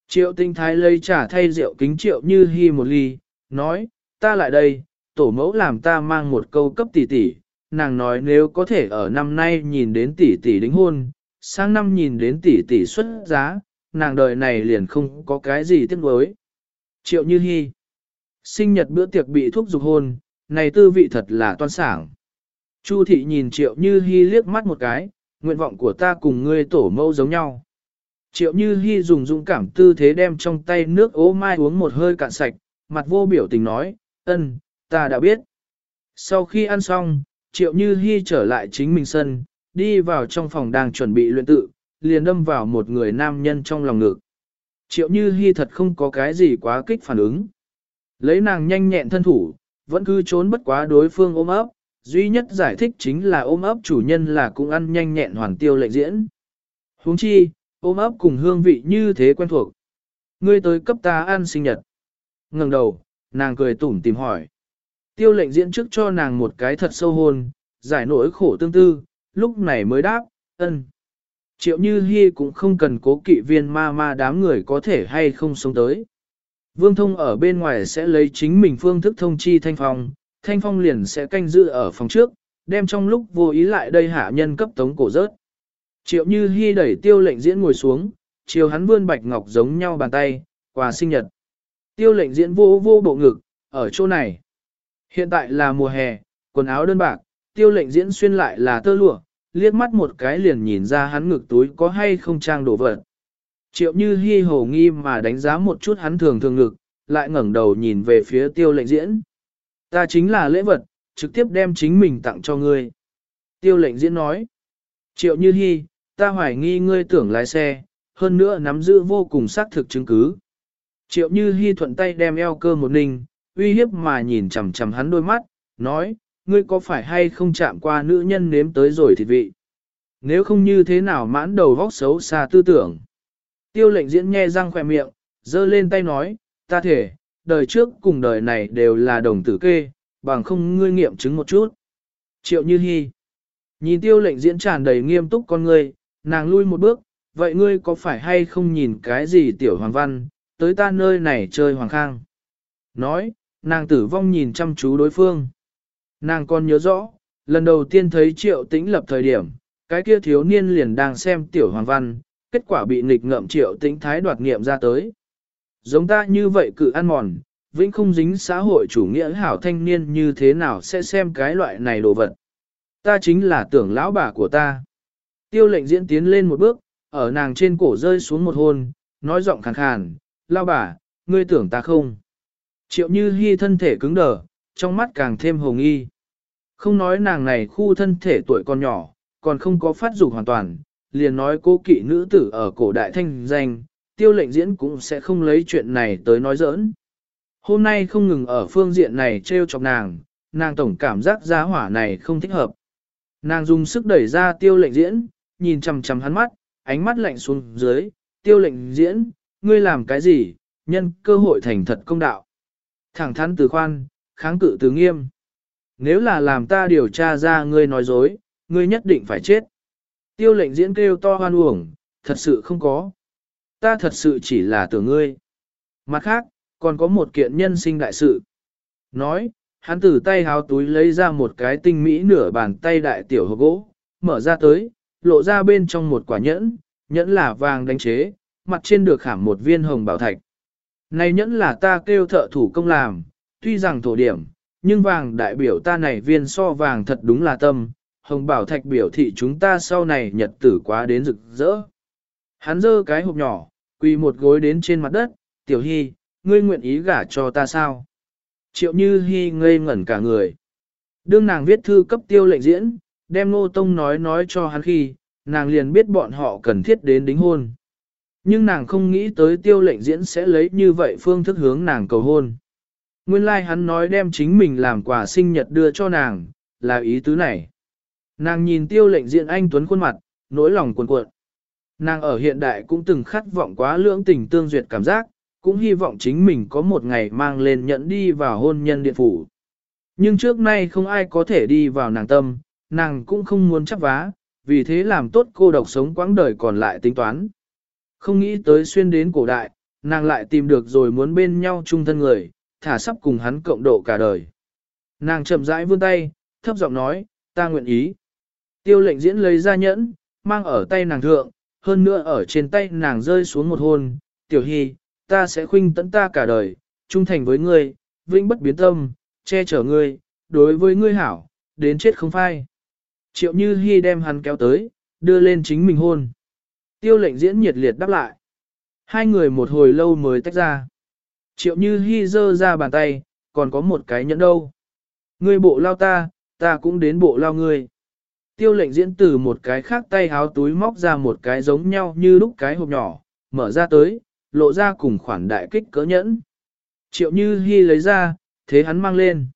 Triệu tinh thái lấy trả thay rượu kính triệu như hy một ly, nói, ta lại đây, tổ mẫu làm ta mang một câu cấp tỷ tỷ, nàng nói nếu có thể ở năm nay nhìn đến tỷ tỷ đính hôn, sang năm nhìn đến tỷ tỷ xuất giá, nàng đời này liền không có cái gì tiếc nuối. Triệu Như Hi Sinh nhật bữa tiệc bị thuốc dục hôn, này tư vị thật là toan sảng. Chu thị nhìn Triệu Như Hi liếc mắt một cái, nguyện vọng của ta cùng ngươi tổ mẫu giống nhau. Triệu Như Hi dùng dũng cảm tư thế đem trong tay nước ố mai uống một hơi cạn sạch, mặt vô biểu tình nói, ân, ta đã biết. Sau khi ăn xong, Triệu Như Hi trở lại chính mình sân, đi vào trong phòng đang chuẩn bị luyện tự, liền đâm vào một người nam nhân trong lòng ngực. Triệu Như Hi thật không có cái gì quá kích phản ứng. Lấy nàng nhanh nhẹn thân thủ, vẫn cứ trốn bất quá đối phương ôm ấp, duy nhất giải thích chính là ôm ấp chủ nhân là cũng ăn nhanh nhẹn hoàn tiêu lệnh diễn. huống chi, ôm ấp cùng hương vị như thế quen thuộc. Ngươi tới cấp ta ăn sinh nhật. ngẩng đầu, nàng cười tủm tìm hỏi. Tiêu lệnh diễn trước cho nàng một cái thật sâu hồn, giải nỗi khổ tương tư, lúc này mới đáp, ân. Triệu Như Hi cũng không cần cố kỵ viên ma ma đám người có thể hay không sống tới. Vương Thông ở bên ngoài sẽ lấy chính mình phương thức thông chi Thanh Phong, Thanh Phong liền sẽ canh giữ ở phòng trước, đem trong lúc vô ý lại đây hạ nhân cấp tống cổ rớt. Triệu Như Hi đẩy tiêu lệnh diễn ngồi xuống, chiều hắn vươn bạch ngọc giống nhau bàn tay, quà sinh nhật. Tiêu lệnh diễn vô vô bộ ngực, ở chỗ này. Hiện tại là mùa hè, quần áo đơn bạc, tiêu lệnh diễn xuyên lại là tơ lụa, liếc mắt một cái liền nhìn ra hắn ngực túi có hay không trang đồ vật. Triệu như hi hồ nghi mà đánh giá một chút hắn thường thường ngực, lại ngẩng đầu nhìn về phía tiêu lệnh diễn. Ta chính là lễ vật, trực tiếp đem chính mình tặng cho ngươi. Tiêu lệnh diễn nói. Triệu như hi, ta hoài nghi ngươi tưởng lái xe, hơn nữa nắm giữ vô cùng xác thực chứng cứ. Triệu như hy thuận tay đem eo cơ một ninh, uy hiếp mà nhìn chằm chằm hắn đôi mắt, nói, ngươi có phải hay không chạm qua nữ nhân nếm tới rồi thịt vị. Nếu không như thế nào mãn đầu vóc xấu xa tư tưởng. Tiêu lệnh diễn nghe răng khỏe miệng, giơ lên tay nói, ta thể, đời trước cùng đời này đều là đồng tử kê, bằng không ngươi nghiệm chứng một chút. Triệu như hy. Nhìn tiêu lệnh diễn tràn đầy nghiêm túc con ngươi, nàng lui một bước, vậy ngươi có phải hay không nhìn cái gì tiểu hoàng văn, tới ta nơi này chơi hoàng khang. Nói, nàng tử vong nhìn chăm chú đối phương. Nàng còn nhớ rõ, lần đầu tiên thấy triệu tĩnh lập thời điểm, cái kia thiếu niên liền đang xem tiểu hoàng văn, kết quả bị nghịch ngợm triệu tĩnh thái đoạt nghiệm ra tới. Giống ta như vậy cự ăn mòn, vĩnh không dính xã hội chủ nghĩa hảo thanh niên như thế nào sẽ xem cái loại này đồ vật. Ta chính là tưởng lão bà của ta. Tiêu lệnh diễn tiến lên một bước, ở nàng trên cổ rơi xuống một hôn, nói giọng khàn khàn, lao bà, ngươi tưởng ta không. Triệu như hy thân thể cứng đờ, trong mắt càng thêm hồng y. Không nói nàng này khu thân thể tuổi còn nhỏ, còn không có phát dục hoàn toàn, liền nói cô kỵ nữ tử ở cổ đại thanh danh, tiêu lệnh diễn cũng sẽ không lấy chuyện này tới nói giỡn. Hôm nay không ngừng ở phương diện này trêu chọc nàng, nàng tổng cảm giác giá hỏa này không thích hợp. Nàng dùng sức đẩy ra tiêu lệnh diễn, nhìn chằm chằm hắn mắt, ánh mắt lạnh xuống dưới, tiêu lệnh diễn, ngươi làm cái gì, nhân cơ hội thành thật công đạo. Thẳng thắn từ khoan, kháng cự từ nghiêm. Nếu là làm ta điều tra ra ngươi nói dối, ngươi nhất định phải chết. Tiêu lệnh diễn kêu to hoan uổng, thật sự không có. Ta thật sự chỉ là tưởng ngươi. Mặt khác, còn có một kiện nhân sinh đại sự. Nói, hắn từ tay háo túi lấy ra một cái tinh mỹ nửa bàn tay đại tiểu hộp gỗ, mở ra tới, lộ ra bên trong một quả nhẫn, nhẫn là vàng đánh chế, mặt trên được khảm một viên hồng bảo thạch. Này nhẫn là ta kêu thợ thủ công làm, tuy rằng thổ điểm, nhưng vàng đại biểu ta này viên so vàng thật đúng là tâm, hồng bảo thạch biểu thị chúng ta sau này nhật tử quá đến rực rỡ. Hắn dơ cái hộp nhỏ, quỳ một gối đến trên mặt đất, tiểu hy, ngươi nguyện ý gả cho ta sao? Triệu như hy ngây ngẩn cả người. Đương nàng viết thư cấp tiêu lệnh diễn, đem nô tông nói nói cho hắn khi, nàng liền biết bọn họ cần thiết đến đính hôn. Nhưng nàng không nghĩ tới tiêu lệnh diễn sẽ lấy như vậy phương thức hướng nàng cầu hôn. Nguyên lai like hắn nói đem chính mình làm quà sinh nhật đưa cho nàng, là ý tứ này. Nàng nhìn tiêu lệnh diện anh tuấn khuôn mặt, nỗi lòng cuồn cuộn. Nàng ở hiện đại cũng từng khát vọng quá lưỡng tình tương duyệt cảm giác, cũng hy vọng chính mình có một ngày mang lên nhận đi vào hôn nhân điện phủ. Nhưng trước nay không ai có thể đi vào nàng tâm, nàng cũng không muốn chấp vá, vì thế làm tốt cô độc sống quãng đời còn lại tính toán. Không nghĩ tới xuyên đến cổ đại, nàng lại tìm được rồi muốn bên nhau chung thân người, thả sắp cùng hắn cộng độ cả đời. Nàng chậm rãi vươn tay, thấp giọng nói, ta nguyện ý. Tiêu lệnh diễn lấy ra nhẫn, mang ở tay nàng thượng, hơn nữa ở trên tay nàng rơi xuống một hôn, tiểu hy, ta sẽ khuynh tận ta cả đời, trung thành với ngươi, vĩnh bất biến tâm, che chở ngươi, đối với ngươi hảo, đến chết không phai. Triệu Như Hi đem hắn kéo tới, đưa lên chính mình hôn. Tiêu lệnh diễn nhiệt liệt đáp lại. Hai người một hồi lâu mới tách ra. Triệu Như Hi giơ ra bàn tay, còn có một cái nhẫn đâu. Ngươi bộ lao ta, ta cũng đến bộ lao ngươi. Tiêu lệnh diễn từ một cái khác tay háo túi móc ra một cái giống nhau như lúc cái hộp nhỏ, mở ra tới, lộ ra cùng khoản đại kích cỡ nhẫn. Triệu Như Hi lấy ra, thế hắn mang lên.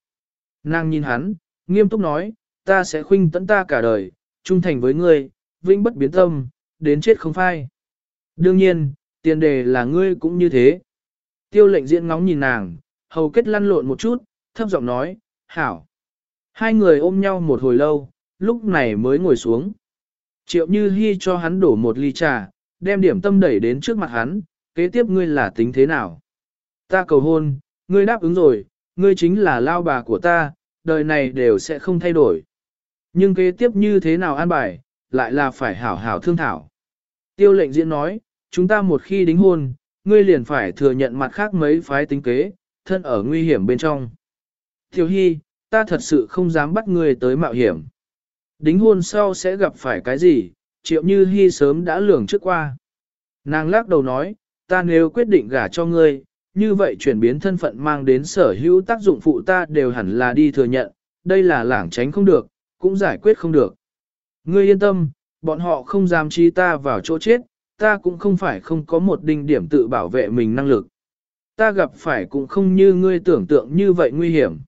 Nàng nhìn hắn, nghiêm túc nói, ta sẽ khuynh tấn ta cả đời, trung thành với ngươi, vĩnh bất biến tâm, đến chết không phai. Đương nhiên, tiền đề là ngươi cũng như thế. Tiêu lệnh diễn ngóng nhìn nàng, hầu kết lăn lộn một chút, thấp giọng nói, hảo. Hai người ôm nhau một hồi lâu, lúc này mới ngồi xuống. Triệu Như Hi cho hắn đổ một ly trà, đem điểm tâm đẩy đến trước mặt hắn, kế tiếp ngươi là tính thế nào? Ta cầu hôn, ngươi đáp ứng rồi, ngươi chính là lao bà của ta, đời này đều sẽ không thay đổi. Nhưng kế tiếp như thế nào an bài, lại là phải hảo hảo thương thảo. Tiêu lệnh diễn nói, chúng ta một khi đính hôn, ngươi liền phải thừa nhận mặt khác mấy phái tính kế, thân ở nguy hiểm bên trong. Tiểu Hy, ta thật sự không dám bắt ngươi tới mạo hiểm. Đính hôn sau sẽ gặp phải cái gì, triệu như Hy sớm đã lường trước qua. Nàng lắc đầu nói, ta nếu quyết định gả cho ngươi, như vậy chuyển biến thân phận mang đến sở hữu tác dụng phụ ta đều hẳn là đi thừa nhận, đây là lảng tránh không được, cũng giải quyết không được. Ngươi yên tâm, bọn họ không dám chi ta vào chỗ chết, ta cũng không phải không có một đinh điểm tự bảo vệ mình năng lực. Ta gặp phải cũng không như ngươi tưởng tượng như vậy nguy hiểm.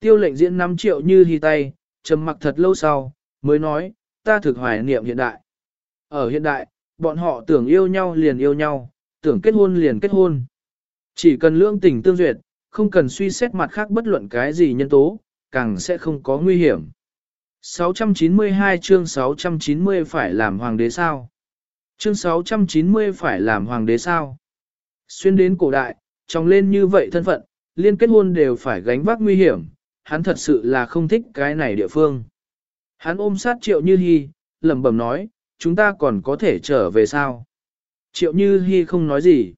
Tiêu lệnh diễn 5 triệu như hy tay, trầm mặc thật lâu sau, mới nói, ta thực hoài niệm hiện đại. Ở hiện đại, bọn họ tưởng yêu nhau liền yêu nhau, tưởng kết hôn liền kết hôn. Chỉ cần lương tình tương duyệt, không cần suy xét mặt khác bất luận cái gì nhân tố, càng sẽ không có nguy hiểm. 692 chương 690 phải làm hoàng đế sao? Chương 690 phải làm hoàng đế sao? Xuyên đến cổ đại, trong lên như vậy thân phận, liên kết hôn đều phải gánh vác nguy hiểm, hắn thật sự là không thích cái này địa phương. Hắn ôm sát triệu như hy, lẩm bẩm nói, chúng ta còn có thể trở về sao? Triệu như hy không nói gì.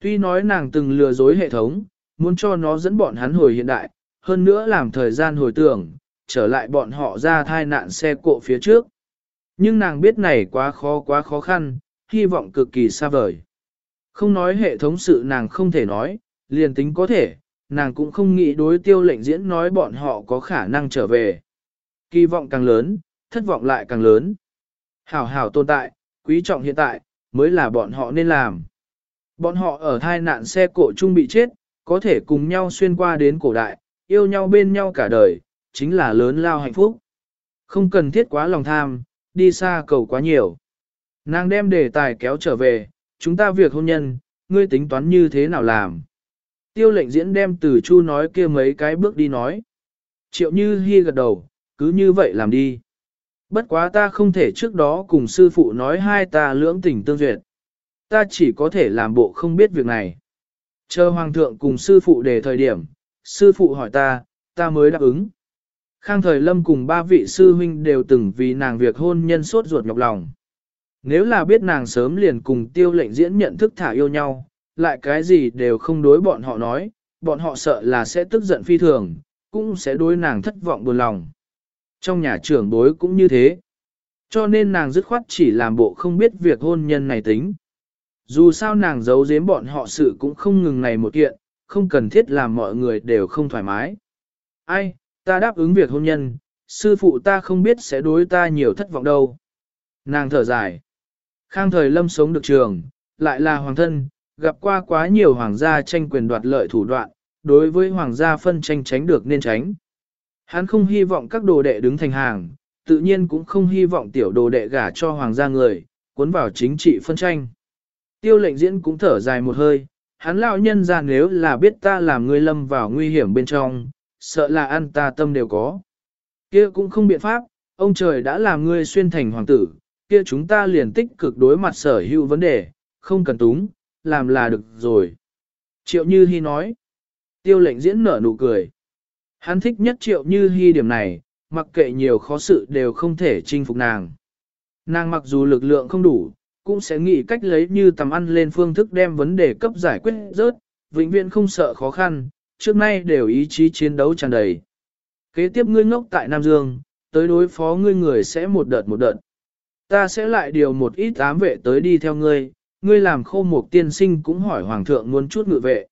Tuy nói nàng từng lừa dối hệ thống, muốn cho nó dẫn bọn hắn hồi hiện đại, hơn nữa làm thời gian hồi tưởng, trở lại bọn họ ra thai nạn xe cộ phía trước. Nhưng nàng biết này quá khó quá khó khăn, hy vọng cực kỳ xa vời. Không nói hệ thống sự nàng không thể nói, liền tính có thể, nàng cũng không nghĩ đối tiêu lệnh diễn nói bọn họ có khả năng trở về. Kỳ vọng càng lớn, thất vọng lại càng lớn. Hảo hảo tồn tại, quý trọng hiện tại, mới là bọn họ nên làm. Bọn họ ở thai nạn xe cộ chung bị chết, có thể cùng nhau xuyên qua đến cổ đại, yêu nhau bên nhau cả đời, chính là lớn lao hạnh phúc. Không cần thiết quá lòng tham, đi xa cầu quá nhiều. Nàng đem đề tài kéo trở về, chúng ta việc hôn nhân, ngươi tính toán như thế nào làm. Tiêu lệnh diễn đem từ chu nói kia mấy cái bước đi nói. Triệu như hi gật đầu, cứ như vậy làm đi. Bất quá ta không thể trước đó cùng sư phụ nói hai ta lưỡng tình tương duyệt. Ta chỉ có thể làm bộ không biết việc này. Chờ hoàng thượng cùng sư phụ để thời điểm, sư phụ hỏi ta, ta mới đáp ứng. Khang thời lâm cùng ba vị sư huynh đều từng vì nàng việc hôn nhân sốt ruột nhọc lòng. Nếu là biết nàng sớm liền cùng tiêu lệnh diễn nhận thức thả yêu nhau, lại cái gì đều không đối bọn họ nói, bọn họ sợ là sẽ tức giận phi thường, cũng sẽ đối nàng thất vọng buồn lòng. Trong nhà trưởng bối cũng như thế. Cho nên nàng dứt khoát chỉ làm bộ không biết việc hôn nhân này tính. Dù sao nàng giấu giếm bọn họ sự cũng không ngừng này một kiện, không cần thiết làm mọi người đều không thoải mái. Ai, ta đáp ứng việc hôn nhân, sư phụ ta không biết sẽ đối ta nhiều thất vọng đâu. Nàng thở dài. Khang thời lâm sống được trường, lại là hoàng thân, gặp qua quá nhiều hoàng gia tranh quyền đoạt lợi thủ đoạn, đối với hoàng gia phân tranh tránh được nên tránh. Hắn không hy vọng các đồ đệ đứng thành hàng, tự nhiên cũng không hy vọng tiểu đồ đệ gả cho hoàng gia người, cuốn vào chính trị phân tranh. Tiêu lệnh diễn cũng thở dài một hơi, hắn lão nhân ra nếu là biết ta làm ngươi lâm vào nguy hiểm bên trong, sợ là ăn ta tâm đều có. Kia cũng không biện pháp, ông trời đã làm ngươi xuyên thành hoàng tử, kia chúng ta liền tích cực đối mặt sở hữu vấn đề, không cần túng, làm là được rồi. Triệu Như Hi nói, tiêu lệnh diễn nở nụ cười. Hắn thích nhất Triệu Như Hi điểm này, mặc kệ nhiều khó sự đều không thể chinh phục nàng. Nàng mặc dù lực lượng không đủ, cũng sẽ nghĩ cách lấy như tầm ăn lên phương thức đem vấn đề cấp giải quyết rớt, vĩnh viễn không sợ khó khăn, trước nay đều ý chí chiến đấu tràn đầy. Kế tiếp ngươi ngốc tại Nam Dương, tới đối phó ngươi người sẽ một đợt một đợt. Ta sẽ lại điều một ít ám vệ tới đi theo ngươi, ngươi làm khô một tiên sinh cũng hỏi hoàng thượng muốn chút ngự vệ.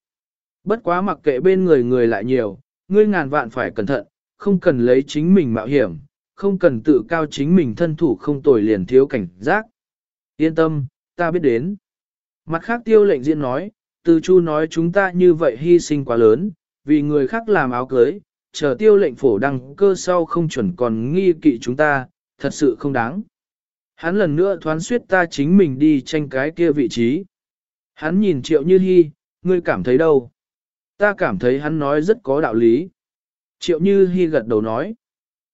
Bất quá mặc kệ bên người người lại nhiều, ngươi ngàn vạn phải cẩn thận, không cần lấy chính mình mạo hiểm, không cần tự cao chính mình thân thủ không tồi liền thiếu cảnh giác. Yên tâm, ta biết đến. Mặt khác tiêu lệnh diễn nói, từ chu nói chúng ta như vậy hy sinh quá lớn, vì người khác làm áo cưới, chờ tiêu lệnh phổ đăng cơ sau không chuẩn còn nghi kỵ chúng ta, thật sự không đáng. Hắn lần nữa thoán suyết ta chính mình đi tranh cái kia vị trí. Hắn nhìn triệu như hy, ngươi cảm thấy đâu? Ta cảm thấy hắn nói rất có đạo lý. Triệu như hy gật đầu nói.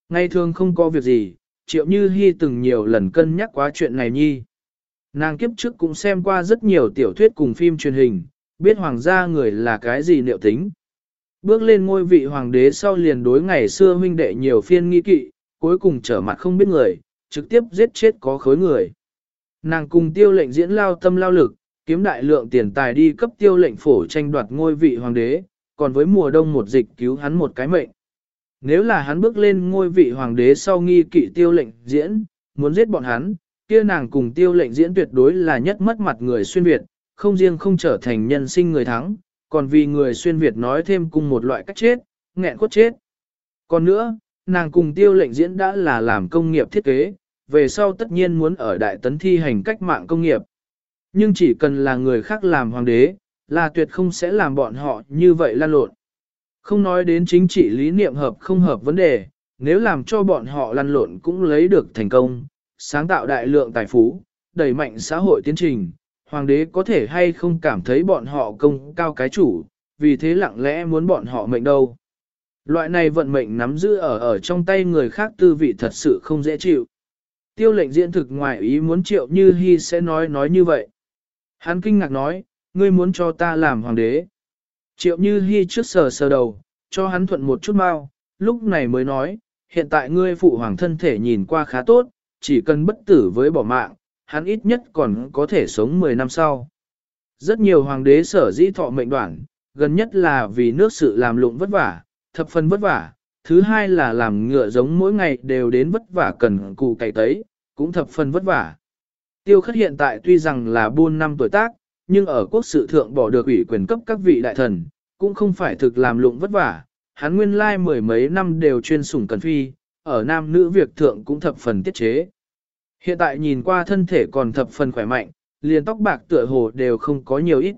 Ngày thường không có việc gì, triệu như hy từng nhiều lần cân nhắc quá chuyện này nhi. Nàng kiếp trước cũng xem qua rất nhiều tiểu thuyết cùng phim truyền hình, biết hoàng gia người là cái gì liệu tính. Bước lên ngôi vị hoàng đế sau liền đối ngày xưa huynh đệ nhiều phiên nghi kỵ, cuối cùng trở mặt không biết người, trực tiếp giết chết có khối người. Nàng cùng tiêu lệnh diễn lao tâm lao lực, kiếm đại lượng tiền tài đi cấp tiêu lệnh phổ tranh đoạt ngôi vị hoàng đế, còn với mùa đông một dịch cứu hắn một cái mệnh. Nếu là hắn bước lên ngôi vị hoàng đế sau nghi kỵ tiêu lệnh diễn, muốn giết bọn hắn, kia nàng cùng tiêu lệnh diễn tuyệt đối là nhất mất mặt người xuyên Việt, không riêng không trở thành nhân sinh người thắng, còn vì người xuyên Việt nói thêm cùng một loại cách chết, nghẹn cốt chết. Còn nữa, nàng cùng tiêu lệnh diễn đã là làm công nghiệp thiết kế, về sau tất nhiên muốn ở đại tấn thi hành cách mạng công nghiệp. Nhưng chỉ cần là người khác làm hoàng đế, là tuyệt không sẽ làm bọn họ như vậy lan lộn. Không nói đến chính trị lý niệm hợp không hợp vấn đề, nếu làm cho bọn họ lăn lộn cũng lấy được thành công, sáng tạo đại lượng tài phú, đẩy mạnh xã hội tiến trình, hoàng đế có thể hay không cảm thấy bọn họ công cao cái chủ, vì thế lặng lẽ muốn bọn họ mệnh đâu. Loại này vận mệnh nắm giữ ở ở trong tay người khác tư vị thật sự không dễ chịu. Tiêu lệnh diễn thực ngoài ý muốn triệu như hy sẽ nói nói như vậy. Hắn kinh ngạc nói, ngươi muốn cho ta làm hoàng đế. Triệu như hy trước sờ sờ đầu, cho hắn thuận một chút mau, lúc này mới nói, hiện tại ngươi phụ hoàng thân thể nhìn qua khá tốt, chỉ cần bất tử với bỏ mạng, hắn ít nhất còn có thể sống 10 năm sau. Rất nhiều hoàng đế sở dĩ thọ mệnh đoạn, gần nhất là vì nước sự làm lụng vất vả, thập phần vất vả, thứ hai là làm ngựa giống mỗi ngày đều đến vất vả cần cù cày tấy, cũng thập phần vất vả. Tiêu khất hiện tại tuy rằng là buôn năm tuổi tác, nhưng ở quốc sự thượng bỏ được ủy quyền cấp các vị đại thần, cũng không phải thực làm lụng vất vả, hắn nguyên lai mười mấy năm đều chuyên sủng cần phi, ở nam nữ việc thượng cũng thập phần tiết chế. Hiện tại nhìn qua thân thể còn thập phần khỏe mạnh, liền tóc bạc tựa hồ đều không có nhiều ít.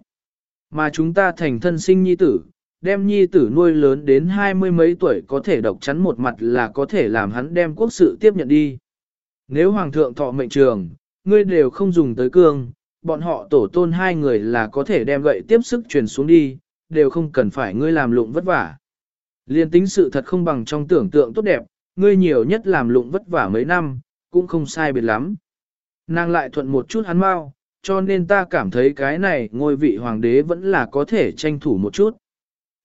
Mà chúng ta thành thân sinh nhi tử, đem nhi tử nuôi lớn đến hai mươi mấy tuổi có thể độc chắn một mặt là có thể làm hắn đem quốc sự tiếp nhận đi. Nếu hoàng thượng thọ mệnh trường, ngươi đều không dùng tới cương, bọn họ tổ tôn hai người là có thể đem gậy tiếp sức truyền xuống đi, đều không cần phải ngươi làm lụng vất vả. Liên tính sự thật không bằng trong tưởng tượng tốt đẹp, ngươi nhiều nhất làm lụng vất vả mấy năm, cũng không sai biệt lắm. Nàng lại thuận một chút hắn mau, cho nên ta cảm thấy cái này ngôi vị hoàng đế vẫn là có thể tranh thủ một chút.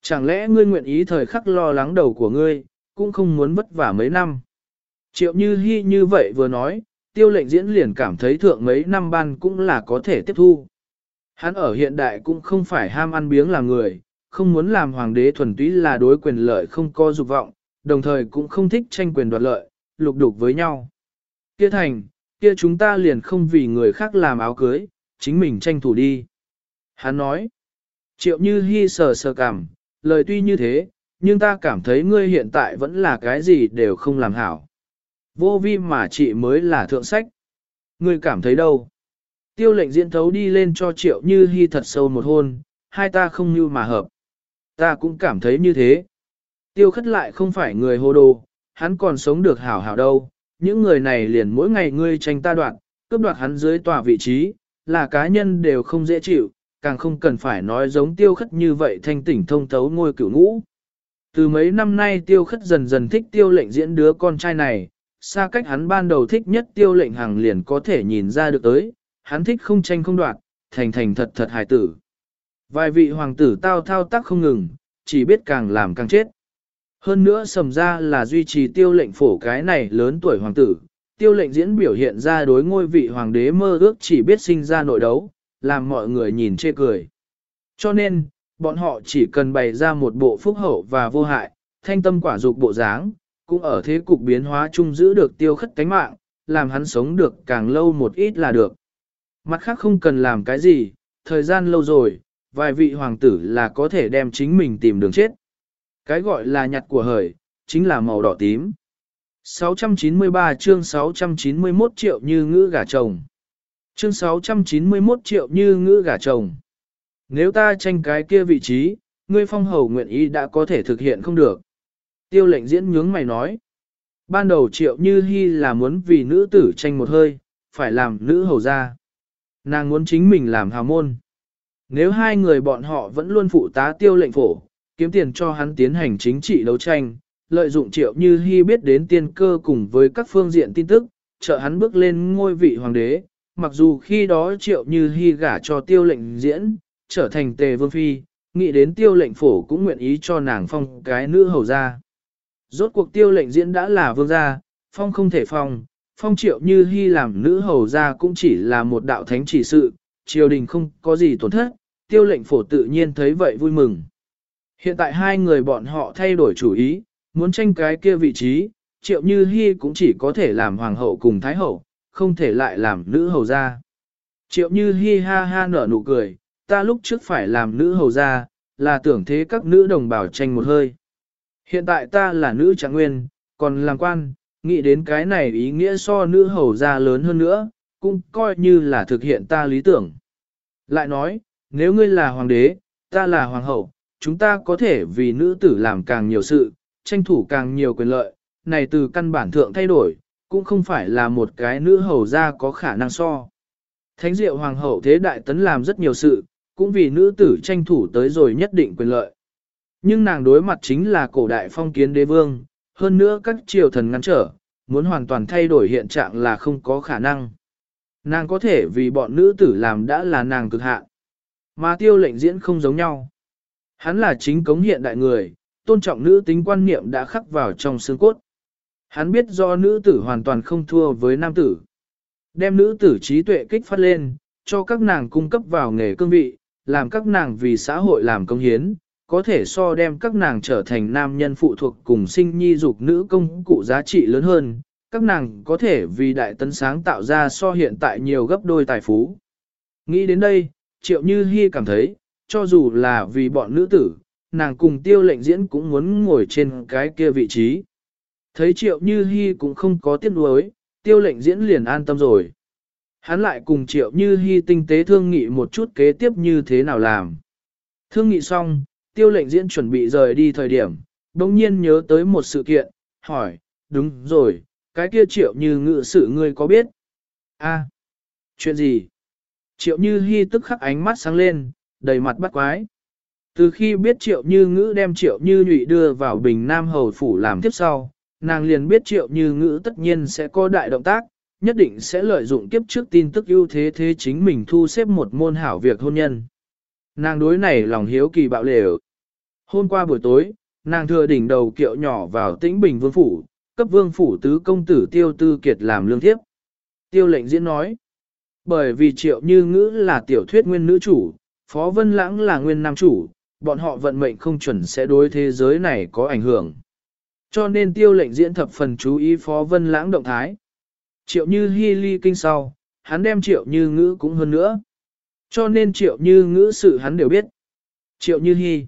Chẳng lẽ ngươi nguyện ý thời khắc lo lắng đầu của ngươi, cũng không muốn vất vả mấy năm. Triệu như hy như vậy vừa nói, tiêu lệnh diễn liền cảm thấy thượng mấy năm ban cũng là có thể tiếp thu. Hắn ở hiện đại cũng không phải ham ăn biếng làm người, không muốn làm hoàng đế thuần túy là đối quyền lợi không có dục vọng, đồng thời cũng không thích tranh quyền đoạt lợi, lục đục với nhau. Kia thành, kia chúng ta liền không vì người khác làm áo cưới, chính mình tranh thủ đi. Hắn nói, triệu như hy sờ sờ cảm, lời tuy như thế, nhưng ta cảm thấy ngươi hiện tại vẫn là cái gì đều không làm hảo. Vô vi mà chị mới là thượng sách. Ngươi cảm thấy đâu? Tiêu lệnh diễn thấu đi lên cho triệu như hy thật sâu một hôn, hai ta không như mà hợp. Ta cũng cảm thấy như thế. Tiêu khất lại không phải người hồ đồ, hắn còn sống được hảo hảo đâu. Những người này liền mỗi ngày ngươi tranh ta đoạn, cướp đoạt hắn dưới tòa vị trí, là cá nhân đều không dễ chịu, càng không cần phải nói giống tiêu khất như vậy thanh tỉnh thông thấu ngôi cửu ngũ. Từ mấy năm nay tiêu khất dần dần thích tiêu lệnh diễn đứa con trai này, xa cách hắn ban đầu thích nhất tiêu lệnh hàng liền có thể nhìn ra được tới, hắn thích không tranh không đoạt, thành thành thật thật hài tử. Vài vị hoàng tử tao thao tác không ngừng, chỉ biết càng làm càng chết. Hơn nữa sầm ra là duy trì tiêu lệnh phổ cái này lớn tuổi hoàng tử, tiêu lệnh diễn biểu hiện ra đối ngôi vị hoàng đế mơ ước chỉ biết sinh ra nội đấu, làm mọi người nhìn chê cười. Cho nên, bọn họ chỉ cần bày ra một bộ phúc hậu và vô hại, thanh tâm quả dục bộ dáng, cũng ở thế cục biến hóa chung giữ được tiêu khất cánh mạng, làm hắn sống được càng lâu một ít là được. Mặt khác không cần làm cái gì, thời gian lâu rồi, vài vị hoàng tử là có thể đem chính mình tìm đường chết. Cái gọi là nhặt của hời, chính là màu đỏ tím. 693 chương 691 triệu như ngữ gà chồng. Chương 691 triệu như ngữ gà chồng. Nếu ta tranh cái kia vị trí, ngươi phong hầu nguyện ý đã có thể thực hiện không được. Tiêu lệnh diễn nhướng mày nói. Ban đầu triệu như hy là muốn vì nữ tử tranh một hơi, phải làm nữ hầu ra. Nàng muốn chính mình làm hào môn. Nếu hai người bọn họ vẫn luôn phụ tá tiêu lệnh phổ, kiếm tiền cho hắn tiến hành chính trị đấu tranh, lợi dụng triệu như hy biết đến tiên cơ cùng với các phương diện tin tức, trợ hắn bước lên ngôi vị hoàng đế, mặc dù khi đó triệu như hy gả cho tiêu lệnh diễn, trở thành tề vương phi, nghĩ đến tiêu lệnh phổ cũng nguyện ý cho nàng phong cái nữ hầu ra. Rốt cuộc tiêu lệnh diễn đã là vương gia, phong không thể phong, phong triệu như hy làm nữ hầu ra cũng chỉ là một đạo thánh chỉ sự, triều đình không có gì tổn thất, tiêu lệnh phổ tự nhiên thấy vậy vui mừng. Hiện tại hai người bọn họ thay đổi chủ ý, muốn tranh cái kia vị trí, triệu như hy cũng chỉ có thể làm hoàng hậu cùng thái hậu, không thể lại làm nữ hầu ra. Triệu như hy ha ha nở nụ cười, ta lúc trước phải làm nữ hầu ra, là tưởng thế các nữ đồng bào tranh một hơi. Hiện tại ta là nữ trạng nguyên, còn làm quan, nghĩ đến cái này ý nghĩa so nữ hầu ra lớn hơn nữa, cũng coi như là thực hiện ta lý tưởng. Lại nói, nếu ngươi là hoàng đế, ta là hoàng hậu, chúng ta có thể vì nữ tử làm càng nhiều sự, tranh thủ càng nhiều quyền lợi, này từ căn bản thượng thay đổi, cũng không phải là một cái nữ hầu ra có khả năng so. Thánh diệu hoàng hậu thế đại tấn làm rất nhiều sự, cũng vì nữ tử tranh thủ tới rồi nhất định quyền lợi. Nhưng nàng đối mặt chính là cổ đại phong kiến đế vương, hơn nữa các triều thần ngăn trở, muốn hoàn toàn thay đổi hiện trạng là không có khả năng. Nàng có thể vì bọn nữ tử làm đã là nàng cực hạn. Mà tiêu lệnh diễn không giống nhau. Hắn là chính cống hiện đại người, tôn trọng nữ tính quan niệm đã khắc vào trong xương cốt. Hắn biết do nữ tử hoàn toàn không thua với nam tử. Đem nữ tử trí tuệ kích phát lên, cho các nàng cung cấp vào nghề cương vị, làm các nàng vì xã hội làm công hiến, có thể so đem các nàng trở thành nam nhân phụ thuộc cùng sinh nhi dục nữ công cụ giá trị lớn hơn, các nàng có thể vì đại tấn sáng tạo ra so hiện tại nhiều gấp đôi tài phú. Nghĩ đến đây, Triệu Như Hi cảm thấy, cho dù là vì bọn nữ tử, nàng cùng tiêu lệnh diễn cũng muốn ngồi trên cái kia vị trí. Thấy Triệu Như Hi cũng không có tiếc nuối, tiêu lệnh diễn liền an tâm rồi. Hắn lại cùng Triệu Như Hi tinh tế thương nghị một chút kế tiếp như thế nào làm. Thương nghị xong, tiêu lệnh diễn chuẩn bị rời đi thời điểm, đồng nhiên nhớ tới một sự kiện, hỏi, đúng rồi, cái kia Triệu Như ngự sự ngươi có biết? a chuyện gì? Triệu Như Hi tức khắc ánh mắt sáng lên, đầy mặt bắt quái. Từ khi biết Triệu Như Ngữ đem Triệu Như Nhụy đưa vào Bình Nam Hầu Phủ làm tiếp sau, nàng liền biết Triệu Như Ngữ tất nhiên sẽ có đại động tác, nhất định sẽ lợi dụng kiếp trước tin tức ưu thế thế chính mình thu xếp một môn hảo việc hôn nhân. Nàng đối này lòng hiếu kỳ bạo lệ Hôm qua buổi tối, nàng thừa đỉnh đầu kiệu nhỏ vào tĩnh bình vương phủ, cấp vương phủ tứ công tử tiêu tư kiệt làm lương thiếp. Tiêu lệnh diễn nói, bởi vì triệu như ngữ là tiểu thuyết nguyên nữ chủ, Phó Vân Lãng là nguyên nam chủ, bọn họ vận mệnh không chuẩn sẽ đối thế giới này có ảnh hưởng. Cho nên tiêu lệnh diễn thập phần chú ý Phó Vân Lãng động thái. Triệu như hy ly kinh sau, hắn đem triệu như ngữ cũng hơn nữa. Cho nên triệu như ngữ sự hắn đều biết. Triệu như hy.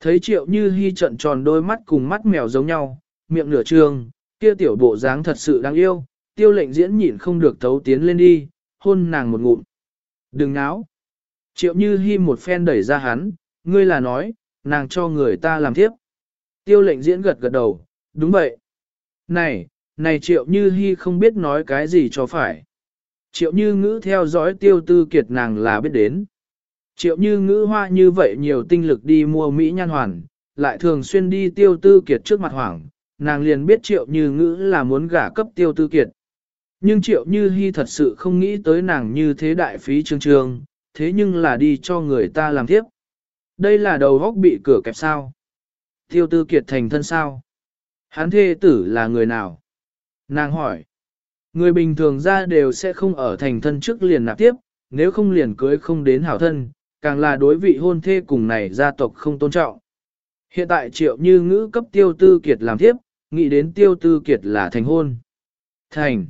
Thấy triệu như hy trận tròn đôi mắt cùng mắt mèo giống nhau, miệng nửa trường, kia tiểu bộ dáng thật sự đáng yêu, tiêu lệnh diễn nhịn không được thấu tiến lên đi, hôn nàng một ngụm. Đừng náo. Triệu Như Hi một phen đẩy ra hắn, ngươi là nói, nàng cho người ta làm tiếp. Tiêu lệnh diễn gật gật đầu, đúng vậy. Này, này Triệu Như Hi không biết nói cái gì cho phải. Triệu Như ngữ theo dõi tiêu tư kiệt nàng là biết đến. Triệu Như ngữ hoa như vậy nhiều tinh lực đi mua Mỹ nhan hoàn, lại thường xuyên đi tiêu tư kiệt trước mặt hoảng, nàng liền biết Triệu Như ngữ là muốn gả cấp tiêu tư kiệt. Nhưng Triệu Như Hi thật sự không nghĩ tới nàng như thế đại phí trương trương, thế nhưng là đi cho người ta làm tiếp. Đây là đầu góc bị cửa kẹp sao? Tiêu tư kiệt thành thân sao? Hắn thê tử là người nào? Nàng hỏi. Người bình thường ra đều sẽ không ở thành thân trước liền nạp tiếp, nếu không liền cưới không đến hảo thân, càng là đối vị hôn thê cùng này gia tộc không tôn trọng. Hiện tại triệu như ngữ cấp tiêu tư kiệt làm tiếp, nghĩ đến tiêu tư kiệt là thành hôn. Thành.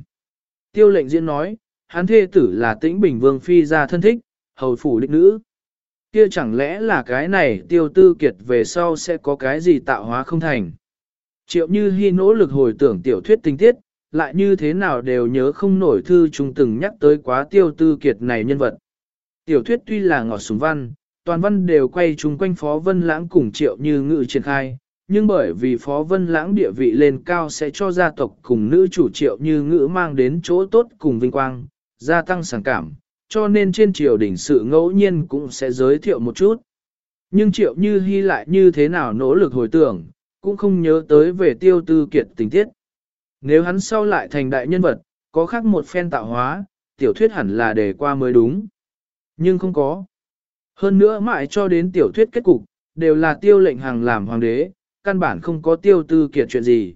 Tiêu lệnh diễn nói, hắn thê tử là tĩnh bình vương phi gia thân thích, hầu phủ đích nữ. Kia chẳng lẽ là cái này tiêu tư kiệt về sau sẽ có cái gì tạo hóa không thành. Triệu như hy nỗ lực hồi tưởng tiểu thuyết tinh tiết, lại như thế nào đều nhớ không nổi thư chúng từng nhắc tới quá tiêu tư kiệt này nhân vật. Tiểu thuyết tuy là ngọt súng văn, toàn văn đều quay chung quanh Phó Vân Lãng cùng triệu như ngự triển khai, nhưng bởi vì Phó Vân Lãng địa vị lên cao sẽ cho gia tộc cùng nữ chủ triệu như ngữ mang đến chỗ tốt cùng vinh quang, gia tăng sản cảm, cho nên trên triều đình sự ngẫu nhiên cũng sẽ giới thiệu một chút. Nhưng triệu như hy lại như thế nào nỗ lực hồi tưởng, cũng không nhớ tới về tiêu tư kiệt tình tiết. Nếu hắn sau lại thành đại nhân vật, có khác một phen tạo hóa, tiểu thuyết hẳn là để qua mới đúng. Nhưng không có. Hơn nữa mãi cho đến tiểu thuyết kết cục, đều là tiêu lệnh hàng làm hoàng đế, căn bản không có tiêu tư kiệt chuyện gì.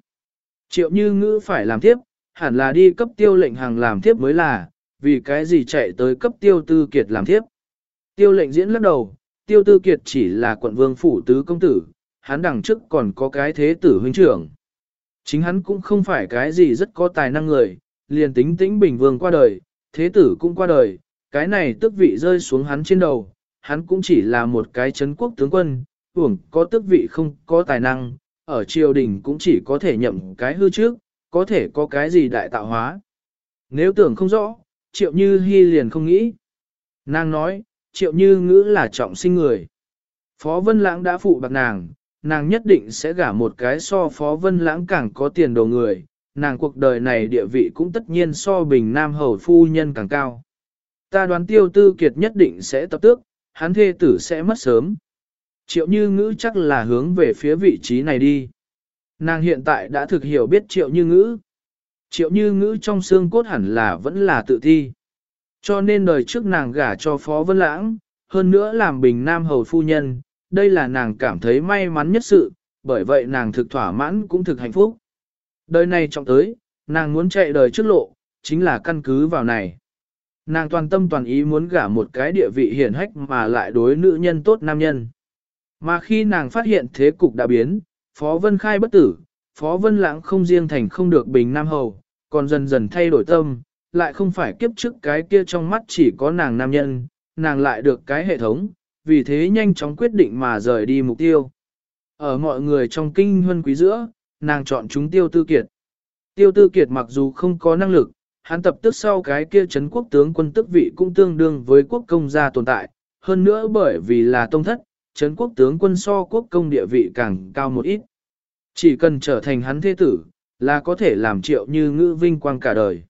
Triệu như ngữ phải làm tiếp, hẳn là đi cấp tiêu lệnh hàng làm tiếp mới là, vì cái gì chạy tới cấp tiêu tư kiệt làm thiếp. Tiêu lệnh diễn lắc đầu, tiêu tư kiệt chỉ là quận vương phủ tứ công tử, hắn đằng trước còn có cái thế tử huynh trưởng. Chính hắn cũng không phải cái gì rất có tài năng người, liền tính tĩnh bình vương qua đời, thế tử cũng qua đời, cái này tước vị rơi xuống hắn trên đầu, hắn cũng chỉ là một cái chấn quốc tướng quân, uổng có tước vị không có tài năng, ở triều đình cũng chỉ có thể nhậm cái hư trước, có thể có cái gì đại tạo hóa. Nếu tưởng không rõ, triệu như hy liền không nghĩ. Nàng nói, triệu như ngữ là trọng sinh người. Phó Vân Lãng đã phụ bạc nàng, nàng nhất định sẽ gả một cái so Phó Vân Lãng càng có tiền đồ người, nàng cuộc đời này địa vị cũng tất nhiên so bình nam hầu phu nhân càng cao. Ta đoán tiêu tư kiệt nhất định sẽ tập tước, hắn thê tử sẽ mất sớm. Triệu như ngữ chắc là hướng về phía vị trí này đi. Nàng hiện tại đã thực hiểu biết triệu như ngữ. Triệu như ngữ trong xương cốt hẳn là vẫn là tự thi. Cho nên đời trước nàng gả cho Phó Vân Lãng, hơn nữa làm bình nam hầu phu nhân, đây là nàng cảm thấy may mắn nhất sự, bởi vậy nàng thực thỏa mãn cũng thực hạnh phúc. Đời này trọng tới, nàng muốn chạy đời trước lộ, chính là căn cứ vào này. Nàng toàn tâm toàn ý muốn gả một cái địa vị hiển hách mà lại đối nữ nhân tốt nam nhân. Mà khi nàng phát hiện thế cục đã biến, Phó Vân Khai bất tử, Phó Vân Lãng không riêng thành không được bình nam hầu, còn dần dần thay đổi tâm, lại không phải kiếp trước cái kia trong mắt chỉ có nàng nam nhân, nàng lại được cái hệ thống, vì thế nhanh chóng quyết định mà rời đi mục tiêu. Ở mọi người trong kinh huân quý giữa, nàng chọn chúng tiêu tư kiệt. Tiêu tư kiệt mặc dù không có năng lực, hắn tập tức sau cái kia chấn quốc tướng quân tức vị cũng tương đương với quốc công gia tồn tại, hơn nữa bởi vì là tông thất, chấn quốc tướng quân so quốc công địa vị càng cao một ít. Chỉ cần trở thành hắn thế tử, là có thể làm triệu như ngữ vinh quang cả đời.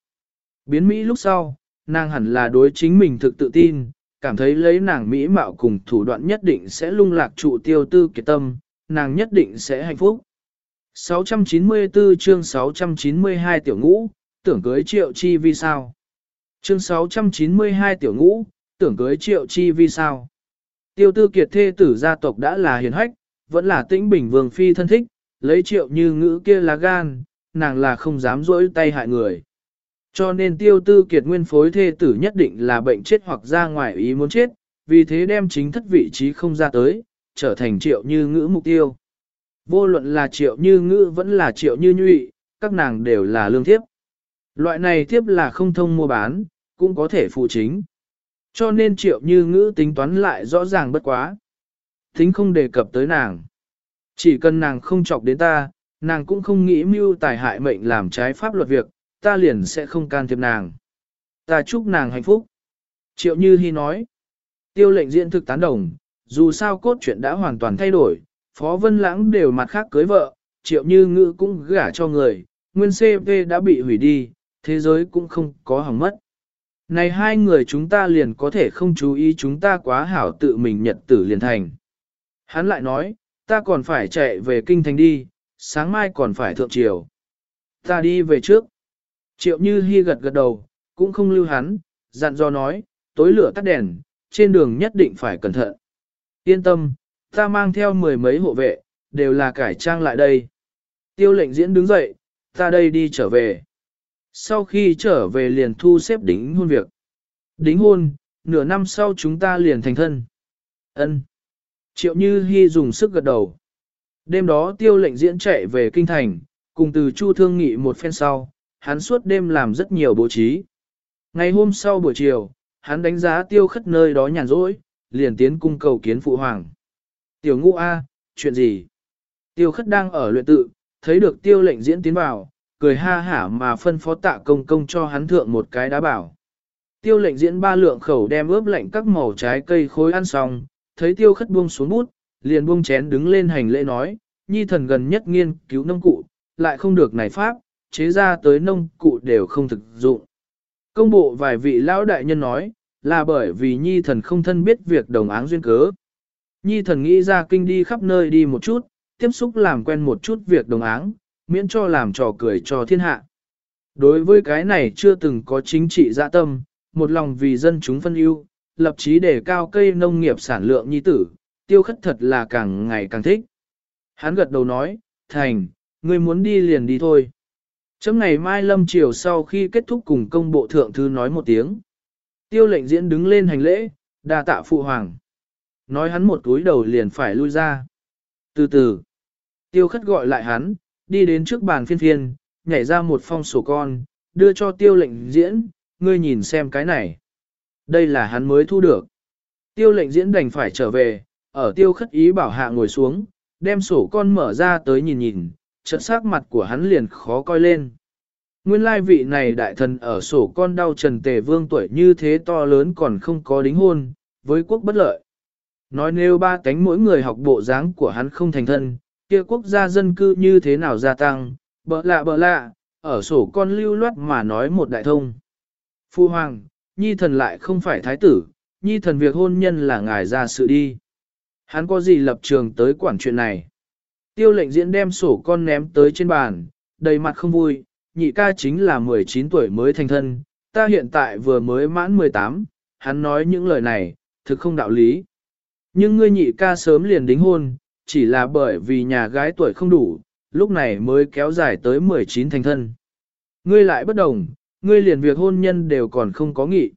Biến Mỹ lúc sau, nàng hẳn là đối chính mình thực tự tin, cảm thấy lấy nàng Mỹ mạo cùng thủ đoạn nhất định sẽ lung lạc trụ tiêu tư kiệt tâm, nàng nhất định sẽ hạnh phúc. 694 chương 692 tiểu ngũ, tưởng cưới triệu chi vì sao? Chương 692 tiểu ngũ, tưởng cưới triệu chi vì sao? Tiêu tư kiệt thê tử gia tộc đã là hiền hách, vẫn là tĩnh bình vương phi thân thích, lấy triệu như ngữ kia là gan, nàng là không dám rỗi tay hại người. Cho nên tiêu tư kiệt nguyên phối thê tử nhất định là bệnh chết hoặc ra ngoài ý muốn chết, vì thế đem chính thất vị trí không ra tới, trở thành triệu như ngữ mục tiêu. Vô luận là triệu như ngữ vẫn là triệu như nhụy, các nàng đều là lương thiếp. Loại này thiếp là không thông mua bán, cũng có thể phụ chính. Cho nên triệu như ngữ tính toán lại rõ ràng bất quá. Tính không đề cập tới nàng. Chỉ cần nàng không chọc đến ta, nàng cũng không nghĩ mưu tài hại mệnh làm trái pháp luật việc, ta liền sẽ không can thiệp nàng. Ta chúc nàng hạnh phúc. Triệu Như Hi nói. Tiêu lệnh diện thực tán đồng, dù sao cốt truyện đã hoàn toàn thay đổi, Phó Vân Lãng đều mặt khác cưới vợ, Triệu Như Ngữ cũng gả cho người, nguyên CV đã bị hủy đi, thế giới cũng không có hỏng mất. Này hai người chúng ta liền có thể không chú ý chúng ta quá hảo tự mình nhật tử liền thành. Hắn lại nói, ta còn phải chạy về kinh thành đi, sáng mai còn phải thượng triều. Ta đi về trước. Triệu Như Hi gật gật đầu, cũng không lưu hắn, dặn dò nói, tối lửa tắt đèn, trên đường nhất định phải cẩn thận. Yên tâm, ta mang theo mười mấy hộ vệ, đều là cải trang lại đây. Tiêu lệnh diễn đứng dậy, ta đây đi trở về. Sau khi trở về liền thu xếp đính hôn việc. Đính hôn, nửa năm sau chúng ta liền thành thân. Ân. Triệu Như Hi dùng sức gật đầu. Đêm đó tiêu lệnh diễn chạy về kinh thành, cùng từ Chu Thương Nghị một phen sau, hắn suốt đêm làm rất nhiều bố trí. Ngày hôm sau buổi chiều, hắn đánh giá tiêu khất nơi đó nhàn rỗi, liền tiến cung cầu kiến phụ hoàng. Tiểu ngũ A, chuyện gì? Tiêu khất đang ở luyện tự, thấy được tiêu lệnh diễn tiến vào, cười ha hả mà phân phó tạ công công cho hắn thượng một cái đá bảo. Tiêu lệnh diễn ba lượng khẩu đem ướp lạnh các màu trái cây khối ăn xong, thấy tiêu khất buông xuống bút, liền buông chén đứng lên hành lễ nói, nhi thần gần nhất nghiên cứu nông cụ, lại không được này pháp, chế ra tới nông cụ đều không thực dụng. Công bộ vài vị lão đại nhân nói, là bởi vì nhi thần không thân biết việc đồng áng duyên cớ. Nhi thần nghĩ ra kinh đi khắp nơi đi một chút, tiếp xúc làm quen một chút việc đồng áng, miễn cho làm trò cười cho thiên hạ. Đối với cái này chưa từng có chính trị dạ tâm, một lòng vì dân chúng phân ưu, lập chí để cao cây nông nghiệp sản lượng nhi tử, tiêu khất thật là càng ngày càng thích. Hắn gật đầu nói, thành, ngươi muốn đi liền đi thôi. Chấm ngày mai lâm chiều sau khi kết thúc cùng công bộ thượng thư nói một tiếng. Tiêu lệnh diễn đứng lên hành lễ, đa tạ phụ hoàng. Nói hắn một túi đầu liền phải lui ra. Từ từ, tiêu khất gọi lại hắn, đi đến trước bàn phiên phiên, nhảy ra một phong sổ con, đưa cho tiêu lệnh diễn, ngươi nhìn xem cái này. Đây là hắn mới thu được. Tiêu lệnh diễn đành phải trở về, ở tiêu khất ý bảo hạ ngồi xuống, đem sổ con mở ra tới nhìn nhìn, trận sắc mặt của hắn liền khó coi lên. Nguyên lai vị này đại thần ở sổ con đau trần tề vương tuổi như thế to lớn còn không có đính hôn, với quốc bất lợi. Nói nếu ba cánh mỗi người học bộ dáng của hắn không thành thân, kia quốc gia dân cư như thế nào gia tăng, bỡ lạ bỡ lạ, ở sổ con lưu loát mà nói một đại thông. Phu hoàng, nhi thần lại không phải thái tử, nhi thần việc hôn nhân là ngài ra sự đi. Hắn có gì lập trường tới quản chuyện này? Tiêu lệnh diễn đem sổ con ném tới trên bàn, đầy mặt không vui, nhị ca chính là 19 tuổi mới thành thân, ta hiện tại vừa mới mãn 18, hắn nói những lời này, thực không đạo lý. Nhưng ngươi nhị ca sớm liền đính hôn, chỉ là bởi vì nhà gái tuổi không đủ, lúc này mới kéo dài tới 19 thành thân. Ngươi lại bất đồng, ngươi liền việc hôn nhân đều còn không có nghị.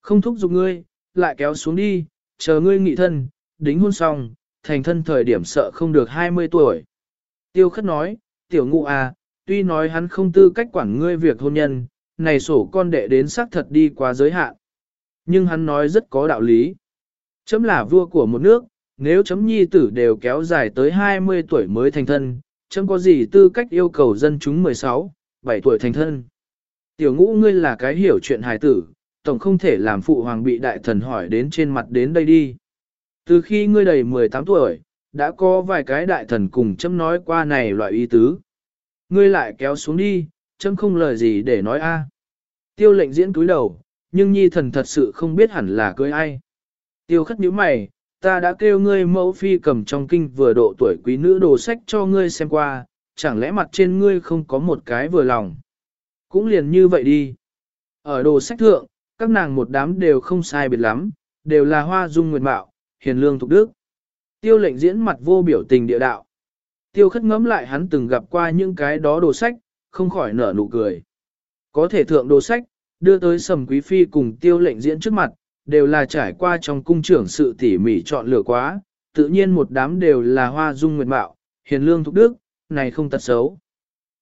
Không thúc giục ngươi, lại kéo xuống đi, chờ ngươi nghị thân, đính hôn xong, thành thân thời điểm sợ không được 20 tuổi. Tiêu khất nói, tiểu ngụ à, tuy nói hắn không tư cách quản ngươi việc hôn nhân, này sổ con đệ đến xác thật đi quá giới hạn. Nhưng hắn nói rất có đạo lý. Chấm là vua của một nước, nếu chấm nhi tử đều kéo dài tới 20 tuổi mới thành thân, chấm có gì tư cách yêu cầu dân chúng 16, 7 tuổi thành thân. Tiểu ngũ ngươi là cái hiểu chuyện hài tử, tổng không thể làm phụ hoàng bị đại thần hỏi đến trên mặt đến đây đi. Từ khi ngươi đầy 18 tuổi, đã có vài cái đại thần cùng chấm nói qua này loại ý tứ. Ngươi lại kéo xuống đi, chấm không lời gì để nói a. Tiêu lệnh diễn cúi đầu, nhưng nhi thần thật sự không biết hẳn là cưới ai. Tiêu khất nhíu mày, ta đã kêu ngươi mẫu phi cầm trong kinh vừa độ tuổi quý nữ đồ sách cho ngươi xem qua, chẳng lẽ mặt trên ngươi không có một cái vừa lòng. Cũng liền như vậy đi. Ở đồ sách thượng, các nàng một đám đều không sai biệt lắm, đều là hoa dung nguyệt mạo, hiền lương thục đức. Tiêu lệnh diễn mặt vô biểu tình địa đạo. Tiêu khất ngẫm lại hắn từng gặp qua những cái đó đồ sách, không khỏi nở nụ cười. Có thể thượng đồ sách, đưa tới sầm quý phi cùng tiêu lệnh diễn trước mặt, đều là trải qua trong cung trưởng sự tỉ mỉ chọn lựa quá, tự nhiên một đám đều là hoa dung nguyệt mạo, hiền lương thục đức, này không tật xấu.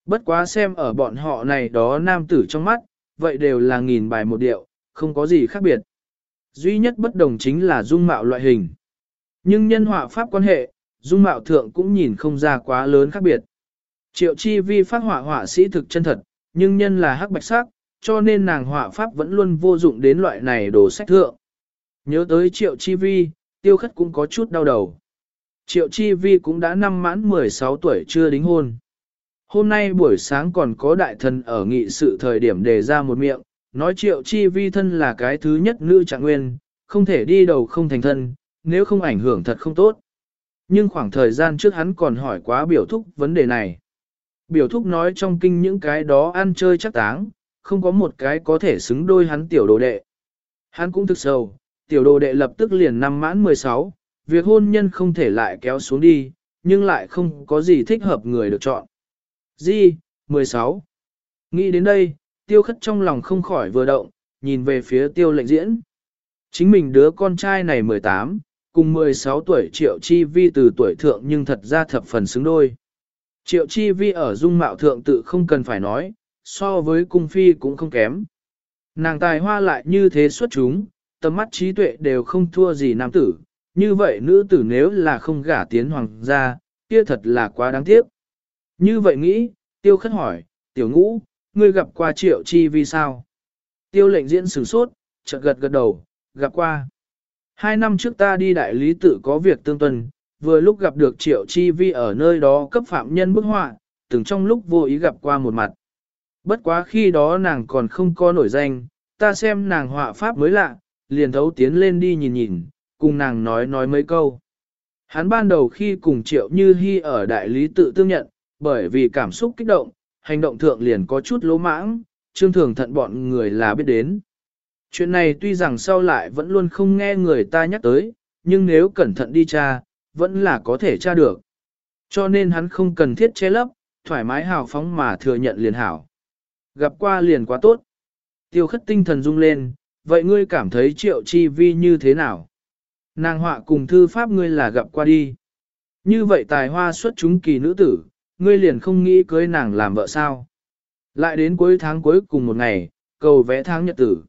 Bất quá xem ở bọn họ này đó nam tử trong mắt, vậy đều là nghìn bài một điệu, không có gì khác biệt. Duy nhất bất đồng chính là dung mạo loại hình. Nhưng nhân họa pháp quan hệ, dung mạo thượng cũng nhìn không ra quá lớn khác biệt. Triệu chi vi phát họa họa sĩ thực chân thật, nhưng nhân là hắc bạch sắc, cho nên nàng họa pháp vẫn luôn vô dụng đến loại này đồ sách thượng. Nhớ tới triệu chi vi, tiêu khất cũng có chút đau đầu. Triệu chi vi cũng đã năm mãn 16 tuổi chưa đính hôn. Hôm nay buổi sáng còn có đại thần ở nghị sự thời điểm đề ra một miệng, nói triệu chi vi thân là cái thứ nhất nữ trạng nguyên, không thể đi đầu không thành thân, nếu không ảnh hưởng thật không tốt. Nhưng khoảng thời gian trước hắn còn hỏi quá biểu thúc vấn đề này. Biểu thúc nói trong kinh những cái đó ăn chơi chắc táng, không có một cái có thể xứng đôi hắn tiểu đồ đệ. Hắn cũng thực sầu tiểu đồ đệ lập tức liền năm mãn 16, việc hôn nhân không thể lại kéo xuống đi, nhưng lại không có gì thích hợp người được chọn. Di, 16. Nghĩ đến đây, tiêu khất trong lòng không khỏi vừa động, nhìn về phía tiêu lệnh diễn. Chính mình đứa con trai này 18, cùng 16 tuổi triệu chi vi từ tuổi thượng nhưng thật ra thập phần xứng đôi. Triệu chi vi ở dung mạo thượng tự không cần phải nói, so với cung phi cũng không kém. Nàng tài hoa lại như thế xuất chúng, tầm mắt trí tuệ đều không thua gì nam tử, như vậy nữ tử nếu là không gả tiến hoàng gia, kia thật là quá đáng tiếc. Như vậy nghĩ, tiêu khất hỏi, tiểu ngũ, ngươi gặp qua triệu chi vi sao? Tiêu lệnh diễn sửng sốt, chợt gật gật đầu, gặp qua. Hai năm trước ta đi đại lý tự có việc tương tuần, vừa lúc gặp được triệu chi vi ở nơi đó cấp phạm nhân bức họa, từng trong lúc vô ý gặp qua một mặt. Bất quá khi đó nàng còn không có nổi danh, ta xem nàng họa pháp mới lạ, liền thấu tiến lên đi nhìn nhìn, cùng nàng nói nói mấy câu. Hắn ban đầu khi cùng triệu như hy ở đại lý tự tương nhận, bởi vì cảm xúc kích động, hành động thượng liền có chút lỗ mãng, trương thường thận bọn người là biết đến. Chuyện này tuy rằng sau lại vẫn luôn không nghe người ta nhắc tới, nhưng nếu cẩn thận đi tra, vẫn là có thể tra được. Cho nên hắn không cần thiết che lấp, thoải mái hào phóng mà thừa nhận liền hảo. Gặp qua liền quá tốt. Tiêu khất tinh thần rung lên, vậy ngươi cảm thấy triệu chi vi như thế nào? Nàng họa cùng thư pháp ngươi là gặp qua đi. Như vậy tài hoa xuất chúng kỳ nữ tử, ngươi liền không nghĩ cưới nàng làm vợ sao? Lại đến cuối tháng cuối cùng một ngày, cầu vẽ tháng nhật tử.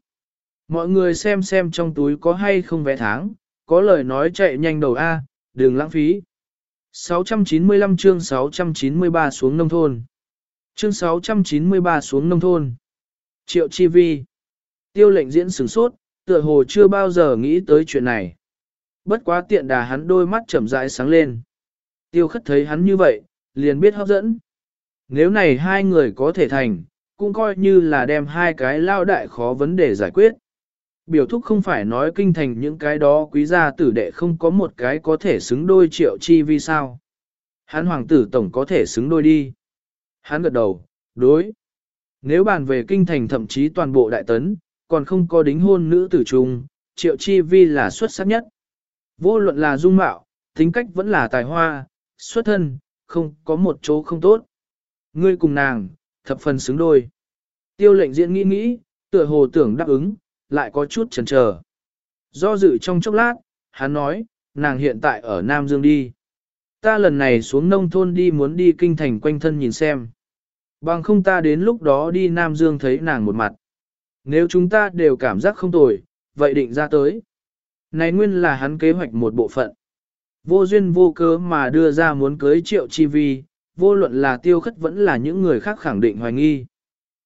Mọi người xem xem trong túi có hay không vẽ tháng, có lời nói chạy nhanh đầu A, đừng lãng phí. 695 chương 693 xuống nông thôn. Chương 693 xuống nông thôn. Triệu Chi Vi. Tiêu lệnh diễn sửng sốt, tựa hồ chưa bao giờ nghĩ tới chuyện này. Bất quá tiện đà hắn đôi mắt chậm rãi sáng lên. Tiêu khất thấy hắn như vậy, liền biết hấp dẫn. Nếu này hai người có thể thành, cũng coi như là đem hai cái lao đại khó vấn đề giải quyết. Biểu thúc không phải nói kinh thành những cái đó quý gia tử đệ không có một cái có thể xứng đôi triệu chi vì sao. Hắn hoàng tử tổng có thể xứng đôi đi. Hắn gật đầu, đối. Nếu bàn về kinh thành thậm chí toàn bộ đại tấn, còn không có đính hôn nữ tử trung, triệu chi vi là xuất sắc nhất. Vô luận là dung mạo, tính cách vẫn là tài hoa, xuất thân, không có một chỗ không tốt. Ngươi cùng nàng, thập phần xứng đôi. Tiêu lệnh diễn nghĩ nghĩ, tựa hồ tưởng đáp ứng, lại có chút chần chờ. Do dự trong chốc lát, hắn nói, nàng hiện tại ở Nam Dương đi. Ta lần này xuống nông thôn đi muốn đi kinh thành quanh thân nhìn xem. Bằng không ta đến lúc đó đi Nam Dương thấy nàng một mặt. Nếu chúng ta đều cảm giác không tồi, vậy định ra tới. Này nguyên là hắn kế hoạch một bộ phận. Vô duyên vô cớ mà đưa ra muốn cưới triệu chi vi, vô luận là tiêu khất vẫn là những người khác khẳng định hoài nghi.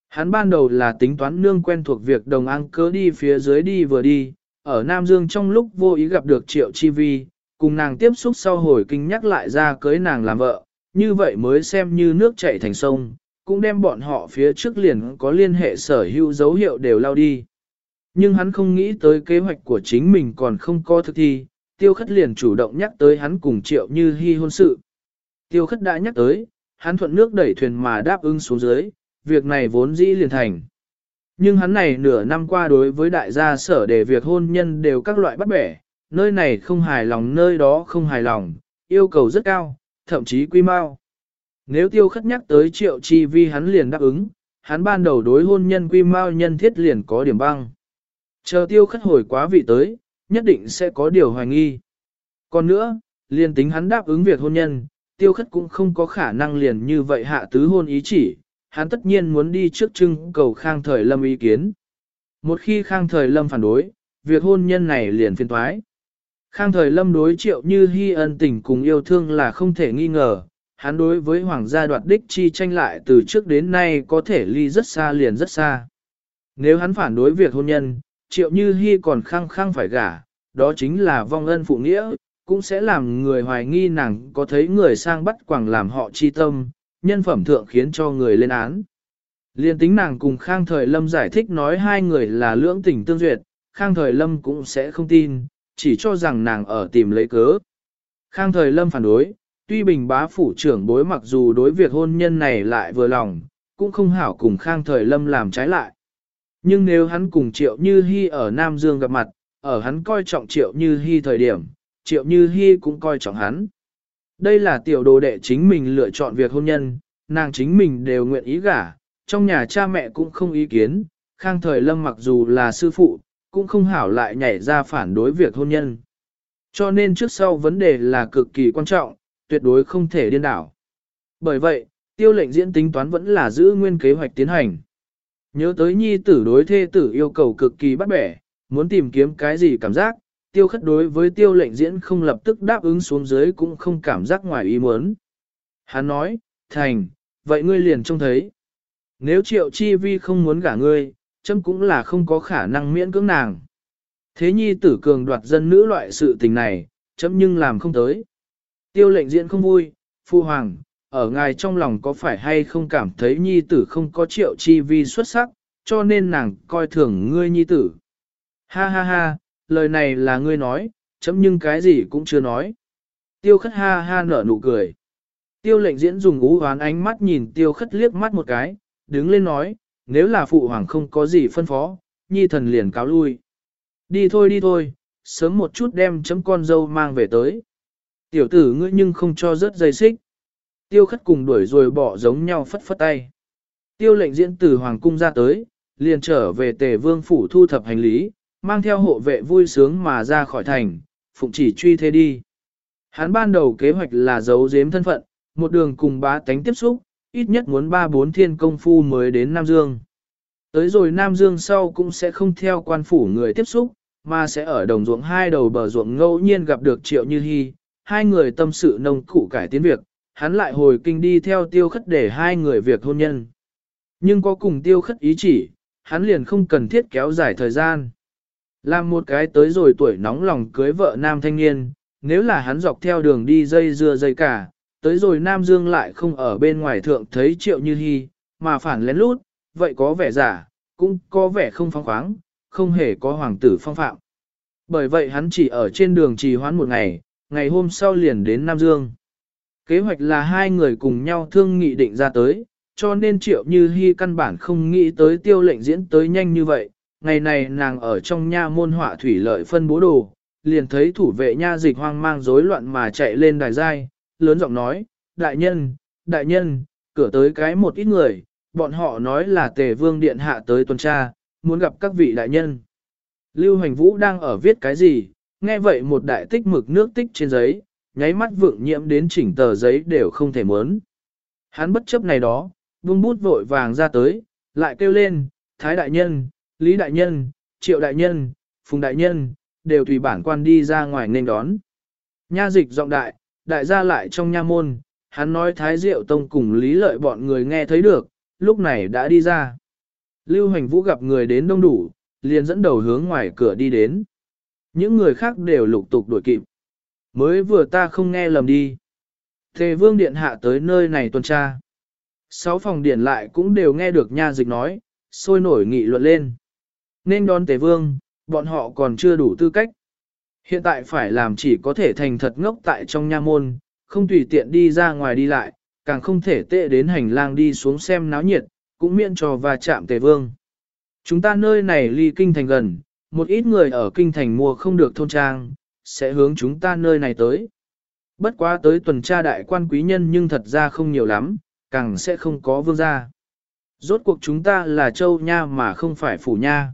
Hắn ban đầu là tính toán nương quen thuộc việc đồng ăn cớ đi phía dưới đi vừa đi, ở Nam Dương trong lúc vô ý gặp được triệu chi vi, cùng nàng tiếp xúc sau hồi kinh nhắc lại ra cưới nàng làm vợ, như vậy mới xem như nước chảy thành sông, cũng đem bọn họ phía trước liền có liên hệ sở hữu dấu hiệu đều lao đi. Nhưng hắn không nghĩ tới kế hoạch của chính mình còn không có thực thi, tiêu khất liền chủ động nhắc tới hắn cùng triệu như hy hôn sự. Tiêu khất đã nhắc tới, hắn thuận nước đẩy thuyền mà đáp ứng xuống dưới, việc này vốn dĩ liền thành. Nhưng hắn này nửa năm qua đối với đại gia sở để việc hôn nhân đều các loại bắt bẻ, nơi này không hài lòng nơi đó không hài lòng, yêu cầu rất cao, thậm chí quy mau. Nếu tiêu khất nhắc tới triệu chi vi hắn liền đáp ứng, hắn ban đầu đối hôn nhân quy mau nhân thiết liền có điểm băng. Chờ tiêu khất hồi quá vị tới, nhất định sẽ có điều hoài nghi. Còn nữa, liền tính hắn đáp ứng việc hôn nhân, tiêu khất cũng không có khả năng liền như vậy hạ tứ hôn ý chỉ, hắn tất nhiên muốn đi trước trưng cầu khang thời lâm ý kiến. Một khi khang thời lâm phản đối, việc hôn nhân này liền phiên thoái. Khang thời lâm đối triệu như hy ân tình cùng yêu thương là không thể nghi ngờ, hắn đối với hoàng gia đoạt đích chi tranh lại từ trước đến nay có thể ly rất xa liền rất xa. Nếu hắn phản đối việc hôn nhân, triệu như hy còn khăng khăng phải gả, đó chính là vong ân phụ nghĩa, cũng sẽ làm người hoài nghi nàng có thấy người sang bắt quảng làm họ chi tâm, nhân phẩm thượng khiến cho người lên án. Liên tính nàng cùng Khang Thời Lâm giải thích nói hai người là lưỡng tình tương duyệt, Khang Thời Lâm cũng sẽ không tin, chỉ cho rằng nàng ở tìm lấy cớ. Khang Thời Lâm phản đối, tuy bình bá phủ trưởng bối mặc dù đối việc hôn nhân này lại vừa lòng, cũng không hảo cùng Khang Thời Lâm làm trái lại. Nhưng nếu hắn cùng Triệu Như Hi ở Nam Dương gặp mặt, ở hắn coi trọng Triệu Như Hi thời điểm, Triệu Như Hi cũng coi trọng hắn. Đây là tiểu đồ đệ chính mình lựa chọn việc hôn nhân, nàng chính mình đều nguyện ý gả, trong nhà cha mẹ cũng không ý kiến, khang thời lâm mặc dù là sư phụ, cũng không hảo lại nhảy ra phản đối việc hôn nhân. Cho nên trước sau vấn đề là cực kỳ quan trọng, tuyệt đối không thể điên đảo. Bởi vậy, tiêu lệnh diễn tính toán vẫn là giữ nguyên kế hoạch tiến hành. Nhớ tới nhi tử đối thê tử yêu cầu cực kỳ bắt bẻ, muốn tìm kiếm cái gì cảm giác, tiêu khất đối với tiêu lệnh diễn không lập tức đáp ứng xuống dưới cũng không cảm giác ngoài ý muốn. Hắn nói, thành, vậy ngươi liền trông thấy. Nếu triệu chi vi không muốn gả ngươi, chấm cũng là không có khả năng miễn cưỡng nàng. Thế nhi tử cường đoạt dân nữ loại sự tình này, chấm nhưng làm không tới. Tiêu lệnh diễn không vui, phu hoàng, ở ngài trong lòng có phải hay không cảm thấy nhi tử không có triệu chi vi xuất sắc, cho nên nàng coi thường ngươi nhi tử. Ha ha ha, lời này là ngươi nói, chấm nhưng cái gì cũng chưa nói. Tiêu khất ha ha nở nụ cười. Tiêu lệnh diễn dùng ú hoán ánh mắt nhìn tiêu khất liếc mắt một cái, đứng lên nói, nếu là phụ hoàng không có gì phân phó, nhi thần liền cáo lui. Đi thôi đi thôi, sớm một chút đem chấm con dâu mang về tới. Tiểu tử ngươi nhưng không cho rớt dây xích. Tiêu khất cùng đuổi rồi bỏ giống nhau phất phất tay. Tiêu lệnh diễn từ Hoàng cung ra tới, liền trở về tề vương phủ thu thập hành lý, mang theo hộ vệ vui sướng mà ra khỏi thành, phụng chỉ truy thế đi. Hắn ban đầu kế hoạch là giấu giếm thân phận, một đường cùng bá tánh tiếp xúc, ít nhất muốn ba bốn thiên công phu mới đến Nam Dương. Tới rồi Nam Dương sau cũng sẽ không theo quan phủ người tiếp xúc, mà sẽ ở đồng ruộng hai đầu bờ ruộng ngẫu nhiên gặp được Triệu Như Hi, hai người tâm sự nông cụ cải tiến việc, hắn lại hồi kinh đi theo tiêu khất để hai người việc hôn nhân. Nhưng có cùng tiêu khất ý chỉ, hắn liền không cần thiết kéo dài thời gian. Làm một cái tới rồi tuổi nóng lòng cưới vợ nam thanh niên, nếu là hắn dọc theo đường đi dây dưa dây cả, tới rồi Nam Dương lại không ở bên ngoài thượng thấy triệu như hy, mà phản lén lút, vậy có vẻ giả, cũng có vẻ không phong khoáng, không hề có hoàng tử phong phạm. Bởi vậy hắn chỉ ở trên đường trì hoãn một ngày, ngày hôm sau liền đến Nam Dương. Kế hoạch là hai người cùng nhau thương nghị định ra tới, cho nên triệu như hy căn bản không nghĩ tới tiêu lệnh diễn tới nhanh như vậy. Ngày này nàng ở trong nha môn họa thủy lợi phân bố đồ, liền thấy thủ vệ nha dịch hoang mang rối loạn mà chạy lên đài giai, lớn giọng nói, đại nhân, đại nhân, cửa tới cái một ít người, bọn họ nói là tề vương điện hạ tới tuần tra, muốn gặp các vị đại nhân. Lưu Hành Vũ đang ở viết cái gì, nghe vậy một đại tích mực nước tích trên giấy, nháy mắt vượng nhiễm đến chỉnh tờ giấy đều không thể muốn. Hắn bất chấp này đó, vung bút vội vàng ra tới, lại kêu lên, Thái đại nhân, Lý đại nhân, Triệu đại nhân, Phùng đại nhân, đều tùy bản quan đi ra ngoài nên đón. Nha dịch giọng đại, đại gia lại trong nha môn, hắn nói Thái Diệu Tông cùng Lý Lợi bọn người nghe thấy được, lúc này đã đi ra. Lưu Hành Vũ gặp người đến đông đủ, liền dẫn đầu hướng ngoài cửa đi đến. Những người khác đều lục tục đuổi kịp. Mới vừa ta không nghe lầm đi. Thề vương điện hạ tới nơi này tuần tra. Sáu phòng điện lại cũng đều nghe được nha dịch nói, sôi nổi nghị luận lên. Nên đón tề vương, bọn họ còn chưa đủ tư cách. Hiện tại phải làm chỉ có thể thành thật ngốc tại trong nha môn, không tùy tiện đi ra ngoài đi lại, càng không thể tệ đến hành lang đi xuống xem náo nhiệt, cũng miễn cho va chạm tề vương. Chúng ta nơi này ly kinh thành gần, một ít người ở kinh thành mua không được thôn trang, sẽ hướng chúng ta nơi này tới. Bất quá tới tuần tra đại quan quý nhân nhưng thật ra không nhiều lắm, càng sẽ không có vương gia. Rốt cuộc chúng ta là châu nha mà không phải phủ nha.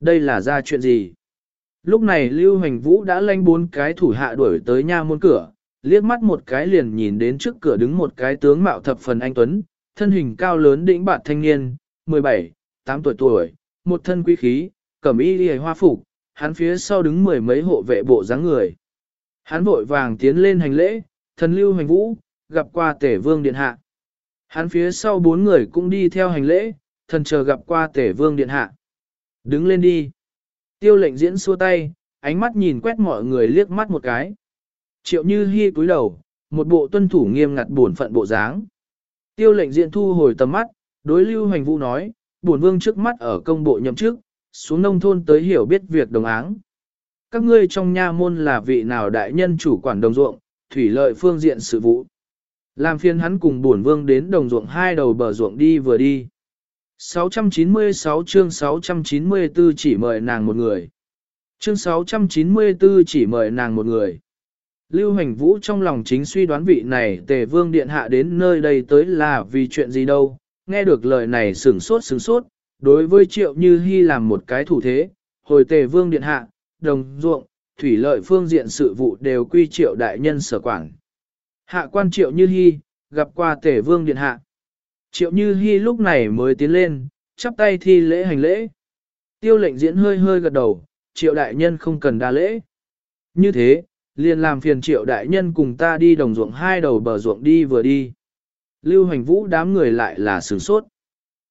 Đây là ra chuyện gì? Lúc này Lưu Hành Vũ đã lanh bốn cái thủ hạ đuổi tới nha môn cửa, liếc mắt một cái liền nhìn đến trước cửa đứng một cái tướng mạo thập phần anh Tuấn, thân hình cao lớn đĩnh bạn thanh niên, 17, 8 tuổi tuổi, một thân quý khí, cẩm y đi hoa phục, hắn phía sau đứng mười mấy hộ vệ bộ dáng người. Hắn vội vàng tiến lên hành lễ, thần Lưu Hành Vũ, gặp qua tể vương điện hạ. Hắn phía sau bốn người cũng đi theo hành lễ, thần chờ gặp qua tể vương điện hạ. Đứng lên đi. Tiêu lệnh diễn xua tay, ánh mắt nhìn quét mọi người liếc mắt một cái. Triệu như hy cúi đầu, một bộ tuân thủ nghiêm ngặt bổn phận bộ dáng. Tiêu lệnh diễn thu hồi tầm mắt, đối lưu hành vũ nói, bổn vương trước mắt ở công bộ nhậm chức, xuống nông thôn tới hiểu biết việc đồng áng. Các ngươi trong nha môn là vị nào đại nhân chủ quản đồng ruộng, thủy lợi phương diện sự vụ. Làm phiên hắn cùng bổn vương đến đồng ruộng hai đầu bờ ruộng đi vừa đi. 696 chương 694 chỉ mời nàng một người. Chương 694 chỉ mời nàng một người. Lưu Hành Vũ trong lòng chính suy đoán vị này tề vương điện hạ đến nơi đây tới là vì chuyện gì đâu, nghe được lời này sửng sốt sửng sốt, đối với triệu như hy làm một cái thủ thế, hồi tề vương điện hạ, đồng ruộng, thủy lợi phương diện sự vụ đều quy triệu đại nhân sở quản. Hạ quan triệu như hy, gặp qua tề vương điện hạ. Triệu Như hy lúc này mới tiến lên, chắp tay thi lễ hành lễ. Tiêu lệnh diễn hơi hơi gật đầu, triệu đại nhân không cần đa lễ. Như thế, liền làm phiền triệu đại nhân cùng ta đi đồng ruộng hai đầu bờ ruộng đi vừa đi. Lưu hành vũ đám người lại là sửng sốt.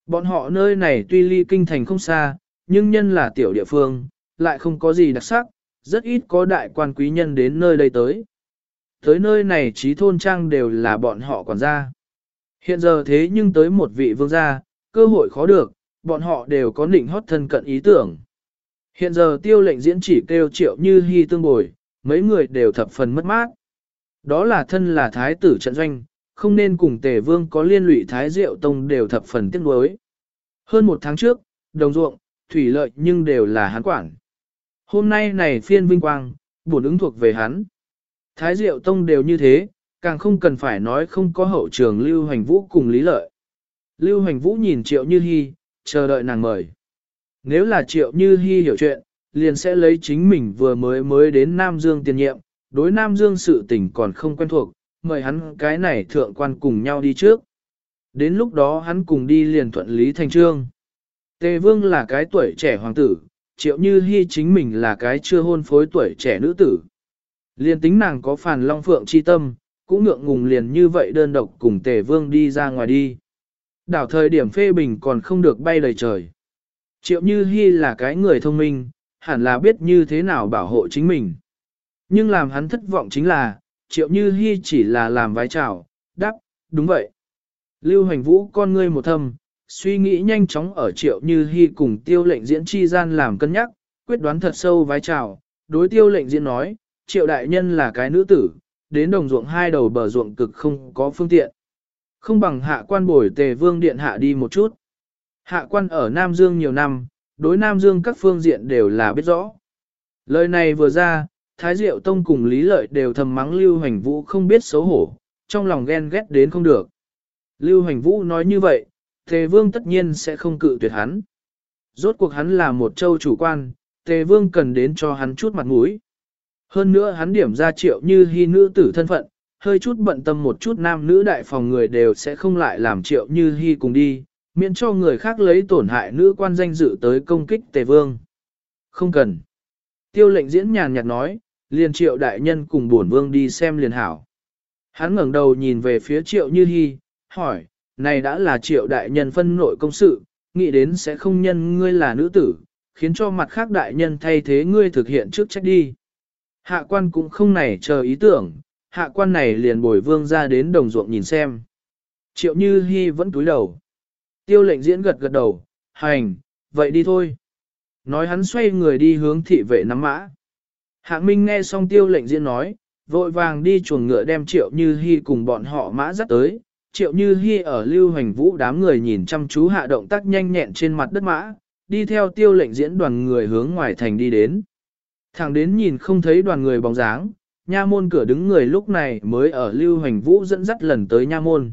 Bọn họ nơi này tuy ly kinh thành không xa, nhưng nhân là tiểu địa phương, lại không có gì đặc sắc, rất ít có đại quan quý nhân đến nơi đây tới. Tới nơi này trí thôn trang đều là bọn họ còn ra. Hiện giờ thế nhưng tới một vị vương gia, cơ hội khó được, bọn họ đều có định hót thân cận ý tưởng. Hiện giờ tiêu lệnh diễn chỉ kêu triệu như hy tương bồi, mấy người đều thập phần mất mát. Đó là thân là thái tử trận doanh, không nên cùng tề vương có liên lụy thái diệu tông đều thập phần tiếc nuối. Hơn một tháng trước, đồng ruộng, thủy lợi nhưng đều là hắn quản. Hôm nay này phiên vinh quang, buồn ứng thuộc về hắn. Thái diệu tông đều như thế, Càng không cần phải nói không có hậu trường Lưu Hoành Vũ cùng Lý Lợi. Lưu Hoành Vũ nhìn Triệu Như Hi, chờ đợi nàng mời. Nếu là Triệu Như Hi hiểu chuyện, liền sẽ lấy chính mình vừa mới mới đến Nam Dương tiền nhiệm, đối Nam Dương sự tình còn không quen thuộc, mời hắn cái này thượng quan cùng nhau đi trước. Đến lúc đó hắn cùng đi liền thuận lý thành trương. Tề Vương là cái tuổi trẻ hoàng tử, Triệu Như hy chính mình là cái chưa hôn phối tuổi trẻ nữ tử. Liền tính nàng có phản long phượng chi tâm, cũng ngượng ngùng liền như vậy đơn độc cùng Tề Vương đi ra ngoài đi. Đảo thời điểm phê bình còn không được bay đầy trời. Triệu Như hy là cái người thông minh, hẳn là biết như thế nào bảo hộ chính mình. Nhưng làm hắn thất vọng chính là, Triệu Như Hi chỉ là làm vái chào, đáp, đúng vậy. Lưu hành vũ con ngươi một thâm, suy nghĩ nhanh chóng ở Triệu Như Hi cùng tiêu lệnh diễn chi gian làm cân nhắc, quyết đoán thật sâu vái chào, đối tiêu lệnh diễn nói, Triệu đại nhân là cái nữ tử, đến đồng ruộng hai đầu bờ ruộng cực không có phương tiện. Không bằng hạ quan bồi tề vương điện hạ đi một chút. Hạ quan ở Nam Dương nhiều năm, đối Nam Dương các phương diện đều là biết rõ. Lời này vừa ra, Thái Diệu Tông cùng Lý Lợi đều thầm mắng Lưu Hoành Vũ không biết xấu hổ, trong lòng ghen ghét đến không được. Lưu Hoành Vũ nói như vậy, Tề Vương tất nhiên sẽ không cự tuyệt hắn. Rốt cuộc hắn là một châu chủ quan, Tề Vương cần đến cho hắn chút mặt mũi. Hơn nữa hắn điểm ra triệu như hy nữ tử thân phận, hơi chút bận tâm một chút nam nữ đại phòng người đều sẽ không lại làm triệu như hy cùng đi, miễn cho người khác lấy tổn hại nữ quan danh dự tới công kích tề vương. Không cần. Tiêu lệnh diễn nhàn nhạt nói, liền triệu đại nhân cùng bổn vương đi xem liền hảo. Hắn ngẩng đầu nhìn về phía triệu như hy, hỏi, này đã là triệu đại nhân phân nội công sự, nghĩ đến sẽ không nhân ngươi là nữ tử, khiến cho mặt khác đại nhân thay thế ngươi thực hiện trước trách đi. Hạ quan cũng không này chờ ý tưởng, hạ quan này liền bồi vương ra đến đồng ruộng nhìn xem. Triệu Như Hi vẫn túi đầu. Tiêu lệnh diễn gật gật đầu, hành, vậy đi thôi. Nói hắn xoay người đi hướng thị vệ nắm mã. Hạ Minh nghe xong tiêu lệnh diễn nói, vội vàng đi chuồng ngựa đem Triệu Như Hi cùng bọn họ mã dắt tới. Triệu Như Hi ở lưu hành vũ đám người nhìn chăm chú hạ động tác nhanh nhẹn trên mặt đất mã, đi theo tiêu lệnh diễn đoàn người hướng ngoài thành đi đến. Thẳng đến nhìn không thấy đoàn người bóng dáng, nha môn cửa đứng người lúc này mới ở lưu hành vũ dẫn dắt lần tới nha môn.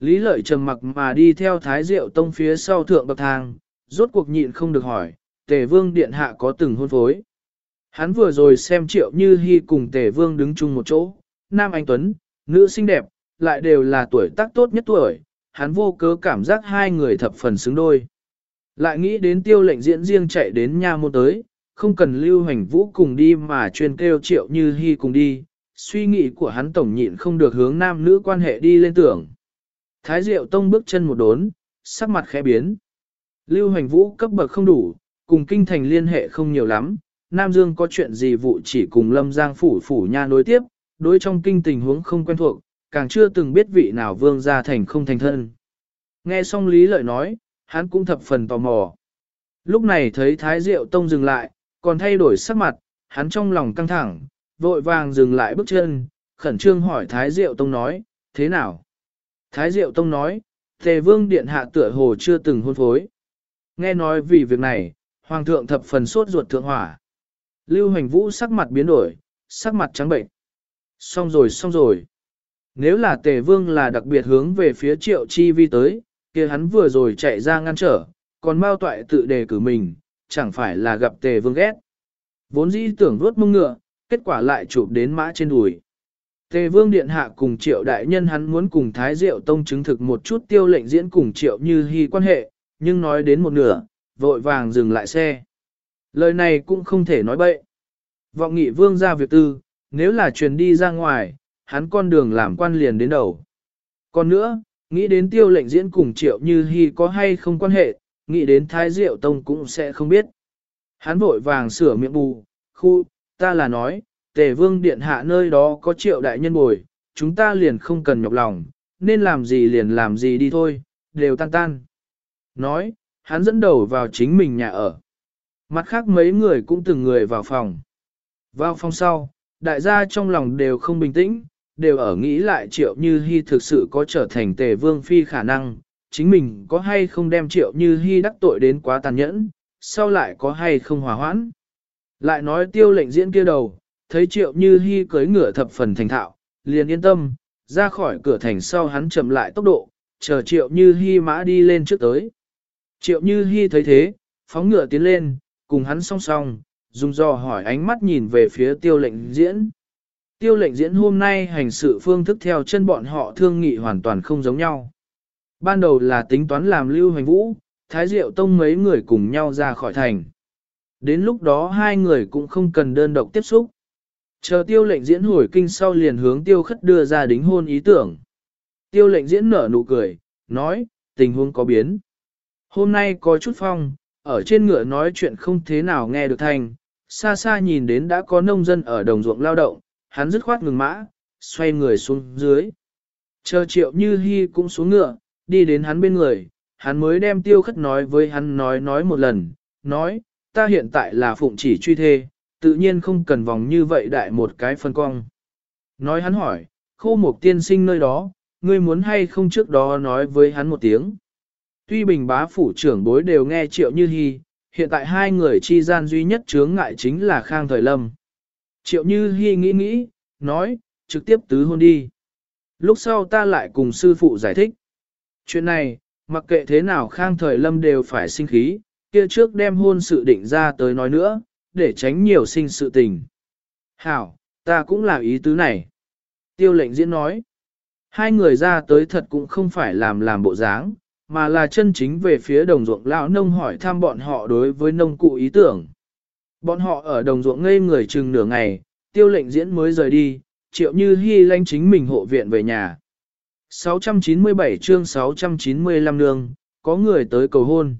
Lý lợi trầm mặc mà đi theo thái diệu tông phía sau thượng bậc thang, rốt cuộc nhịn không được hỏi, tề vương điện hạ có từng hôn phối. Hắn vừa rồi xem triệu như hy cùng tề vương đứng chung một chỗ, nam anh tuấn, nữ xinh đẹp, lại đều là tuổi tác tốt nhất tuổi, hắn vô cớ cảm giác hai người thập phần xứng đôi. Lại nghĩ đến tiêu lệnh diễn riêng chạy đến nha môn tới, không cần lưu hành vũ cùng đi mà chuyên kêu triệu như hy cùng đi, suy nghĩ của hắn tổng nhịn không được hướng nam nữ quan hệ đi lên tưởng. Thái Diệu Tông bước chân một đốn, sắc mặt khẽ biến. Lưu hành vũ cấp bậc không đủ, cùng kinh thành liên hệ không nhiều lắm, Nam Dương có chuyện gì vụ chỉ cùng Lâm Giang phủ phủ nha nối tiếp, đối trong kinh tình huống không quen thuộc, càng chưa từng biết vị nào vương gia thành không thành thân. Nghe xong Lý Lợi nói, hắn cũng thập phần tò mò. Lúc này thấy Thái Diệu Tông dừng lại, còn thay đổi sắc mặt, hắn trong lòng căng thẳng, vội vàng dừng lại bước chân, khẩn trương hỏi Thái Diệu Tông nói, thế nào? Thái Diệu Tông nói, Tề Vương Điện Hạ tựa hồ chưa từng hôn phối. Nghe nói vì việc này, Hoàng thượng thập phần sốt ruột thượng hỏa. Lưu Hoành Vũ sắc mặt biến đổi, sắc mặt trắng bệnh. Xong rồi xong rồi. Nếu là Tề Vương là đặc biệt hướng về phía Triệu Chi Vi tới, kia hắn vừa rồi chạy ra ngăn trở, còn bao Toại tự đề cử mình, chẳng phải là gặp tề vương ghét. Vốn dĩ tưởng vuốt mông ngựa, kết quả lại chụp đến mã trên đùi. Tề vương điện hạ cùng triệu đại nhân hắn muốn cùng Thái Diệu Tông chứng thực một chút tiêu lệnh diễn cùng triệu như hy quan hệ, nhưng nói đến một nửa, vội vàng dừng lại xe. Lời này cũng không thể nói bậy. Vọng nghị vương ra việc tư, nếu là truyền đi ra ngoài, hắn con đường làm quan liền đến đầu. Còn nữa, nghĩ đến tiêu lệnh diễn cùng triệu như hy có hay không quan hệ, nghĩ đến Thái Diệu Tông cũng sẽ không biết. Hắn vội vàng sửa miệng bù, khu, ta là nói, tề vương điện hạ nơi đó có triệu đại nhân bồi, chúng ta liền không cần nhọc lòng, nên làm gì liền làm gì đi thôi, đều tan tan. Nói, hắn dẫn đầu vào chính mình nhà ở. Mặt khác mấy người cũng từng người vào phòng. Vào phòng sau, đại gia trong lòng đều không bình tĩnh, đều ở nghĩ lại triệu như hy thực sự có trở thành tề vương phi khả năng, chính mình có hay không đem triệu như hy đắc tội đến quá tàn nhẫn, sau lại có hay không hòa hoãn. Lại nói tiêu lệnh diễn kia đầu, thấy triệu như hy cưới ngựa thập phần thành thạo, liền yên tâm, ra khỏi cửa thành sau hắn chậm lại tốc độ, chờ triệu như hy mã đi lên trước tới. Triệu như hy thấy thế, phóng ngựa tiến lên, cùng hắn song song, dùng dò hỏi ánh mắt nhìn về phía tiêu lệnh diễn. Tiêu lệnh diễn hôm nay hành sự phương thức theo chân bọn họ thương nghị hoàn toàn không giống nhau. Ban đầu là tính toán làm lưu hành vũ, thái diệu tông mấy người cùng nhau ra khỏi thành. Đến lúc đó hai người cũng không cần đơn độc tiếp xúc. Chờ tiêu lệnh diễn hồi kinh sau liền hướng tiêu khất đưa ra đính hôn ý tưởng. Tiêu lệnh diễn nở nụ cười, nói, tình huống có biến. Hôm nay có chút phong, ở trên ngựa nói chuyện không thế nào nghe được thành, xa xa nhìn đến đã có nông dân ở đồng ruộng lao động, hắn dứt khoát ngừng mã, xoay người xuống dưới. Chờ triệu như hy cũng xuống ngựa, đi đến hắn bên người, hắn mới đem tiêu khất nói với hắn nói nói một lần, nói, ta hiện tại là phụng chỉ truy thê, tự nhiên không cần vòng như vậy đại một cái phân cong. Nói hắn hỏi, khô một tiên sinh nơi đó, ngươi muốn hay không trước đó nói với hắn một tiếng. Tuy bình bá phủ trưởng bối đều nghe triệu như hy, hiện tại hai người chi gian duy nhất chướng ngại chính là Khang Thời Lâm. Triệu như hy nghĩ nghĩ, nói, trực tiếp tứ hôn đi. Lúc sau ta lại cùng sư phụ giải thích. Chuyện này, mặc kệ thế nào Khang Thời Lâm đều phải sinh khí, kia trước đem hôn sự định ra tới nói nữa, để tránh nhiều sinh sự tình. Hảo, ta cũng là ý tứ này. Tiêu lệnh diễn nói. Hai người ra tới thật cũng không phải làm làm bộ dáng, mà là chân chính về phía đồng ruộng lão nông hỏi thăm bọn họ đối với nông cụ ý tưởng. Bọn họ ở đồng ruộng ngây người chừng nửa ngày, tiêu lệnh diễn mới rời đi, triệu như hy lanh chính mình hộ viện về nhà. 697 chương 695 nương, có người tới cầu hôn.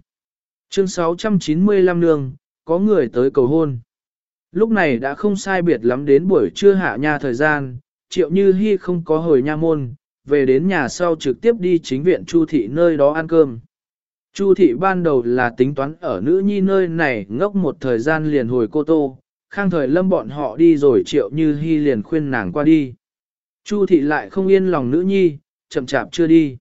Chương 695 nương, có người tới cầu hôn. Lúc này đã không sai biệt lắm đến buổi trưa hạ nha thời gian, triệu như hy không có hồi nha môn, về đến nhà sau trực tiếp đi chính viện Chu thị nơi đó ăn cơm. Chu thị ban đầu là tính toán ở nữ nhi nơi này ngốc một thời gian liền hồi cô tô, khang thời lâm bọn họ đi rồi triệu như hy liền khuyên nàng qua đi. Chu thị lại không yên lòng nữ nhi, chậm chạp chưa đi.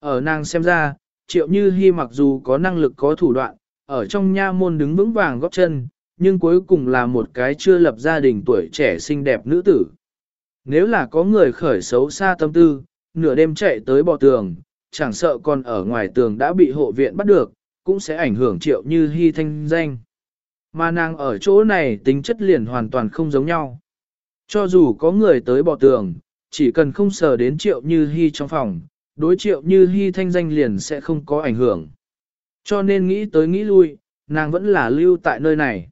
Ở nàng xem ra, triệu như hy mặc dù có năng lực có thủ đoạn, ở trong nha môn đứng vững vàng góp chân, nhưng cuối cùng là một cái chưa lập gia đình tuổi trẻ xinh đẹp nữ tử. Nếu là có người khởi xấu xa tâm tư, nửa đêm chạy tới bò tường, chẳng sợ còn ở ngoài tường đã bị hộ viện bắt được, cũng sẽ ảnh hưởng triệu như hy thanh danh. Mà nàng ở chỗ này tính chất liền hoàn toàn không giống nhau. Cho dù có người tới bò tường, chỉ cần không sờ đến triệu như hy trong phòng, đối triệu như hy thanh danh liền sẽ không có ảnh hưởng. Cho nên nghĩ tới nghĩ lui, nàng vẫn là lưu tại nơi này.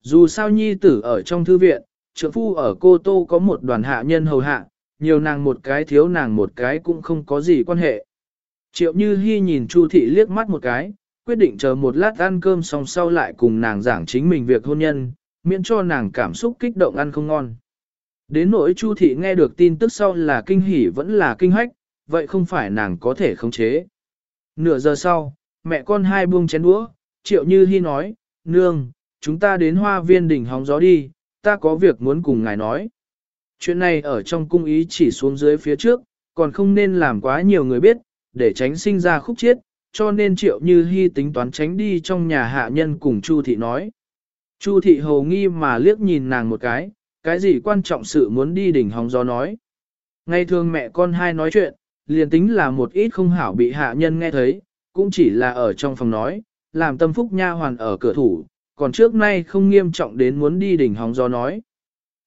Dù sao nhi tử ở trong thư viện, trưởng phu ở cô tô có một đoàn hạ nhân hầu hạ, nhiều nàng một cái thiếu nàng một cái cũng không có gì quan hệ. Triệu Như Hi nhìn Chu thị liếc mắt một cái, quyết định chờ một lát ăn cơm xong sau lại cùng nàng giảng chính mình việc hôn nhân, miễn cho nàng cảm xúc kích động ăn không ngon. Đến nỗi Chu thị nghe được tin tức sau là kinh hỉ vẫn là kinh hách, vậy không phải nàng có thể khống chế. Nửa giờ sau, mẹ con hai buông chén đũa, Triệu Như Hi nói, nương, chúng ta đến hoa viên đỉnh hóng gió đi, ta có việc muốn cùng ngài nói. Chuyện này ở trong cung ý chỉ xuống dưới phía trước, còn không nên làm quá nhiều người biết, để tránh sinh ra khúc chiết, cho nên triệu như hy tính toán tránh đi trong nhà hạ nhân cùng Chu thị nói. Chu thị hầu nghi mà liếc nhìn nàng một cái, cái gì quan trọng sự muốn đi đỉnh hóng gió nói. Ngay thường mẹ con hai nói chuyện, liền tính là một ít không hảo bị hạ nhân nghe thấy, cũng chỉ là ở trong phòng nói, làm tâm phúc nha hoàn ở cửa thủ, còn trước nay không nghiêm trọng đến muốn đi đỉnh hóng gió nói.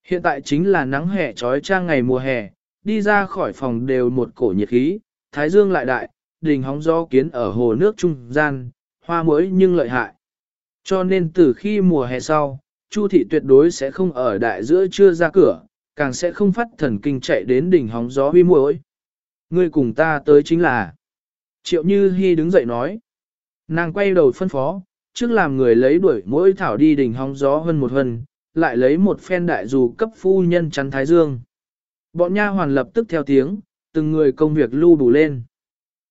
Hiện tại chính là nắng hè trói trang ngày mùa hè, đi ra khỏi phòng đều một cổ nhiệt khí, thái dương lại đại, đình hóng gió kiến ở hồ nước trung gian, hoa mới nhưng lợi hại. Cho nên từ khi mùa hè sau, Chu thị tuyệt đối sẽ không ở đại giữa chưa ra cửa, càng sẽ không phát thần kinh chạy đến đỉnh hóng gió huy muội. Ngươi cùng ta tới chính là. Triệu Như Hi đứng dậy nói. Nàng quay đầu phân phó, trước làm người lấy đuổi mỗi thảo đi đỉnh hóng gió hơn một hần lại lấy một phen đại dù cấp phu nhân chắn thái dương. Bọn nha hoàn lập tức theo tiếng, từng người công việc lưu đủ lên.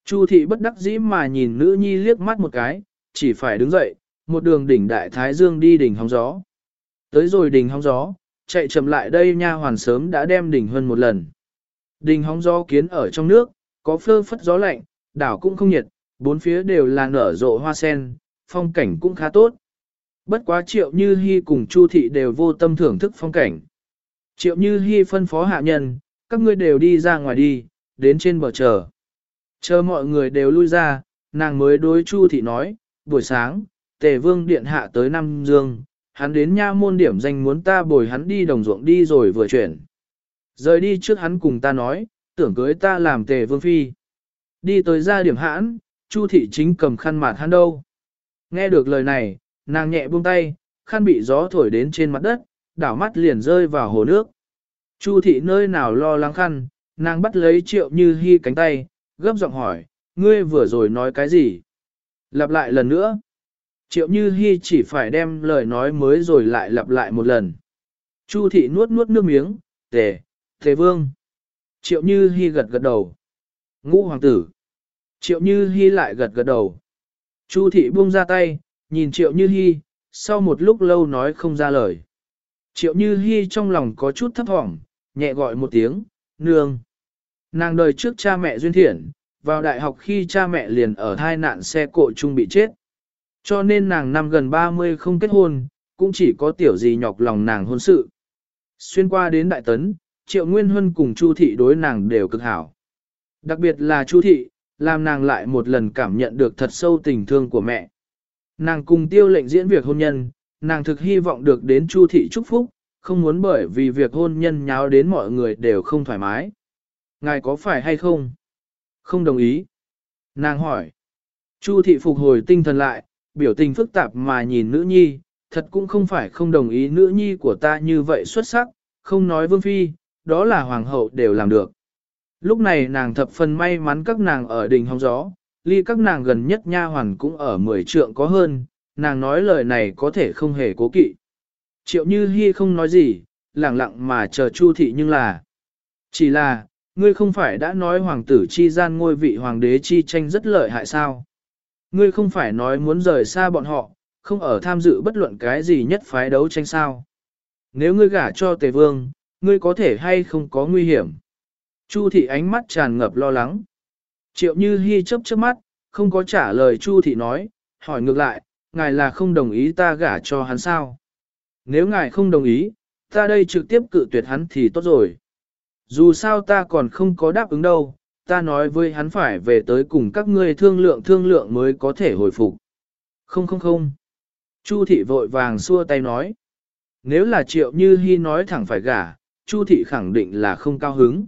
Chu thị bất đắc dĩ mà nhìn nữ nhi liếc mắt một cái, chỉ phải đứng dậy, một đường đỉnh đại thái dương đi đỉnh hóng gió. Tới rồi đỉnh hóng gió, chạy chậm lại đây nha hoàn sớm đã đem đỉnh hơn một lần. Đỉnh hóng gió kiến ở trong nước, có phơ phất gió lạnh, đảo cũng không nhiệt, bốn phía đều là nở rộ hoa sen, phong cảnh cũng khá tốt. Bất quá triệu như hy cùng Chu thị đều vô tâm thưởng thức phong cảnh. Triệu như hy phân phó hạ nhân, các ngươi đều đi ra ngoài đi, đến trên bờ chờ. Chờ mọi người đều lui ra, nàng mới đối Chu thị nói, buổi sáng, tề vương điện hạ tới Nam Dương, hắn đến nha môn điểm danh muốn ta bồi hắn đi đồng ruộng đi rồi vừa chuyển. Rời đi trước hắn cùng ta nói, tưởng cưới ta làm tề vương phi. Đi tới ra điểm hãn, Chu thị chính cầm khăn mặt hắn đâu. Nghe được lời này, nàng nhẹ buông tay, khăn bị gió thổi đến trên mặt đất, đảo mắt liền rơi vào hồ nước. Chu thị nơi nào lo lắng khăn, nàng bắt lấy triệu như hy cánh tay, gấp giọng hỏi, ngươi vừa rồi nói cái gì? Lặp lại lần nữa. Triệu như hy chỉ phải đem lời nói mới rồi lại lặp lại một lần. Chu thị nuốt nuốt nước miếng, tề, tề vương. Triệu như hy gật gật đầu. Ngũ hoàng tử. Triệu như hy lại gật gật đầu. Chu thị buông ra tay, nhìn triệu như hy, sau một lúc lâu nói không ra lời. Triệu như hy trong lòng có chút thấp thỏm, nhẹ gọi một tiếng, nương. Nàng đời trước cha mẹ duyên thiện, vào đại học khi cha mẹ liền ở thai nạn xe cộ chung bị chết. Cho nên nàng năm gần 30 không kết hôn, cũng chỉ có tiểu gì nhọc lòng nàng hôn sự. Xuyên qua đến đại tấn, triệu nguyên huân cùng chu thị đối nàng đều cực hảo. Đặc biệt là chu thị, làm nàng lại một lần cảm nhận được thật sâu tình thương của mẹ. Nàng cùng tiêu lệnh diễn việc hôn nhân, nàng thực hy vọng được đến chu thị chúc phúc, không muốn bởi vì việc hôn nhân nháo đến mọi người đều không thoải mái. Ngài có phải hay không? Không đồng ý. Nàng hỏi. Chu thị phục hồi tinh thần lại, biểu tình phức tạp mà nhìn nữ nhi, thật cũng không phải không đồng ý nữ nhi của ta như vậy xuất sắc, không nói vương phi, đó là hoàng hậu đều làm được. Lúc này nàng thập phần may mắn các nàng ở đình hóng gió, ly các nàng gần nhất nha hoàn cũng ở mười trượng có hơn, nàng nói lời này có thể không hề cố kỵ. Triệu Như Hi không nói gì, lặng lặng mà chờ Chu thị nhưng là chỉ là ngươi không phải đã nói hoàng tử chi gian ngôi vị hoàng đế chi tranh rất lợi hại sao? Ngươi không phải nói muốn rời xa bọn họ, không ở tham dự bất luận cái gì nhất phái đấu tranh sao? Nếu ngươi gả cho Tề Vương, ngươi có thể hay không có nguy hiểm? Chu thị ánh mắt tràn ngập lo lắng. Triệu Như Hi chớp chớp mắt, không có trả lời Chu thị nói, hỏi ngược lại, ngài là không đồng ý ta gả cho hắn sao? Nếu ngài không đồng ý, ta đây trực tiếp cự tuyệt hắn thì tốt rồi. Dù sao ta còn không có đáp ứng đâu, ta nói với hắn phải về tới cùng các ngươi thương lượng thương lượng mới có thể hồi phục. Không không không. Chu thị vội vàng xua tay nói. Nếu là triệu như Hi nói thẳng phải gả, Chu thị khẳng định là không cao hứng.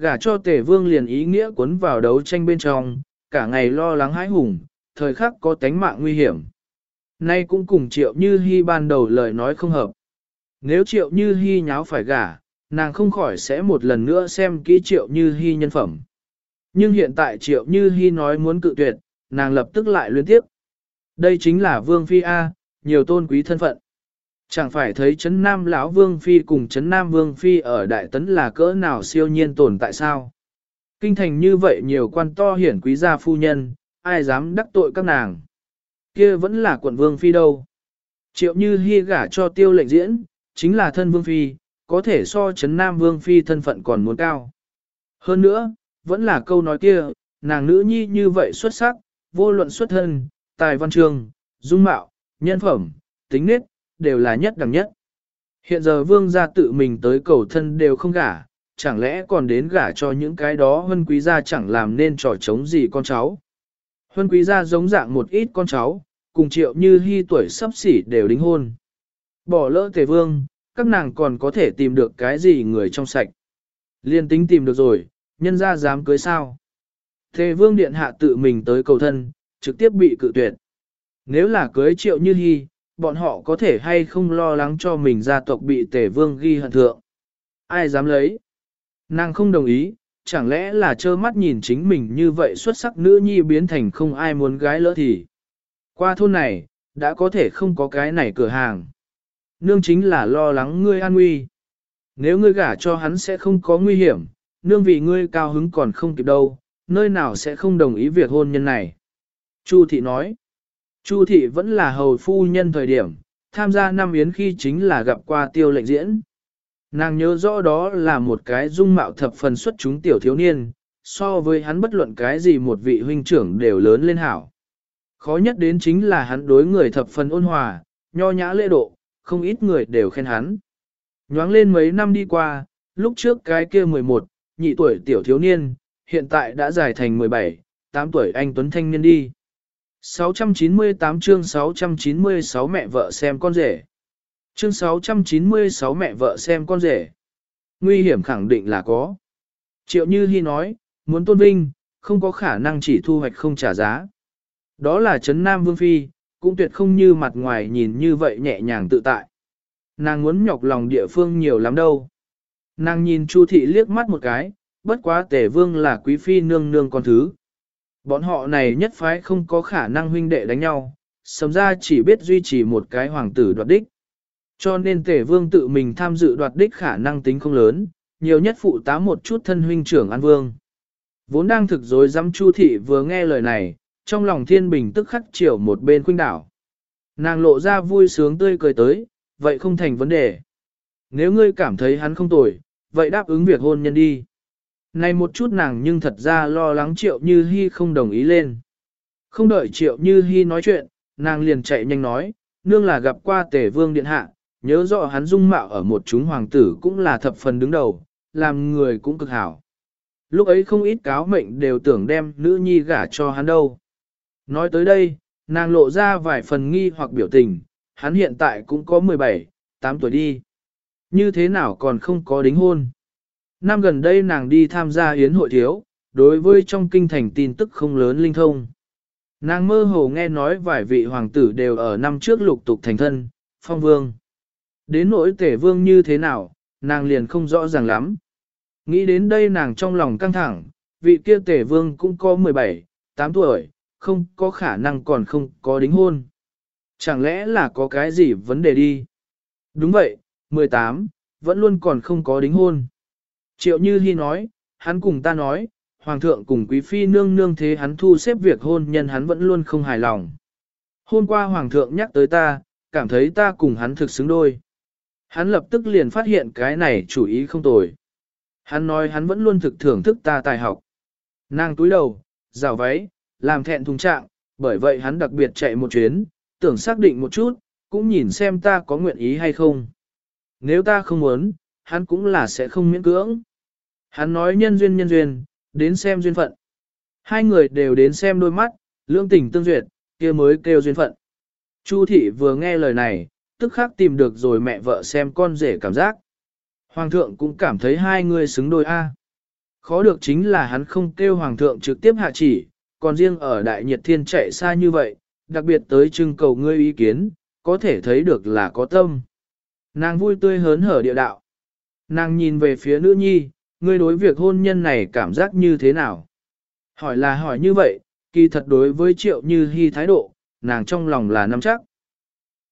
Gả cho tề vương liền ý nghĩa cuốn vào đấu tranh bên trong, cả ngày lo lắng hãi hùng, thời khắc có tánh mạng nguy hiểm. Nay cũng cùng triệu như hy ban đầu lời nói không hợp. Nếu triệu như hy nháo phải gả, nàng không khỏi sẽ một lần nữa xem kỹ triệu như hy nhân phẩm. Nhưng hiện tại triệu như hy nói muốn cự tuyệt, nàng lập tức lại liên tiếp. Đây chính là vương phi A, nhiều tôn quý thân phận. Chẳng phải thấy chấn nam lão vương phi cùng chấn nam vương phi ở đại tấn là cỡ nào siêu nhiên tồn tại sao? Kinh thành như vậy nhiều quan to hiển quý gia phu nhân, ai dám đắc tội các nàng? kia vẫn là quận vương phi đâu. Triệu như hy gả cho tiêu lệnh diễn, chính là thân vương phi, có thể so chấn nam vương phi thân phận còn muốn cao. Hơn nữa, vẫn là câu nói kia, nàng nữ nhi như vậy xuất sắc, vô luận xuất thân, tài văn trường, dung mạo, nhân phẩm, tính nết, đều là nhất đẳng nhất. Hiện giờ vương gia tự mình tới cầu thân đều không gả, chẳng lẽ còn đến gả cho những cái đó hân quý gia chẳng làm nên trò chống gì con cháu. Huân quý gia giống dạng một ít con cháu, cùng triệu như hy tuổi sắp xỉ đều đính hôn. Bỏ lỡ tề vương, các nàng còn có thể tìm được cái gì người trong sạch. Liên tính tìm được rồi, nhân ra dám cưới sao. Tề vương điện hạ tự mình tới cầu thân, trực tiếp bị cự tuyệt. Nếu là cưới triệu như hy, bọn họ có thể hay không lo lắng cho mình gia tộc bị tể vương ghi hận thượng. Ai dám lấy? Nàng không đồng ý, chẳng lẽ là trơ mắt nhìn chính mình như vậy xuất sắc nữ nhi biến thành không ai muốn gái lỡ thì. Qua thôn này, đã có thể không có cái này cửa hàng. Nương chính là lo lắng ngươi an nguy. Nếu ngươi gả cho hắn sẽ không có nguy hiểm, nương vì ngươi cao hứng còn không kịp đâu, nơi nào sẽ không đồng ý việc hôn nhân này. Chu thị nói, Chu thị vẫn là hầu phu nhân thời điểm, tham gia năm yến khi chính là gặp qua tiêu lệnh diễn. Nàng nhớ rõ đó là một cái dung mạo thập phần xuất chúng tiểu thiếu niên, so với hắn bất luận cái gì một vị huynh trưởng đều lớn lên hảo. Khó nhất đến chính là hắn đối người thập phần ôn hòa, nho nhã lễ độ, không ít người đều khen hắn. Nhoáng lên mấy năm đi qua, lúc trước cái kia 11, nhị tuổi tiểu thiếu niên, hiện tại đã dài thành 17, 8 tuổi anh Tuấn Thanh niên đi. 698 chương 696 mẹ vợ xem con rể. Chương 696 mẹ vợ xem con rể. Nguy hiểm khẳng định là có. Triệu Như Hi nói, muốn tôn vinh, không có khả năng chỉ thu hoạch không trả giá. Đó là Trấn Nam Vương Phi, cũng tuyệt không như mặt ngoài nhìn như vậy nhẹ nhàng tự tại. Nàng muốn nhọc lòng địa phương nhiều lắm đâu. Nàng nhìn Chu Thị liếc mắt một cái, bất quá tể vương là quý phi nương nương con thứ. Bọn họ này nhất phái không có khả năng huynh đệ đánh nhau, sầm ra chỉ biết duy trì một cái hoàng tử đoạt đích. Cho nên tể vương tự mình tham dự đoạt đích khả năng tính không lớn, nhiều nhất phụ tá một chút thân huynh trưởng an vương. Vốn đang thực dối dám chu thị vừa nghe lời này, trong lòng thiên bình tức khắc chiều một bên khuynh đảo. Nàng lộ ra vui sướng tươi cười tới, vậy không thành vấn đề. Nếu ngươi cảm thấy hắn không tồi, vậy đáp ứng việc hôn nhân đi. Này một chút nàng nhưng thật ra lo lắng triệu như hy không đồng ý lên. Không đợi triệu như hy nói chuyện, nàng liền chạy nhanh nói, nương là gặp qua tể vương điện hạ, nhớ rõ hắn dung mạo ở một chúng hoàng tử cũng là thập phần đứng đầu, làm người cũng cực hảo. Lúc ấy không ít cáo mệnh đều tưởng đem nữ nhi gả cho hắn đâu. Nói tới đây, nàng lộ ra vài phần nghi hoặc biểu tình, hắn hiện tại cũng có 17, 8 tuổi đi. Như thế nào còn không có đính hôn? Năm gần đây nàng đi tham gia yến hội thiếu, đối với trong kinh thành tin tức không lớn linh thông. Nàng mơ hồ nghe nói vài vị hoàng tử đều ở năm trước lục tục thành thân, phong vương. Đến nỗi tể vương như thế nào, nàng liền không rõ ràng lắm. Nghĩ đến đây nàng trong lòng căng thẳng, vị kia tể vương cũng có 17, 8 tuổi, không có khả năng còn không có đính hôn. Chẳng lẽ là có cái gì vấn đề đi? Đúng vậy, 18, vẫn luôn còn không có đính hôn. Triệu Như Hi nói, hắn cùng ta nói, Hoàng thượng cùng Quý Phi nương nương thế hắn thu xếp việc hôn nhân hắn vẫn luôn không hài lòng. Hôm qua Hoàng thượng nhắc tới ta, cảm thấy ta cùng hắn thực xứng đôi. Hắn lập tức liền phát hiện cái này chủ ý không tồi. Hắn nói hắn vẫn luôn thực thưởng thức ta tài học. Nàng túi đầu, rào váy, làm thẹn thùng trạng, bởi vậy hắn đặc biệt chạy một chuyến, tưởng xác định một chút, cũng nhìn xem ta có nguyện ý hay không. Nếu ta không muốn, hắn cũng là sẽ không miễn cưỡng. Hắn nói nhân duyên nhân duyên, đến xem duyên phận. Hai người đều đến xem đôi mắt, lương tình tương duyệt, kia mới kêu duyên phận. Chu thị vừa nghe lời này, tức khắc tìm được rồi mẹ vợ xem con rể cảm giác. Hoàng thượng cũng cảm thấy hai người xứng đôi A. Khó được chính là hắn không kêu hoàng thượng trực tiếp hạ chỉ, còn riêng ở đại nhiệt thiên chạy xa như vậy, đặc biệt tới trưng cầu ngươi ý kiến, có thể thấy được là có tâm. Nàng vui tươi hớn hở địa đạo. Nàng nhìn về phía nữ nhi, ngươi đối việc hôn nhân này cảm giác như thế nào? Hỏi là hỏi như vậy, kỳ thật đối với triệu như hy thái độ, nàng trong lòng là nắm chắc.